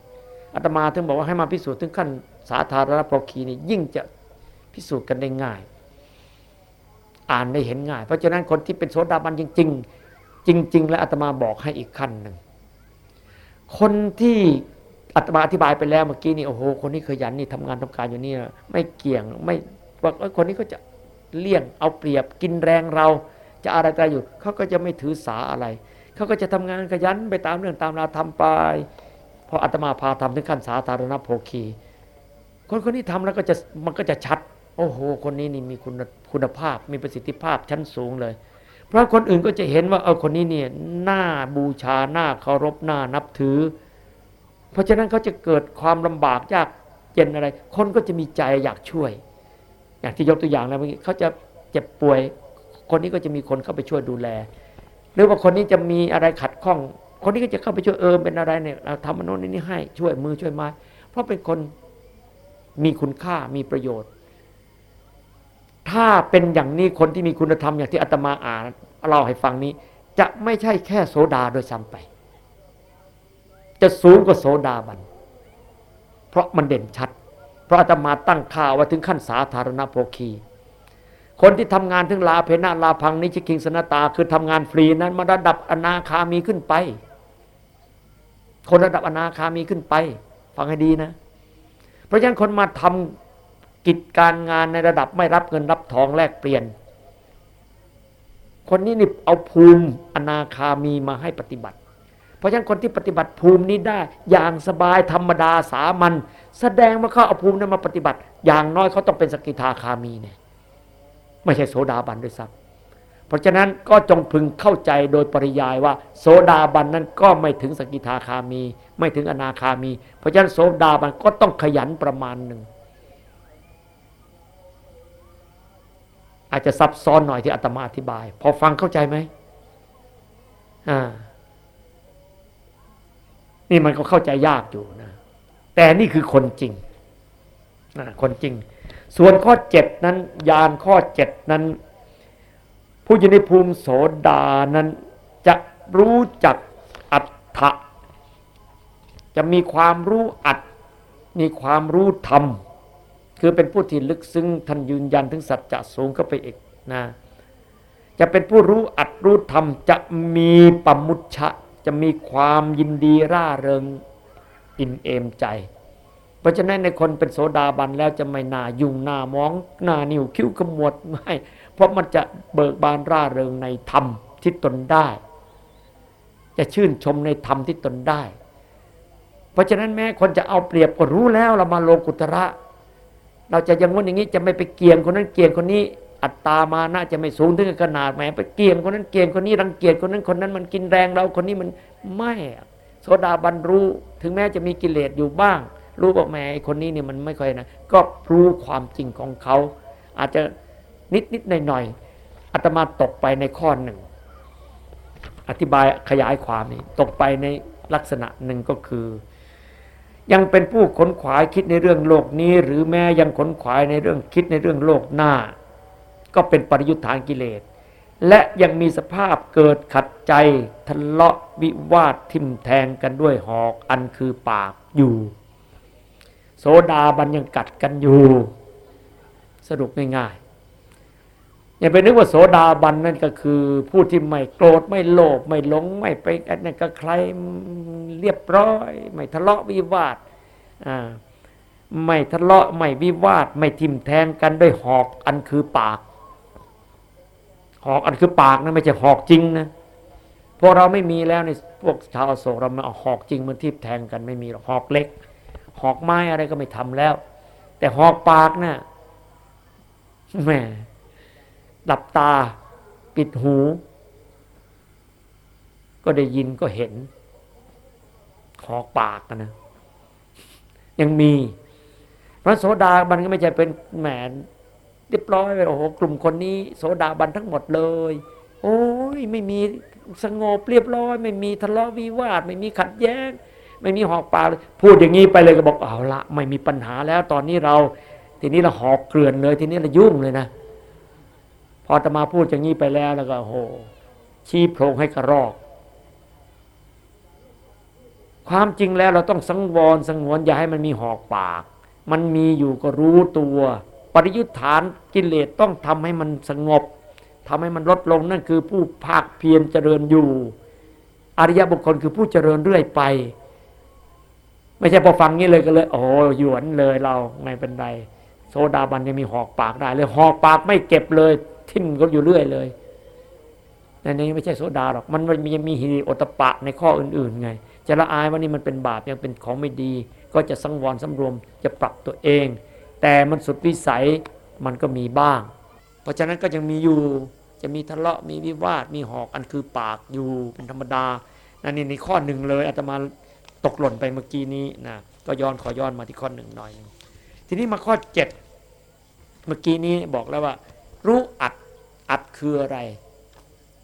อาตมาถึงบอกว่าให้มาพิสูจน์ถึงขั้นสาธารณโภคีนี่ยิ่งจะ พิสูจน์กันได้ง่าย อ่านได้เห็นง่าย เพราะฉะนั้นคนที่เป็นโสดาบันจริง ๆ จริง ๆ แล้วอาตมาบอกให้อีกขั้นหนึ่งคนที่อาตมาอธิบายไปแล้วเมื่อกี้นี่โอ้โหคนนี้ขยันนี่ทำงานทำการอยู่นี่ไม่เกี่ยงไม่ว่าคนนี้ก็จะเลี่ยงเอาเปรียบกินแรงเรา จะอะไรใจอยู่เขาก็จะไม่ถือสาอะไรเขาก็จะทำงานขยันไปตามเรื่องตามราวทำไปพออาตมาพาทำถึงขั้นสาธารณโภคี คนคนนี้ทำแล้วก็จะมันก็จะชัด อ้โห คนนี้นี่มีคุณคุณภาพ มีประสิทธิภาพชั้นสูงเลย เพราะคนอื่นก็จะเห็นว่าเออคนนี้เนี่ยหน้าบูชาหน้าเคารพหน้านับถือ เพราะฉะนั้นเขาจะเกิดความลำบากยากเย็นอะไร คนก็จะมีใจอยากช่วย อย่างที่ยกตัวอย่างแล้วเมื่อกี้เขาจะเจ็บป่วย คนนี้ก็จะมีคนเข้าไปช่วยดูแล หรือว่าคนนี้จะมีอะไรขัดข้อง คนนี้ก็จะเข้าไปช่วยเออเป็นอะไรเนี่ยเราทำมันโนนนี่ให้ช่วยมือช่วยไม้เพราะเป็นคนมีคุณค่ามีประโยชน์ ถ้าเป็นอย่างนี้คนที่มีคุณธรรมอย่างที่อาตมาอ่านเล่าให้ฟังนี้ จะไม่ใช่แค่โสดาโดยซ้ำไป จะสูงกว่าโสดาบัน เพราะมันเด่นชัด เพราะอาตมาตั้งข่าวว่าถึงขั้นสาธารณโภคี คนที่ทำงานถึงลาเพนาลาพังนิชกิงสนตา คือทำงานฟรีนั้นมาระดับอนาคามีขึ้นไป คนระดับอนาคามีขึ้นไป ฟังให้ดีนะ เพราะฉะนั้นคนมาทำ กิจการงานในระดับไม่รับเงินรับทองแลกเปลี่ยน คนนี้นี่เอาภูมิอนาคามีมาให้ปฏิบัติ เพราะฉะนั้นคนที่ปฏิบัติภูมินี้ได้ อย่างสบายธรรมดาสามัญแสดงว่าเขาเอาภูมินั้นมาปฏิบัติ อย่างน้อยเขาต้องเป็นสกิทาคามีเนี่ยไม่ใช่โสดาบันด้วยซ้ำเพราะฉะนั้นก็จงพึงเข้าใจโดยปริยายว่า โสดาบันนั้นก็ไม่ถึงสกิทาคามี ไม่ถึงอนาคามี เพราะฉะนั้นโสดาบันก็ต้องขยันประมาณหนึ่ง อาจจะซับซ้อนหน่อยที่อาตมาอธิบาย พอฟังเข้าใจไหมอ่า นี่มันก็เข้าใจยากอยู่นะ แต่นี่คือคนจริงนะคนจริง ส่วนข้อเจ็ดนั้น ยานข้อเจ็ดนั้น ผู้อยู่ในภูมิโสดานั้น จะรู้จักอัตถะจะมีความรู้อัดมีความรู้ธรรม คือเป็นผู้ที่ลึกซึ้งท่านยืนยันถึงสัจจะสูงเข้าไปอีกนะจะเป็นผู้รู้อัดรู้ธรรมจะมีปมุชะจะมีความยินดีร่าเริงอิ่มเอมใจ เพราะฉะนั้นในคนเป็นโสดาบันแล้วจะไม่น่ายุ่งหน้ามองหน้านิ้วคิ้วขมวดไม่เพราะมันจะเบิกบานร่าเริงในธรรมที่ตนได้ จะชื่นชมในธรรมที่ตนได้ เพราะฉะนั้นแม้คนจะเอาเปรียบก็รู้แล้วเรามาโลกุตระ เราจะยังง้นอย่างนี้จะไม่ไปเกี่ยงคนนั้นเกี่ยงคนนี้อัตตามาน่าจะไม่สูงถึงขนาดแหมไปเกี่ยงคนนั้นเกี่ยงคนนี้รังเกียจคนนั้นคนนั้นมันกินแรงเราคนนี้มันไม่โสดาบันรู้ถึงแม้จะมีกิเลสอยู่บ้าง รู้บอกแหมไอ้คนนี้เนี่ยมันไม่ค่อยนะ ก็รู้ความจริงของเขา อาจจะนิดนิดหน่อยหน่อยอาตมาตกไปในข้อหนึ่ง อธิบายขยายความนี้ตกไปในลักษณะหนึ่งก็คือ ยังเป็นผู้ขนขวายคิดในเรื่องโลกนี้ หรือแม้ยังขนขวายในเรื่องคิดในเรื่องโลกหน้า ก็เป็นปริยุทธานกิเลส และยังมีสภาพเกิดขัดใจทะเลาะวิวาททิมแทงกันด้วยหอกอันคือปากอยู่ โสดาบันยังกัดกันอยู่ สรุปง่าย อย่าไปนึกว่าโสดาบันนั่นก็คือ ผู้ที่ไม่โกรธไม่โลภไม่หลงไม่ไปอันนั้นก็ใครเรียบร้อย ไม่ทะเลาะวิวาทไม่ทะเลาะไม่วิวาท ไม่ทิมแทงกันด้วยหอกอันคือปาก หอกอันคือปากนะไม่ใช่หอกจริงนะพวกเราไม่มีแล้วในพวกชาวอโศกเราไม่เอาหอกจริงมันทิมแทงกันไม่มีหรอกหอกเล็ก หอกไม้อะไรก็ไม่ทำแล้ว แต่หอกปากนะ่ะแหม หลับตา ปิดหู ก็ได้ยินก็เห็นหอกปากนะ ยังมีพระโสดาบันก็ไม่ใช่เป็นแหมเรียบร้อยเลยโอ้โหกลุ่มคนนี้ โสดาบันทั้งหมดเลย โอ้ยไม่มีสงบเรียบร้อย ไม่มีทะเลาะวิวาท ไม่มีขัดแย้ง ไม่มีหอกปากเลยพูดอย่างนี้ไปเลยก็บอกเอาละไม่มีปัญหาแล้ว ตอนนี้เรา ทีนี้เราหอกเกลื่อนเลย ทีนี้เรายุ่งเลยนะ พอจะมาพูดอย่างนี้ไปแล้วแล้วก็โห ชี้โพรงให้กระรอก ความจริงแล้วเราต้องสังวรสังวนอย่าให้มันมีหอกปาก มันมีอยู่ก็รู้ตัว ปริยุทธานกิเลสต้องทำให้มันสงบทำให้มันลดลงนั่นคือผู้ภาคเพียรเจริญอยู่ อริยบุคคลคือผู้เจริญเรื่อยไปไม่ใช่พอฟังนี้เลยก็เลย โอ้หยวนเลยเราไม่เป็นไร โซดาบันยังมีหอกปากได้เลยหอกปากไม่เก็บเลย ทิ้งก็อยู่เรื่อยเลยแต่นี้ไม่ใช่โซดาหรอก มันมีมีฮิริโอตปะในข้ออื่น ๆ ไง จะละอายว่านี่มันเป็นบาปยังเป็นของไม่ดี ก็จะสังวรสำรวมจะปรับตัวเอง แต่มันสุดวิสัยมันก็มีบ้าง เพราะฉะนั้นก็ยังมีอยู่จะมีทะเลาะมีวิวาทมีหอกอันคือปากอยู่เป็นธรรมดานั่นนี่ในข้อหนึ่งเลยอาตมาตกหล่นไปเมื่อกี้นี้นะก็ย้อนขอย้อนมาที่ข้อหนึ่งหน่อยนึงทีนี้มาข้อเจ็ดเมื่อกี้นี้บอกแล้วว่า รู้อัด อัดคืออะไร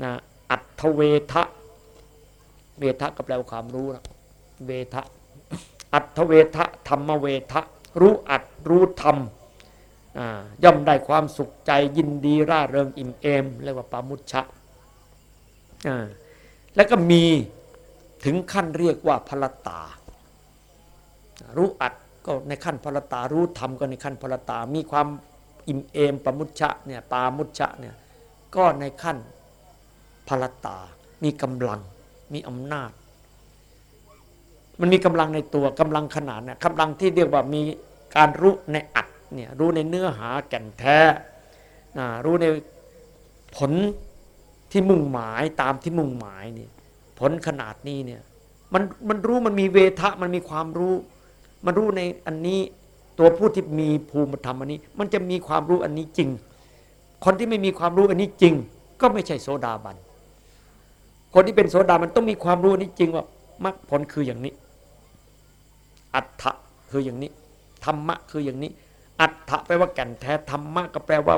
นะอัตเวทะเวทะก็แปลว่าความรู้นะเวทะอัตเวทะธรรมเวทะรู้อัดรู้ธรรมย่อมได้ความสุขใจยินดีร่าเริงอิ่มเอมเรียกว่าปามุชชะแล้วก็มีถึงขั้นเรียกว่าพลตา รู้อัดก็ในขั้นพลตารู้ธรรมก็ในขั้นพลตา มีความอิ่มเอมปามุชชะเนี่ยปามุชชะเนี่ย ก็ในขั้นพลตา มีกำลัง มีอำนาจ มันมีกำลังในตัวกำลังขนาดนี่ยกำลังที่เรียกว่ามีการรู้ในอัดเนี่ยรู้ในเนื้อหาแก่นแท้นะรู้ในผลที่มุ่งหมายตามที่มุ่งหมายนี่ผลขนาดนี้เนี่ยมันมันรู้มันมีเวทะมันมีความรู้ มันรู้ในอันนี้ตัวผู้ที่มีภูมิธรรมอันนี้ มันจะมีความรู้อันนี้จริง คนที่ไม่มีความรู้อันนี้จริง ก็ไม่ใช่โสดาบัน คนที่เป็นโสดามันต้องมีความรู้อันนี้จริงว่ามรรคผลคืออย่างนี้ อัตถะคืออย่างนี้ธรรมะคืออย่างนี้ อัตถะแปลว่าแก่นแท้ธรรมะก็แปลว่า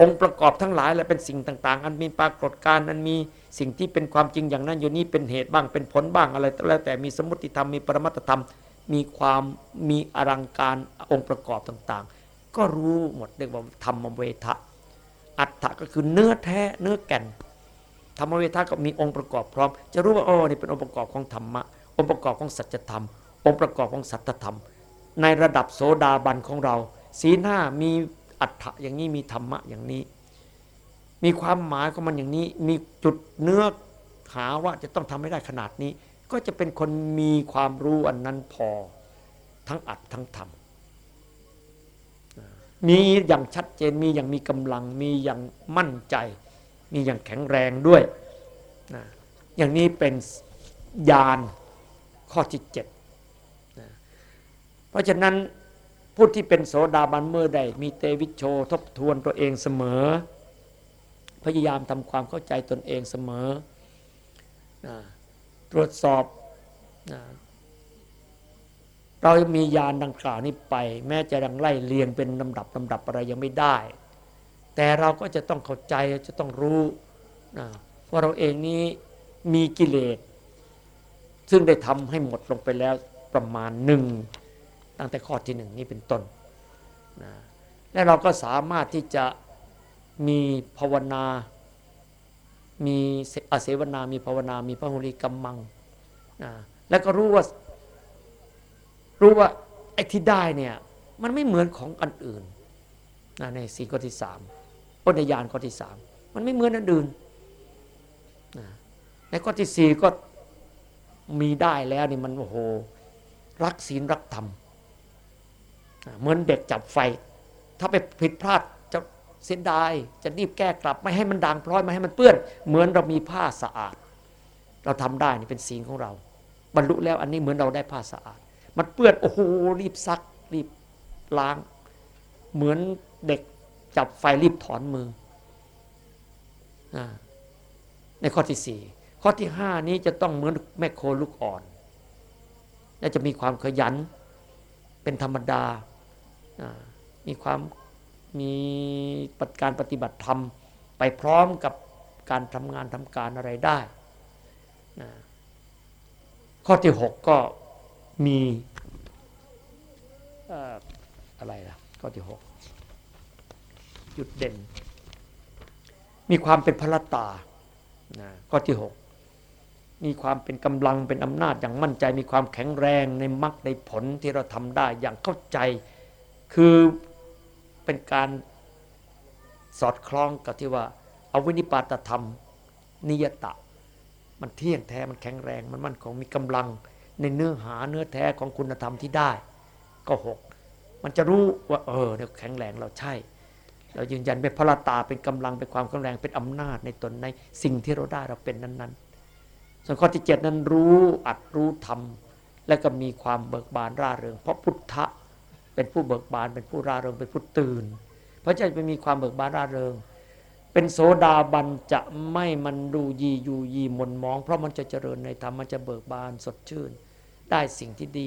องค์ประกอบทั้งหลายและเป็นสิ่งต่างๆ อันมีปรากฏการณ์อันมีสิ่งที่เป็นความจริงอย่างนั้นอยู่นี้เป็นเหตุบ้างเป็นผลบ้างอะไรแล้วแต่มีสมุติธรรมมีปรมัตธรรม มีความมีอลังการองค์ประกอบต่างๆ ก็รู้หมดเรียกว่าธรรมเวทะ อัตถะก็คือเนื้อแท้เนื้อแก่น ธรรมเวทะก็มีองค์ประกอบพร้อม จะรู้ว่าอ๋อนี่เป็นองค์ประกอบของธรรมะ องค์ประกอบของสัจธรรม องค์ประกอบของสัตธรรม ในระดับโสดาบันของเรา สีหน้ามีอัฏฐะอย่างนี้มีธรรมะอย่างนี้ มีความหมายของมันอย่างนี้ มีจุดเนื้อหาว่าจะต้องทำให้ได้ขนาดนี้ ก็จะเป็นคนมีความรู้อันนั้นพอ ทั้งอัดทั้งทำ มีอย่างชัดเจนมีอย่างมีกำลัง มีอย่างมั่นใจ มีอย่างแข็งแรงด้วยนะอย่างนี้เป็นญาณข้อที่เจ็ดนะเพราะฉะนั้นผู้ที่เป็นโสดาบันเมื่อใด มีเตวิชโชทบทวนตัวเองเสมอ พยายามทำความเข้าใจตนเองเสมอตรวจสอบ เรามียานดังกล่าวนี้ไป แม้จะดังไล่เลียงเป็นลำดับลำดับอะไรยังไม่ได้ แต่เราก็จะต้องเข้าใจจะต้องรู้ว่าเราเองนี้มีกิเลส ซึ่งได้ทำให้หมดลงไปแล้วประมาณหนึ่งตั้งแต่ข้อที่หนึ่งนี้เป็นต้นนะและเราก็สามารถที่จะมีภาวนา มีอาเสวนา มีภาวนา มีพระหุริกัมมังนะแล้วก็รู้ว่า รู้ว่าไอ้ที่ได้เนี่ยมันไม่เหมือนของอันอื่นนะในสี่ข้อที่สามปนญาณข้อที่สามมันไม่เหมือนอันอื่นนะในข้อที่สี่ก็มีได้แล้วนี่มันโอ้โหรักศีลรักธรรมเหมือนเด็กจับไฟ ถ้าไปผิดพลาดจะเสียดายจะรีบแก้กลับ ไม่ให้มันด่างพร้อยไม่ให้มันเปื้อน เหมือนเรามีผ้าสะอาด เราทำได้นี่เป็นศีลของเรา บรรลุแล้วอันนี้เหมือนเราได้ผ้าสะอาด มันเปื้อนโอ้โหรีบซัก รีบล้าง เหมือนเด็กจับไฟรีบถอนมือในข้อที่สี่ข้อที่ห้านี้จะต้องเหมือนแม่โคลูกอ่อนและจะมีความขยันเป็นธรรมดา มีความมีปฏิการปฏิบัติธรรม ไปพร้อมกับการทำงานทำการอะไรได้ ข้อที่หกก็ มีอะไรล่ะข้อที่หกจุดเด่น มีความเป็นพระตานะข้อที่หกมีความเป็นกำลังเป็นอำนาจอย่างมั่นใจ มีความแข็งแรงในมรรคในผลที่เราทำได้อย่างเข้าใจ คือเป็นการสอดคล้องกับที่ว่าเอาวินิปาตธรรม นิยตะ มันเที่ยงแท้มันแข็งแรง มันมั่นคงมีกำลัง ในเนื้อหาเนื้อแท้ของคุณธรรมที่ได้ ก็หกมันจะรู้ว่า เออเนี่ยแข็งแรงเราใช่ เรายืนยันเป็นพระตาเป็นกำลังเป็นความแข็งแรงเป็นอำนาจในตนในสิ่งที่เราได้เราเป็นนั้น ๆ ส่วนข้อที่เจ็ดนั้นรู้อัดรู้ทำและก็มีความเบิกบานร่าเริง เพราะพุทธะเป็นผู้เบิกบานเป็นผู้ร่าเริงเป็นผู้ตื่น เพราะจะไปมีความเบิกบานร่าเริงเป็นโสดาบันจะไม่มันดูยีอยู่ยีมนมอง เพราะมันจะเจริญในธรรมมันจะเบิกบานสดชื่น ได้สิ่งที่ดี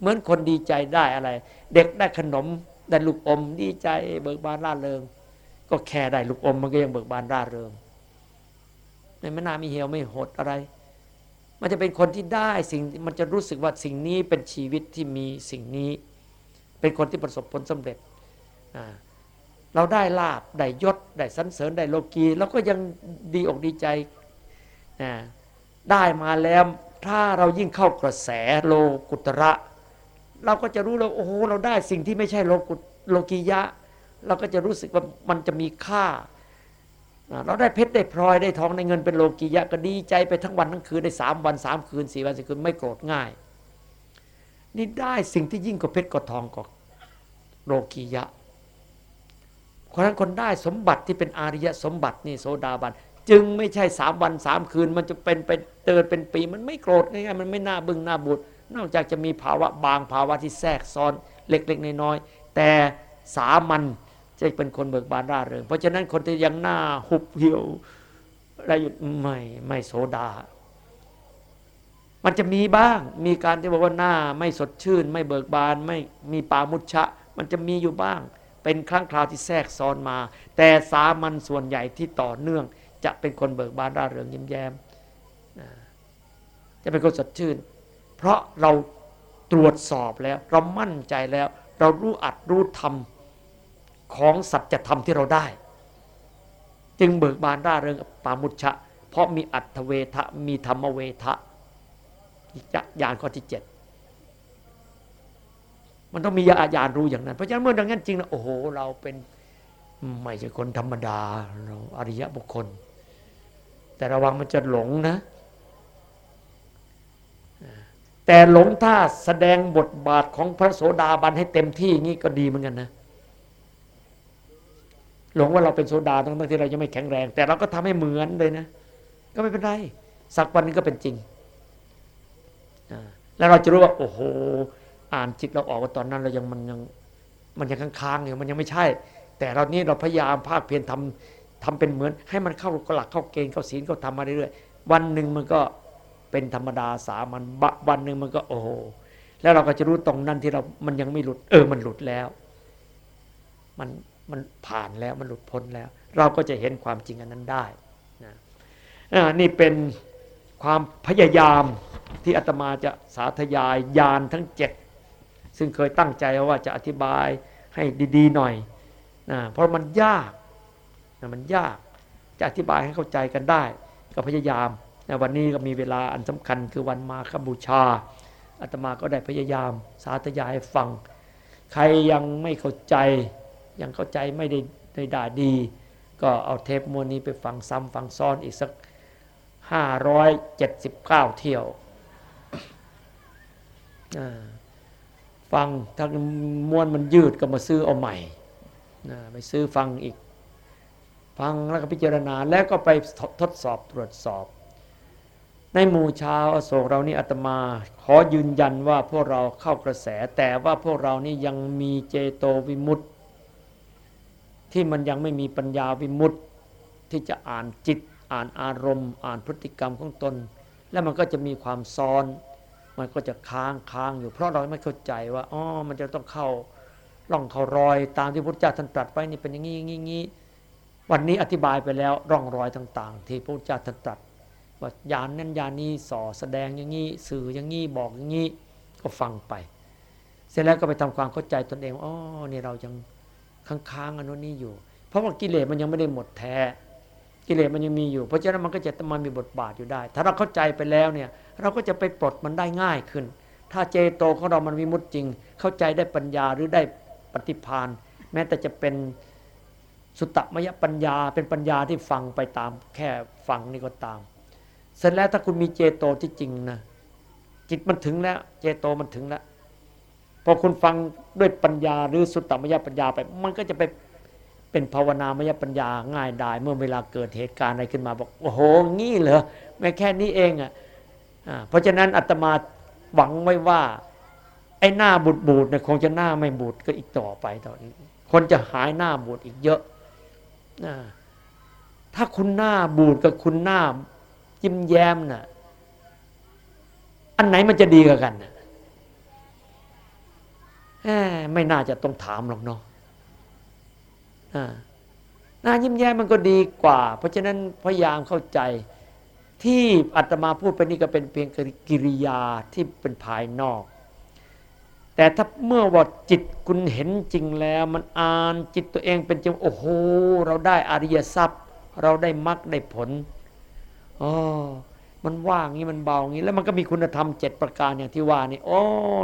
เหมือนคนดีใจได้อะไร เด็กได้ขนมได้ลูกอมดีใจเบิกบานร่าเริง ก็แค่ได้ลูกอมมันก็ยังเบิกบานร่าเริงในมนามีเหี่ยวไม่หดอะไร มันจะเป็นคนที่ได้สิ่งมันจะรู้สึกว่าสิ่งนี้เป็นชีวิตที่มีสิ่งนี้ เป็นคนที่ประสบผลสำเร็จเราได้ลาบได้ยศได้สันเสริญได้โลกีเราก็ยังดีอกดีใจได้มาแล้ว ถ้าเรายิ่งเข้ากระแสโลกุตระ เราก็จะรู้แล้วโอ้โหเราได้สิ่งที่ไม่ใช่โลกุโลกียะ เราก็จะรู้สึกว่ามันจะมีค่า เราได้เพชรได้พลอยได้ทองในเงินเป็นโลกียะก็ดีใจไปทั้งวันทั้งคืนได้สามวันสามคืนสี่วันสี่คืนไม่โกรธง่าย นี่ได้สิ่งที่ยิ่งกว่าเพชรกว่าทองกว่าโลกียะเพราะนั้นคนได้สมบัติที่เป็นอาริยสมบัตินี่โสดาบัน จึงไม่ใช่สามวันสามคืน มันจะเป็นไปเตือนเป็นปี มันไม่โกรธง่ายๆมันไม่น่าบึ้งน่าบุดนอกจากจะมีภาวะบางภาวะที่แทรกซ้อนเล็กๆ น้อยๆแต่สามัญจะเป็นคนเบิกบานร่าเริงเพราะฉะนั้นคนที่ยังหน้าหุบเหี่ยวอะไรอยู่ไม่ไม่โสดา มันจะมีบ้าง มีการที่บอกว่าหน้าไม่สดชื่น ไม่เบิกบานไม่มีปามุชะ มันจะมีอยู่บ้าง เป็นครั้งคราวที่แทรกซ้อนมา แต่สามัญส่วนใหญ่ที่ต่อเนื่อง จะเป็นคนเบิกบานร่าเริงยิ้มแย้มจะเป็นคนสดชื่น เพราะเราตรวจสอบแล้ว เรามั่นใจแล้ว เรารู้อัดรู้ทำของสัจธรรมที่เราได้ จึงเบิกบานร่าเริงปามุชะ เพราะมีอัตเวทะมีธรรมเวทะยานข้อที่เจ็ดมันต้องมีญาญาณรู้อย่างนั้น เพราะฉะนั้นเมื่อดังนั้นจริงนะโอ้โห เราเป็นไม่ใช่คนธรรมดาเราอริยะบุคคล แต่ระวังมันจะหลงนะ แต่หลงถ้าแสดงบทบาทของพระโสดาบันให้เต็มที่งี้ก็ดีเหมือนกันนะ หลงว่าเราเป็นโสดาทั้งที่เรายังไม่แข็งแรง แต่เราก็ทำให้เหมือนเลยนะ ก็ไม่เป็นไร สักวันนึงก็เป็นจริง แล้วเราจะรู้ว่า โอ้โห อ่านจิตเราออกว่าตอนนั้น เรายังมันยังมันยังค้างๆอยู่มันยังไม่ใช่ แต่เรานี่เราพยายามภาคเพียรทำ ทำเป็นเหมือน ให้มันเข้ากหลักเข้าเกณฑ์เข้าศีลเข้าทำมาเรื่อยๆวันหนึ่งมันก็เป็นธรรมดาสามัญวันหนึ่งมันก็โอ้โหแล้วเราก็จะรู้ตรงนั้นที่เรามันยังไม่หลุด เออ มันหลุดแล้ว มันมันผ่านแล้วมันหลุดพ้นแล้ว เราก็จะเห็นความจริงอันนั้นได้นะนี่เป็นความพยายามที่อาตมาจะสาธยายยานทั้งเจ็ดซึ่งเคยตั้งใจว่าจะอธิบายให้ดี ๆ หน่อยนะเพราะมันยาก นะมันยากจะอธิบายให้เข้าใจกันได้ ก็พยายามนะวันนี้ก็มีเวลาอันสำคัญคือวันมาคบูชาอาตมาก็ได้พยายามสาธยายให้ฟัง ใครยังไม่เข้าใจ ยังเข้าใจไม่ได้ได้ด่าดี ก็เอาเทปมวลนี้ไปฟังซ้ำฟังซ้อนอีกสัก 579 เที่ยวฟังถ้ามวนมันยืดก็มาซื้อเอาใหม่ไปซื้อฟังอีก ฟังแล้วก็พิจารณาแล้วก็ไปทดสอบตรวจสอบ ในหมู่ชาวอโศกเรานี่อาตมา ขอยืนยันว่าพวกเราเข้ากระแส แต่ว่าพวกเรานี่ยังมีเจโตวิมุตติ ที่มันยังไม่มีปัญญาวิมุตติ ที่จะอ่านจิต อ่านอารมณ์ อ่านพฤติกรรมของตน แล้วมันก็จะมีความซ้อน มันก็จะค้างค้างอยู่เพราะเราไม่เข้าใจว่าอ๋อมันจะต้องเข้าร่องเขารอยตามที่พุทธเจ้าท่านตรัสไว้นี่เป็นอย่างนี้อย่างนี้ วันนี้อธิบายไปแล้วร่องรอยต่างๆ ที่พระพุทธเจ้าตรัสว่ายานนั้นยานนี้ส่อแสดงอย่างนี้สื่ออย่างนี้บอกอย่างนี้ก็ฟังไป เสร็จแล้วก็ไปทำความเข้าใจตนเองอ๋อนี่เรายังค้างๆอันนู้นนี้อยู่ เพราะว่ากิเลสมันยังไม่ได้หมดแท้ กิเลสมันยังมีอยู่ เพราะฉะนั้นมันก็จะมามีบทบาทอยู่ได้ ถ้าเราเข้าใจไปแล้วเนี่ยเราก็จะไปปลดมันได้ง่ายขึ้น ถ้าเจโตของเรามันมีมุดจริง เข้าใจได้ปัญญาหรือได้ปฏิพานแม้แต่จะเป็น สุตตมยปัญญาเป็นปัญญาที่ฟังไปตาม แค่ฟังนี่ก็ตาม เสร็จแล้วถ้าคุณมีเจโตที่จริงนะจิตมันถึงแล้ว เจโตมันถึงแล้วพอคุณฟังด้วยปัญญาหรือสุตตมยปัญญาไป มันก็จะไปเป็นภาวนามยปัญญาง่ายได้เมื่อเวลาเกิดเหตุการณ์อะไรขึ้นมาบอกโอ้โหงี้เหรอแม้แค่นี้เองอะเพราะฉะนั้นอาตมาหวังไว้ว่า ไอ้หน้าบูดบูดเนี่ยคงจะหน้าไม่บูดก็อีกต่อไปตอนนี้ คนจะหายหน้าบูดอีกเยอะ ถ้าคุณหน้าบูดกับคุณหน้ายิ้มแย้มน่ะ อันไหนมันจะดีกว่ากันน่ะไม่น่าจะต้องถามหรอกเนาะหน้ายิ้มแย้มมันก็ดีกว่า เพราะฉะนั้นพยายามเข้าใจที่อาตมาพูดไปนี่ก็เป็นเพียงกิริยาที่เป็นภายนอก แต่ถ้าเมื่อว่าจิตคุณเห็นจริงแล้ว มันอ่านจิตตัวเองเป็นจริงโอ้โหเราได้อริยทรัพย์ เราได้มรรคได้ผลอ๋อมันว่างนี้มันเบางี้แล้วมันก็มีคุณธรรมเจ็ดประการอย่างที่ว่านี่โอ้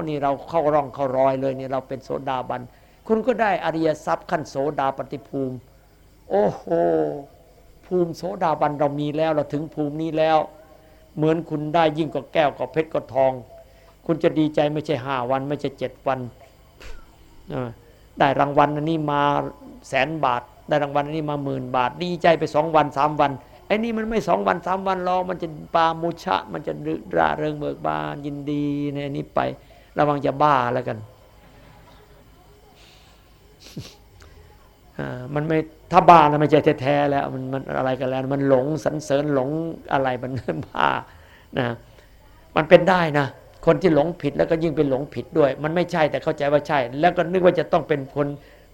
นี่เราเข้าร่องเข้ารอยเลยเนี่ยเราเป็นโสดาบัน คุณก็ได้อริยทรัพย์ขั้นโสดาปฏิภูมิ โอ้โหภูมิโสดาบันเรามีแล้วเราถึงภูมินี้แล้ว เหมือนคุณได้ยิ่งกว่าแก้วกว่าเพชรกว่าทอง คุณจะดีใจไม่ใช่ห้าวัน ไม่ใช่เจ็ดวันได้รางวัลอันนี้มาแสนบาท ได้รางวัลอันนี้มาหมื่นบาท ดีใจไปสองวันสามวันไอ้นี่มันไม่สองวันสามวันรอมันจะปามุชะ มันจะร่าเริงเบิกบานยินดีในนี้ไประวังจะบ้าแล้วกันมันไม่ถ้าบ้านะไม่ใช่แท้ๆแล้วมันมันอะไรกันแล้ว มันหลงสันเสริญหลงอะไรมันบ้านะมันเป็นได้นะ คนที่หลงผิดแล้วก็ยิ่งเป็นหลงผิดด้วย มันไม่ใช่แต่เข้าใจว่าใช่ แล้วก็นึกว่าจะต้องเป็นคน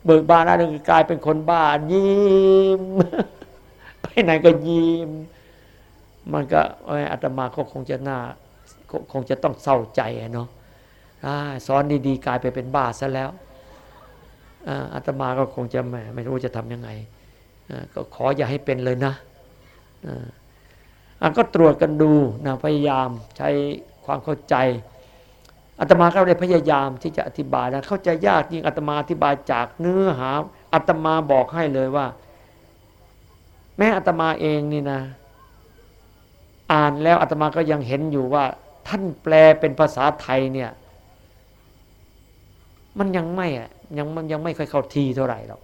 เบิกบานแล้วกลายเป็นคนบ้ายิ้มไปไหนก็ยิ้มมันก็อาตมาก็คงจะน่าคงจะต้องเศร้าใจเนาะสอนดีๆกลายไปเป็นบ้าซะแล้วอาตมาก็คงจะไม่รู้จะทำยังไงก็ขออย่าให้เป็นเลยนะก็ตรวจกันดูนะพยายามใช้ ความเข้าใจอาตมาก็ได้พยายามที่จะอธิบายนะเข้าใจยากยิ่งอาตมาอธิบายจากเนื้อหาอาตมาบอกให้เลยว่า แม้อาตมาเองนี่นะ อ่านแล้วอาตมาก็ยังเห็นอยู่ว่า ท่านแปลเป็นภาษาไทยเนี่ย มันยังไม่อะยังมันยังไม่ค่อยเข้าทีเท่าไหร่หรอก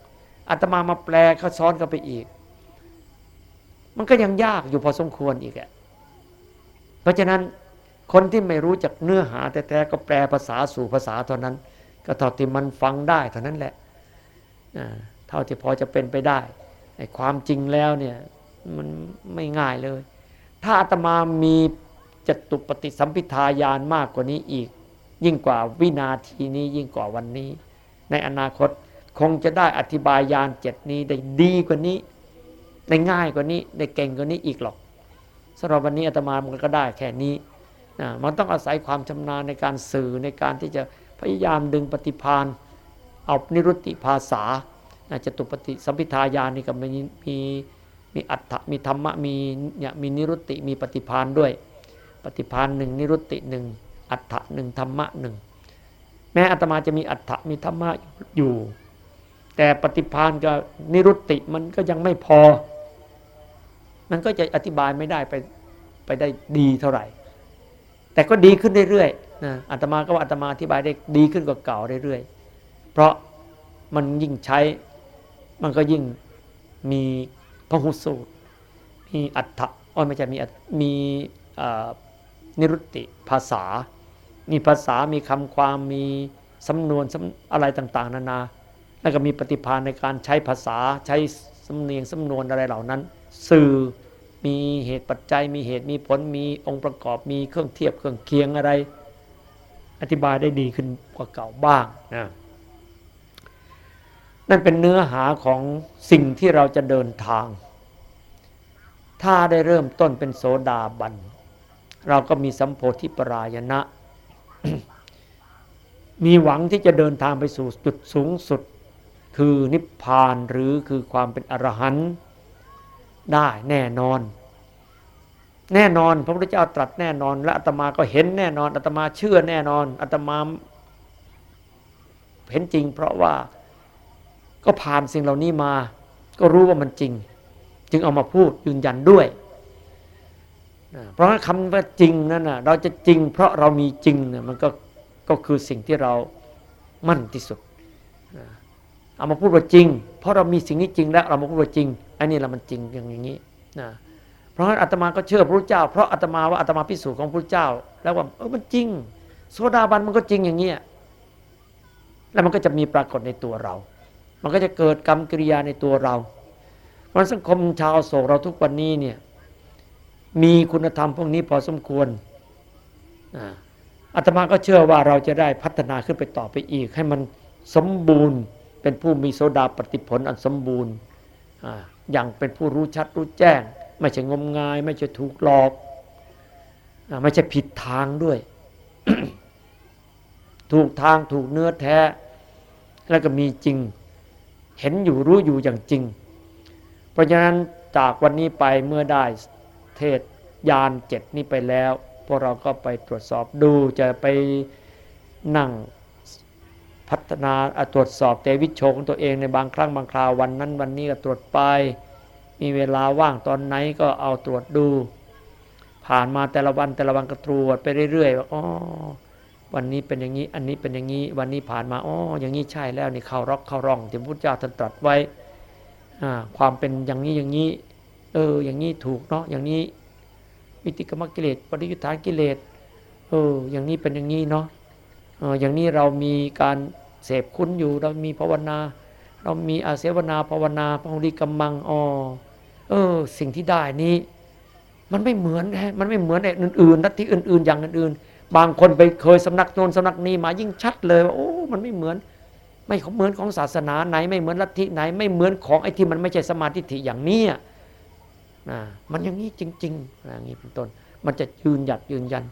อาตมามาแปลเขาซ้อนกันไปอีก มันก็ยังยากอยู่พอสมควรอีกอะเพราะฉะนั้น คนที่ไม่รู้จักเนื้อหาแต่แต่ก็แปลภาษาสู่ภาษาเท่านั้น ก็เท่าที่มันฟังได้เท่านั้นแหละเท่าที่พอจะเป็นไปได้ไอ้ความจริงแล้วเนี่ยมันไม่ง่ายเลย ถ้าอาตมามีจตุปฏิสัมพิทายานมากกว่านี้อีก ยิ่งกว่าวินาทีนี้ยิ่งกว่าวันนี้ ในอนาคตคงจะได้อธิบายยานเจ็ดนี้ได้ดีกว่านี้ได้ง่ายกว่านี้ได้เก่งกว่านี้อีกหรอกสำหรับวันนี้อาตมามันก็ได้แค่นี้ นะมันต้องอาศัยความชำนาญในการสื่อในการที่จะพยายามดึงปฏิพานเอานิรุตติภาษาจะตุปฏิสัมพิทายานนี่ก็มีมีมีอัตถมีธรรมะมีเนี่ยมีนิรุตติมีปฏิพานด้วย ปฏิพานหนึ่งนิรุตติหนึ่งอัตถะหนึ่งธรรมะหนึ่งแม้อาตมาจะมีอัฏฐมีธรรมะอยู่ แต่ปฏิพานกับนิรุตติมันก็ยังไม่พอ มันก็จะอธิบายไม่ได้ไปไปได้ดีเท่าไหร่ แต่ก็ดีขึ้นเรื่อยๆนะอาตมาก็ว่าอาตมาอธิบายได้ดีขึ้นกว่าเก่าเรื่อยๆ เพราะมันยิ่งใช้ มันก็ยิ่งมีพหุสูตร มีอัฏฐะอ๋อไม่ใช่มีมีนิรุตติภาษา มีภาษามีคำความมีสำนวนอะไรต่างๆ นานา แล้วก็มีปฏิภาณในการใช้ภาษาใช้สำเนียงสำนวนอะไรเหล่านั้น สื่อ มีเหตุปัจจัย มีเหตุมีผลมีองค์ประกอบมีเครื่องเทียบเครื่องเคียงอะไร อธิบายได้ดีขึ้นกว่าเก่าบ้างนะนั่นเป็นเนื้อหาของสิ่งที่เราจะเดินทาง ถ้าได้เริ่มต้นเป็นโสดาบัน เราก็มีสัมโพธิปรายณะมีหวังที่จะเดินทางไปสู่จุดสูงสุด คือนิพพานหรือคือความเป็นอรหันต์ ได้แน่นอน แน่นอนพระพุทธเจ้าตรัสแน่นอน และอาตมาก็เห็นแน่นอนอาตมาเชื่อแน่นอนอาตมาเห็นจริง เพราะว่าก็ผ่านสิ่งเหล่านี้มา ก็รู้ว่ามันจริง จึงเอามาพูดยืนยันด้วยเพราะคำว่าจริงนั่นนะเราจะจริง เพราะเรามีจริงเนี่ยมันก็ก็คือสิ่งที่เรามั่นที่สุดเอามาพูดว่าจริง เพราะเรามีสิ่งนี้จริงแล้ว เรามาพูดว่าจริง อันนี้เรามันจริงอย่างนี้นะเพราะอาตมาก็เชื่อพระเจ้า เพราะอาตมาว่าอาตมาพิสูจน์ของพระเจ้า แล้วว่าเออมันจริงโซดาบันมันก็จริงอย่างเงี้ยแล้วมันก็จะมีปรากฏในตัวเรา มันก็จะเกิดกรรมกิริยาในตัวเรา เพราราะสังคมชาวโศกเราทุกวันนี้เนี่ยมีคุณธรรมพวกนี้พอสมควรอาตมาก็เชื่อว่าเราจะได้พัฒนาขึ้นไปต่อไปอีก ให้มันสมบูรณ์เป็นผู้มีโสดาปฏิผลอันสมบูรณ์ อย่างเป็นผู้รู้ชัดรู้แจ้ง ไม่ใช่งมงาย ไม่ใช่ถูกหลอก ไม่ใช่ผิดทางด้วย ถูกทางถูกเนื้อแท้ แล้วก็มีจริง เห็นอยู่รู้อยู่อย่างจริง เพราะฉะนั้นจากวันนี้ไปเมื่อได้เทศยานเจ็ดนี้ไปแล้ว พวกเราก็ไปตรวจสอบดูจะไปนั่ง พัฒนาตรวจสอบเตวิชโชของตัวเองในบางครั้งบางคราววันนั้นวันนี้ก็ตรวจไป มีเวลาว่างตอนไหนก็เอาตรวจดู ผ่านมาแต่ละวันแต่ละวันก็ตรวจไปเรื่อยๆว่าอ๋อวันนี้เป็นอย่างนี้อันนี้เป็นอย่างนี้วันนี้ผ่านมาอ๋ออย่างนี้ใช่แล้วนี่เข้ารอกเข้าร่องที่พระพุทธเจ้าท่านตรัสไว้ความเป็นอย่างนี้อย่างนี้เอออย่างนี้ถูกเนาะอย่างนี้วิติกรรมกิเลสปริยุทธานกิเลสเอออย่างนี้เป็นอย่างนี้เนาะ อย่างนี้เรามีการเสพคุณอยู่ เรามีภาวนา เรามีอาเสวนาภาวนาพหุริกรรมังอ๋อเออ สิ่งที่ได้นี้ มันไม่เหมือนฮะมันไม่เหมือนไอ้อื่นๆนัตที่อื่น ๆ อย่างอื่นๆบางคนไปเคยสำนักโน้นสำนักนี้มายิ่งชัดเลยว่าโอ้มันไม่เหมือน ไม่เหมือนของศาสนาไหน ไม่เหมือนลัทธิไหน ไม่เหมือนของไอ้ที่มันไม่ใช่สมาธิอย่างนี้นะมันอย่างนี้จริงๆอย่างนี้เป็นต้น มันจะยืนหยัดยืนยัน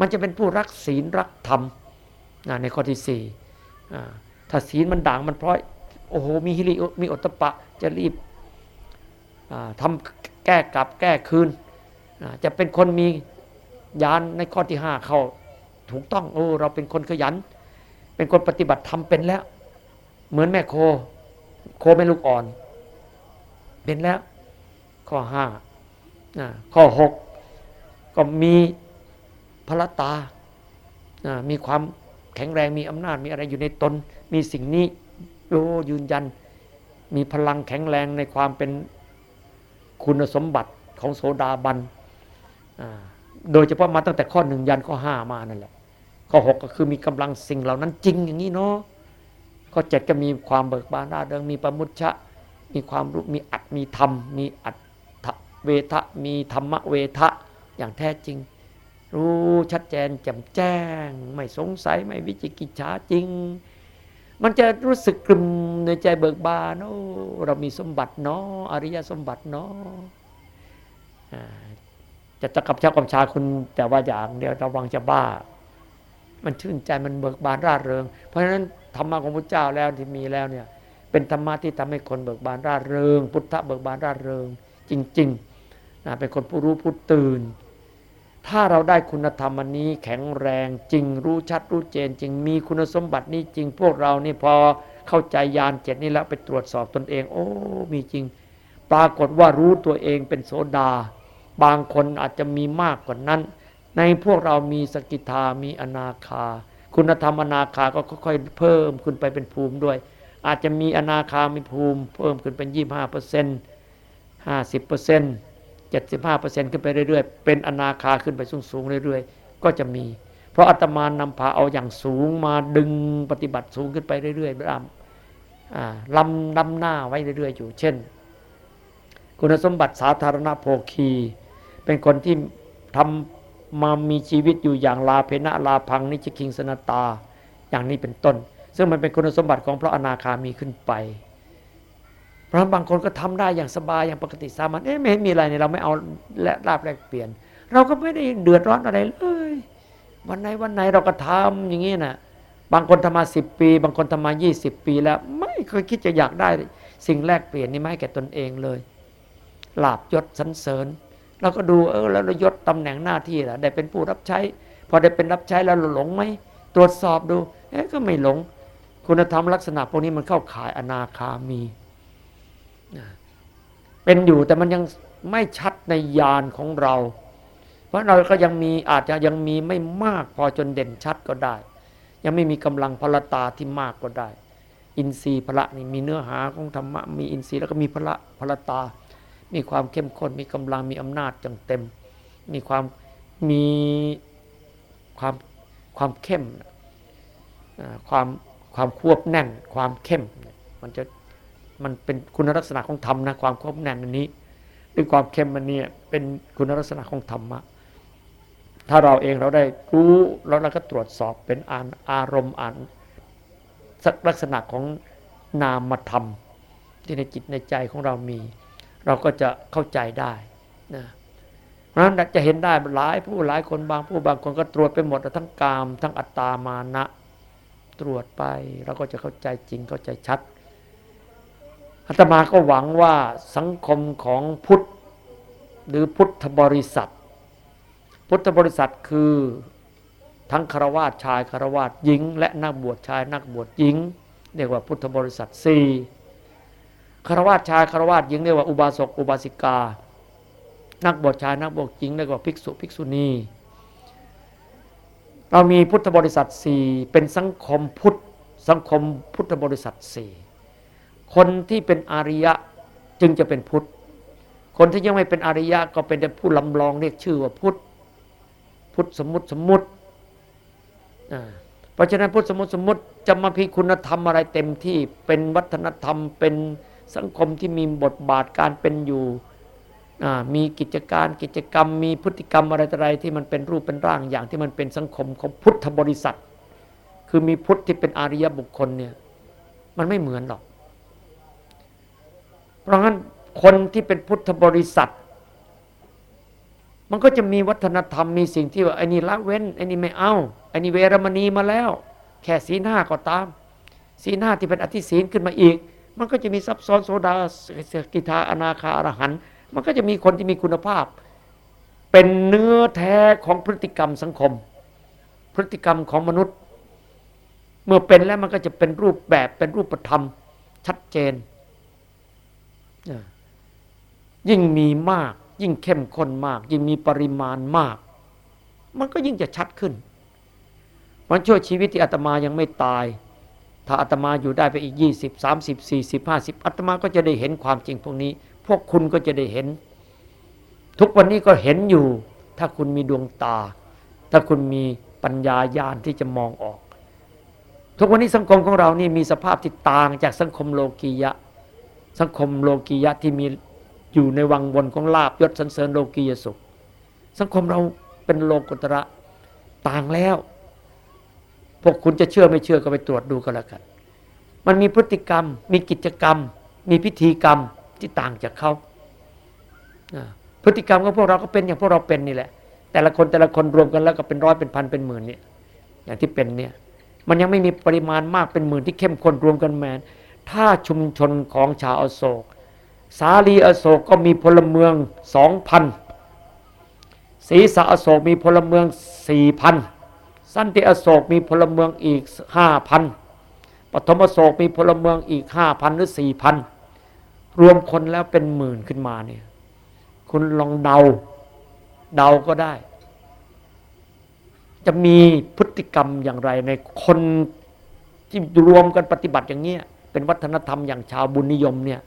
มันจะเป็นผู้รักศีลรักธรรม ในข้อที่สี่ถ้าศีลมันด่างมันพร้อยโอ้โหมีฮิริมีอตปะจะรีบทำแก้กลับแก้คืนจะเป็นคนมียานในข้อที่ห้าเข้าถูกต้องโอ้เราเป็นคนขยัน เป็นคนปฏิบัติทำเป็นแล้ว เหมือนแม่โค โคแม่ลูกอ่อน เป็นแล้ว ข้อห้าข้อหกก็มีพระตา มีความ แข็งแรงมีอำนาจมีอะไรอยู่ในตน มีสิ่งนี้โอ้ยืนยัน มีพลังแข็งแรงในความเป็นคุณสมบัติของโสดาบันโดยเฉพาะมาตั้งแต่ข้อหนึ่งยันข้อห้ามานั่นแหละข้อหกก็คือมีกำลังสิ่งเหล่านั้นจริงอย่างนี้เนาะข้อเจ็ดก็มีความเบิกบานร่าเริงมีประมุชะมีความรู้มีอัดมีธรรม มีอัดเวทะมีธรรมเวทะอย่างแท้จริง รู้ชัดแจนแจ่มแจ้ง ไม่สงสัยไม่วิจิกิจฉาจริง มันจะรู้สึกกลุ่มในใจเบิกบานโอ้เรามีสมบัติเนาะอริยสมบัติเนาะจะตะกับเช้ากับชาคุณแต่ว่าอย่างเดียวระวังจะบ้า มันชื่นใจมันเบิกบานร่าเริง เพราะฉะนั้นธรรมะของพระเจ้าแล้วที่มีแล้วเนี่ย เป็นธรรมะที่ทำให้คนเบิกบานร่าเริง พุทธะเบิกบานร่าเริง จริงๆนะเป็นคนผู้รู้ผู้ตื่น ถ้าเราได้คุณธรรมอันนี้แข็งแรงจริงรู้ชัดรู้เจนจริงมีคุณสมบัตินี้จริงพวกเรานี่พอเข้าใจยานเจ็ดนี้แล้วไปตรวจสอบตนเอง โอ้มีจริง ปรากฏว่ารู้ตัวเองเป็นโสดา บางคนอาจจะมีมากกว่านั้น ในพวกเรามีสกิทามีอนาคา คุณธรรมอนาคาก็ค่อยๆเพิ่มขึ้นไปเป็นภูมิด้วย อาจจะมีอนาคามีภูมิ เพิ่มขึ้นเป็นยี่ห้าเปอร์เซ็นต์ห้าสิบเปอร์เซ็นต์ 75%ขึ้นไปเรื่อยๆ เป็นอนาคาขึ้นไปสูงๆเรื่อยๆ ก็จะมี เพราะอาตมานำพาเอาอย่างสูงมาดึงปฏิบัติสูงขึ้นไปเรื่อยๆลำลำลำหน้าไว้เรื่อยๆ อยู่ เช่น คุณสมบัติสาธารณโภคี เป็นคนที่ทำมามีชีวิตอยู่อย่างลาเพนะลาพังนิจคิงสนตา อย่างนี้เป็นต้น ซึ่งมันเป็นคุณสมบัติของพระอนาคามีขึ้นไป เพราะบางคนก็ทำได้อย่างสบายอย่างปกติสามัญเอ๊ะไม่มีอะไรเนี่ยเราไม่เอาและลาบแลกเปลี่ยน เราก็ไม่ได้เดือดร้อนอะไรเลยวันไหนวันไหนเราก็ทำอย่างนี้นะบางคนทำมาสิบปี บางคนทำมายี่สิบปีแล้ว ไม่เคยคิดจะอยากได้ สิ่งแลกเปลี่ยนนี้ไม่แก่ตนเองเลยลาบยศสันเสริญเราก็ดูเออแล้วยศตำแหน่งหน้าที่ล่ะได้เป็นผู้รับใช้ พอได้เป็นรับใช้แล้วเราหลงไหมตรวจสอบดูเอ๊ะก็ไม่หลง คุณธรรมลักษณะพวกนี้มันเข้าขายอนาคามี เป็นอยู่แต่มันยังไม่ชัดในญาณของเรา เพราะเราก็ยังมีอาจจะยังมีไม่มากพอจนเด่นชัดก็ได้ ยังไม่มีกำลังพลตาที่มากก็ได้ อินทรีย์พระนี่มีเนื้อหาของธรรมะมีอินทรีย์แล้วก็มีพระพลตา มีความเข้มข้นมีกำลังมีอำนาจจังเต็ม มีความมีความความเข้มความความควบแน่นความเข้ม มันจะ มันเป็นคุณลักษณะของธรรมนะความครบแน่นอันนี้ด้วยความเข้มมันเนี่ยเป็นคุณลักษณะของธรรมะถ้าเราเองเราได้รู้แล้วเราก็ตรวจสอบเป็นอ่านอารมณ์อ่านลักษณะของนามธรรม ที่ในจิตในใจของเรามี เราก็จะเข้าใจได้นะเพราะฉะนั้นจะเห็นได้หลายผู้หลายคนบางผู้บางคนก็ตรวจไปหมดทั้งกาม ทั้งอัตตามานะ ตรวจไปเราก็จะเข้าใจจริงเข้าใจชัด อาตมาก็หวังว่าสังคมของพุทธหรือพุทธบริษัท พุทธบริษัทคือทั้งคารวาสชายคารวาสหญิง และนักบวชชายนักบวชหญิง เรียกว่าพุทธบริษัทสี่คารวาสชายคารวาสหญิงเรียกว่าอุบาสกอุบาสิกา นักบวชชายนักบวชหญิงเรียกว่าภิกษุภิกษุณี เรามีพุทธบริษัทสี่เป็นสังคมพุทธสังคมพุทธบริษัทสี่ คนที่เป็นอริยะจึงจะเป็นพุทธ คนที่ยังไม่เป็นอริยะก็เป็นแต่ผู้ลำลองเรียกชื่อว่าพุทธ พุทธสมมติสมมติเพราะฉะนั้นพุทธสมมติสมมติจะมาพิคุณธรรมอะไรเต็มที่เป็นวัฒนธรรมเป็นสังคมที่มีบทบาทการเป็นอยู่มีกิจการกิจกรรม มีพฤติกรรมอะไรอะไรที่มันเป็นรูปเป็นร่างอย่างที่มันเป็นสังคมของพุทธบริษัท คือมีพุทธที่เป็นอริยบุคคลเนี่ยมันไม่เหมือนหรอก เพราะงั้นคนที่เป็นพุทธบริษัท มันก็จะมีวัฒนธรรมมีสิ่งที่ว่าไอ้นี่ละเว้นไอ้นี่ไม่เอาไอ้นี่เวรมณีมาแล้ว แค่สีหน้าก็ตาม สีหน้าที่เป็นอธิศีลขึ้นมาอีก มันก็จะมีซับซ้อนโซดาสกิทาอนาคาอรหันมันก็จะมีคนที่มีคุณภาพ เป็นเนื้อแท้ของพฤติกรรมสังคม พฤติกรรมของมนุษย์ เมื่อเป็นแล้วมันก็จะเป็นรูปแบบเป็นรูปธรรมชัดเจน ยิ่งมีมาก ยิ่งเข้มข้นมาก ยิ่งมีปริมาณมาก มันก็ยิ่งจะชัดขึ้น มันช่วยชีวิตที่อาตมายังไม่ตาย ถ้าอาตมาอยู่ได้ไปอีก 20 30 40 50อาตมาก็จะได้เห็นความจริงพวกนี้ พวกคุณก็จะได้เห็น ทุกวันนี้ก็เห็นอยู่ ถ้าคุณมีดวงตา ถ้าคุณมีปัญญาญาณที่จะมองออก ทุกวันนี้สังคมของเรานี่มีสภาพที่ต่างจากสังคมโลกียะ สังคมโลกียะที่มีอยู่ในวังวนของลาบยศสันเสริญโลกียสุข สังคมเราเป็นโลกุตระต่างแล้ว พวกคุณจะเชื่อไม่เชื่อก็ไปตรวจดูก็แล้วกัน มันมีพฤติกรรม มีกิจกรรม มีพิธีกรรมที่ต่างจากเขาพฤติกรรมของพวกเราก็เป็นอย่างพวกเราเป็นนี่แหละ แต่ละคนแต่ละคนรวมกันแล้วก็เป็นร้อยเป็นพันเป็นหมื่นเนี่ยอย่างที่เป็นเนี่ยมันยังไม่มีปริมาณมากเป็นหมื่นที่เข้มข้นรวมกันแมน ถ้าชุมชนของชาวอโศก สาลีอโศกก็มีพลเมืองสองพันศรีสะอโศกมีพลเมืองสี่พันสันติอโศกมีพลเมืองอีกห้าพันปฐมอโศกมีพลเมืองอีกห้าพันหรือสี่พันรวมคนแล้วเป็นหมื่นขึ้นมาเนี่ย คุณลองเดา เดาก็ได้ จะมีพฤติกรรมอย่างไรในคนที่รวมกันปฏิบัติอย่างเนี้ย เป็นวัฒนธรรมอย่างชาวบุญนิยมเนี่ย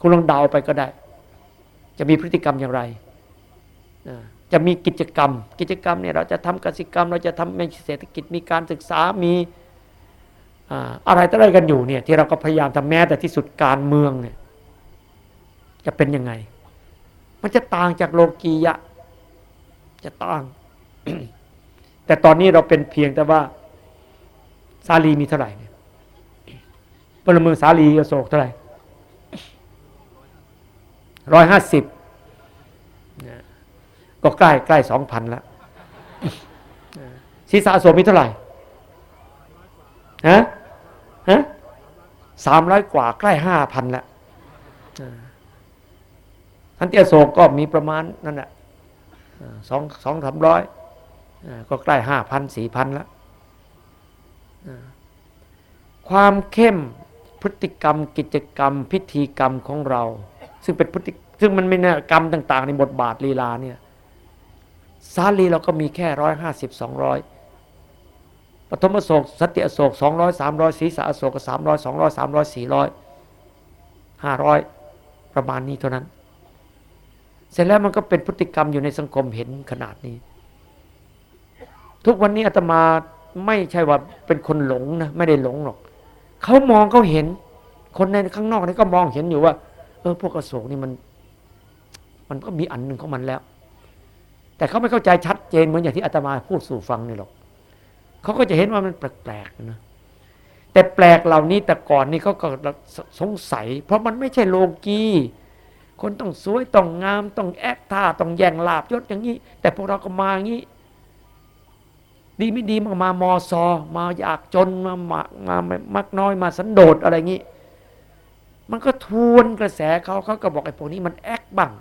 คุณลองเดาไปก็ได้ จะมีพฤติกรรมอย่างไร จะมีกิจกรรม กิจกรรมเนี่ยเราจะทำกสิกรรม เราจะทำในเศรษฐกิจมีการศึกษามีอะไรต่ออะไรกันอยู่เนี่ยที่เราก็พยายามทำแม้แต่ที่สุดการเมืองเนี่ยจะเป็นยังไง มันจะต่างจากโลกียะ จะต่าง แต่ตอนนี้เราเป็นเพียงแต่ว่าซาลีมีเท่าไหร่เพลเมืองสาลีอโศกเท่าไหร่ร้อยห้าสิบก็ใกล้ใกล้สองพันแล้วศีรษะโศกมีเท่าไหร่ฮะฮะสามร้อยกว่าใกล้ห้าพันแล้วทันเตียโศกก็มีประมาณนั่นแหละสองสองสามร้อยก็ใกล้ห้าพันสี่พันแล้วความเข้ม พฤติกรรมกิจกรรม พิธีกรรมของเรา ซึ่งเป็นพฤติซึ่งมันไม่น่กรรมต่าง ๆ ในบทบาทลีลาเนี่ยสาลีเราก็มีแค่ร้อยห้าสิบสองร้อยปฐมโศกสติอโศกสองร้อยสามร้อยศีรษะอโศกสามร้อยสองร้อยสามร้อยสี่ร้อยห้าร้อยประมาณนี้เท่านั้น เสร็จแล้วมันก็เป็นพฤติกรรมอยู่ในสังคมเห็นขนาดนี้ ทุกวันนี้อาตมาไม่ใช่ว่าเป็นคนหลงนะไม่ได้หลงหรอก เขามองเขาเห็น คนในข้างนอกนี่ก็มองเห็นอยู่ว่า เออพวกอโศกนี่มัน มันก็มีอันหนึ่งของมันแล้ว แต่เขาไม่เข้าใจชัดเจนเหมือนอย่างที่อาตมาพูดสู่ฟังนี่หรอกเขาก็จะเห็นว่ามันแปลกๆนะแต่แปลกเหล่านี้แต่ก่อนนี่เขาก็สงสัย เพราะมันไม่ใช่โลกีคนต้องสวยต้องงามต้องแอคท่าต้องแย่งลาบยศอย่างนี้ แต่พวกเราก็มาอย่างนี้ ดีไม่ดีมามามอซอมาอยากจนมามามามักน้อยมาสันโดษอะไรอย่างนี้ มันก็ทวนกระแสเขาเขาก็บอกไอ้พวกนี้มันแอคบ้าง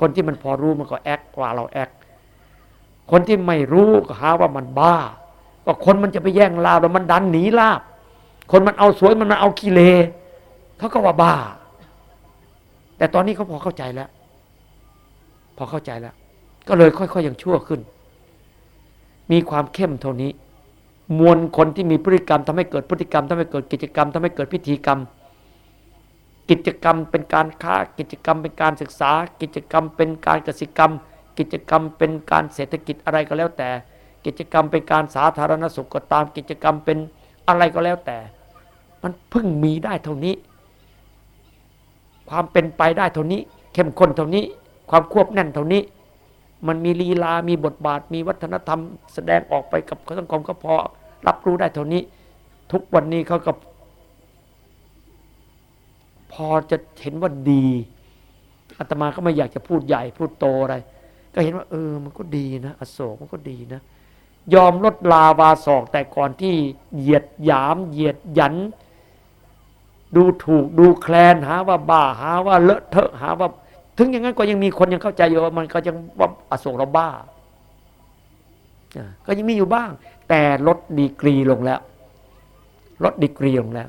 คนที่มันพอรู้มันก็แอคกว่าเราแอคคนที่ไม่รู้ก็หาว่ามันบ้า ก็คนมันจะไปแย่งลาบแล้วมันดันหนีลาบ คนมันเอาสวยมันมาเอากิเลเขาก็ว่าบ้า แต่ตอนนี้เขาพอเข้าใจแล้ว พอเข้าใจแล้ว ก็เลยค่อยๆอย่างชั่วขึ้น มีความเข้มเท่านี้ มวลคนที่มีพฤติกรรมทำให้เกิดพฤติกรรมทำให้เกิดกิจกรรมทำให้เกิดพิธีกรรม กิจกรรมเป็นการค้ากิจกรรมเป็นการศึกษา กิจกรรมเป็นการกสิกรรม กิจกรรมเป็นการเศรษฐกิจอะไรก็แล้วแต่ กิจกรรมเป็นการสาธารณสุขก็ตาม กิจกรรมเป็นอะไรก็แล้วแต่ มันเพิ่งมีได้เท่านี้ ความเป็นไปได้เท่านี้ เข้มข้นเท่านี้ ความควบแน่นเท่านี้ มันมีลีลา มีบทบาท มีวัฒนธรรม แสดงออกไปกับสังคมก็พอรับรู้ได้เท่านี้ ทุกวันนี้เขาก็พอจะเห็นว่าดีอาตมาก็ไม่อยากจะพูดใหญ่พูดโตอะไร ก็เห็นว่า เออ มันก็ดีนะ อโศกมันก็ดีนะ ยอมลดลาวาศอกแต่ก่อนที่เหยียดหยาม เหยียดยัน ดูถูกดูแคลนหาว่าบ้าหาว่าเลอะเทอะหาว่า ถึงอย่างนั้นก็ยังมีคนยังเข้าใจอยู่ว่ามันก็ยังว่าอโศกเราบ้า ก็ยังมีอยู่บ้าง แต่ลดดีกรีลงแล้ว ลดดีกรีลงแล้ว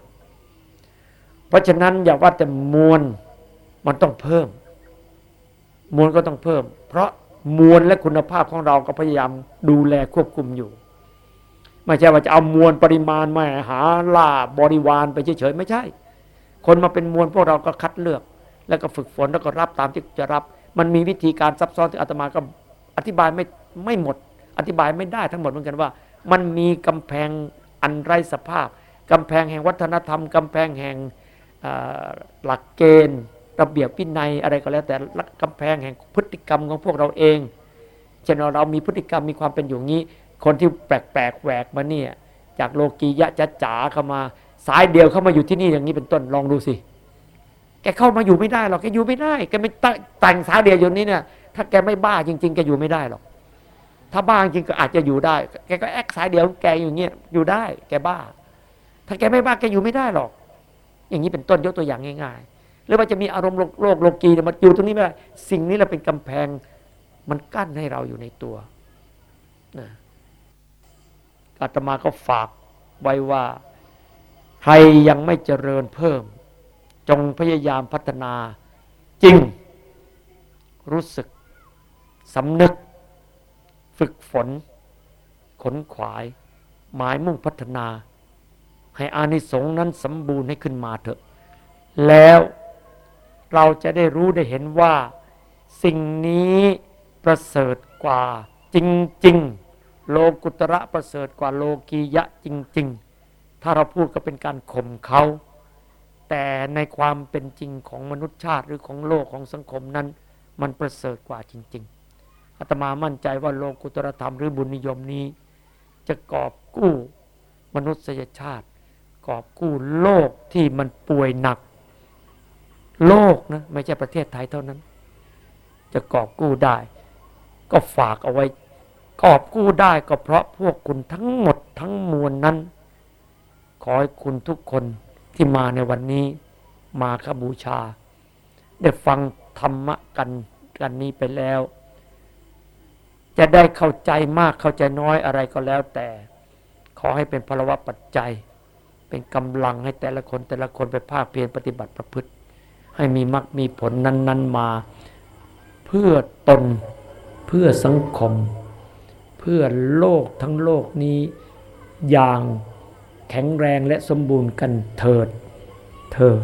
เพราะฉะนั้นอย่าว่าแต่มวลมันต้องเพิ่ม มวลก็ต้องเพิ่ม เพราะมวลและคุณภาพของเราก็พยายามดูแลควบคุมอยู่ไม่ใช่ว่าจะเอามวลปริมาณมาหาล่าบริวารไปเฉยๆไม่ใช่ คนมาเป็นมวลพวกเราก็คัดเลือก แล้วก็ฝึกฝนแล้วก็รับตามที่จะรับ มันมีวิธีการซับซ้อนที่อาตมาก็อธิบายไม่ไม่หมด อธิบายไม่ได้ทั้งหมดเหมือนกันว่า มันมีกำแพงอันไร้สภาพกำแพงแห่งวัฒนธรรมกำแพงแห่งหลักเกณฑ์ระเบียบวินัยอะไรก็แล้ว แต่กำแพงแห่งพฤติกรรมของพวกเราเองเช่นเรามีพฤติกรรมมีความเป็นอยู่งี้ คนที่แปลกๆแหวกมาเนี่ยจากโลกียะจะจ๋าเข้ามา สายเดียวเข้ามาอยู่ที่นี่อย่างนี้เป็นต้นลองดูสิ แกเข้ามาอยู่ไม่ได้หรอกแกอยู่ไม่ได้แกไม่แต่งสายเดียวอยู่นี้เนี่ยถ้าแกไม่บ้าจริง ๆแกอยู่ไม่ได้หรอก ถ้าบ้าจริงก็อาจจะอยู่ได้ แกก็แอกสายเดียวแกอยู่เงี้ยอยู่ได้ แกบ้า ถ้าแกไม่บ้าแกอยู่ไม่ได้หรอก อย่างนี้เป็นต้นยกตัวอย่างง่ายๆหรือว่าจะมีอารมณ์โลกโลกีเนี่ยมันอยู่ตรงนี้ไม่ได้สิ่งนี้เราเป็นกำแพงมันกั้นให้เราอยู่ในตัวนะอาตมาก็ฝากไว้ว่า ใครยังไม่เจริญเพิ่ม จงพยายามพัฒนาจริง รู้สึกสำนึก ฝึกฝน ขนขวาย หมายมุ่งพัฒนา ให้อานิสงส์นั้นสมบูรณ์ให้ขึ้นมาเถอะ แล้วเราจะได้รู้ได้เห็นว่า สิ่งนี้ประเสริฐกว่าจริง ๆ โลกุตระประเสริฐกว่าโลกียะจริง ๆ ถ้าเราพูดก็เป็นการข่มเขา แต่ในความเป็นจริงของมนุษยชาติหรือของโลกของสังคมนั้น มันประเสริฐกว่าจริง ๆอาตมามั่นใจว่าโลกุตรธรรมหรือบุญนิยมนี้ จะกอบกู้มนุษยชาติ กอบกู้โลกที่มันป่วยหนัก โลกนะไม่ใช่ประเทศไทยเท่านั้น จะกอบกู้ได้ ก็ฝากเอาไว้ กอบกู้ได้ก็เพราะพวกคุณทั้งหมดทั้งมวลนั้น ขอให้คุณทุกคน ที่มาในวันนี้มาคบูชา ได้ฟังธรรมะกันกันนี้ไปแล้ว จะได้เข้าใจมากเข้าใจน้อยอะไรก็แล้ว แต่ขอให้เป็นพลวะปัจจัย เป็นกำลังให้แต่ละคนแต่ละคนไปภาคเพียรปฏิบัติประพฤติ ให้มีมรรคมีผลนั้น ๆมา เพื่อตนเพื่อสังคม เพื่อโลกทั้งโลกนี้อย่าง แข็งแรงและสมบูรณ์กันเถิดเถิด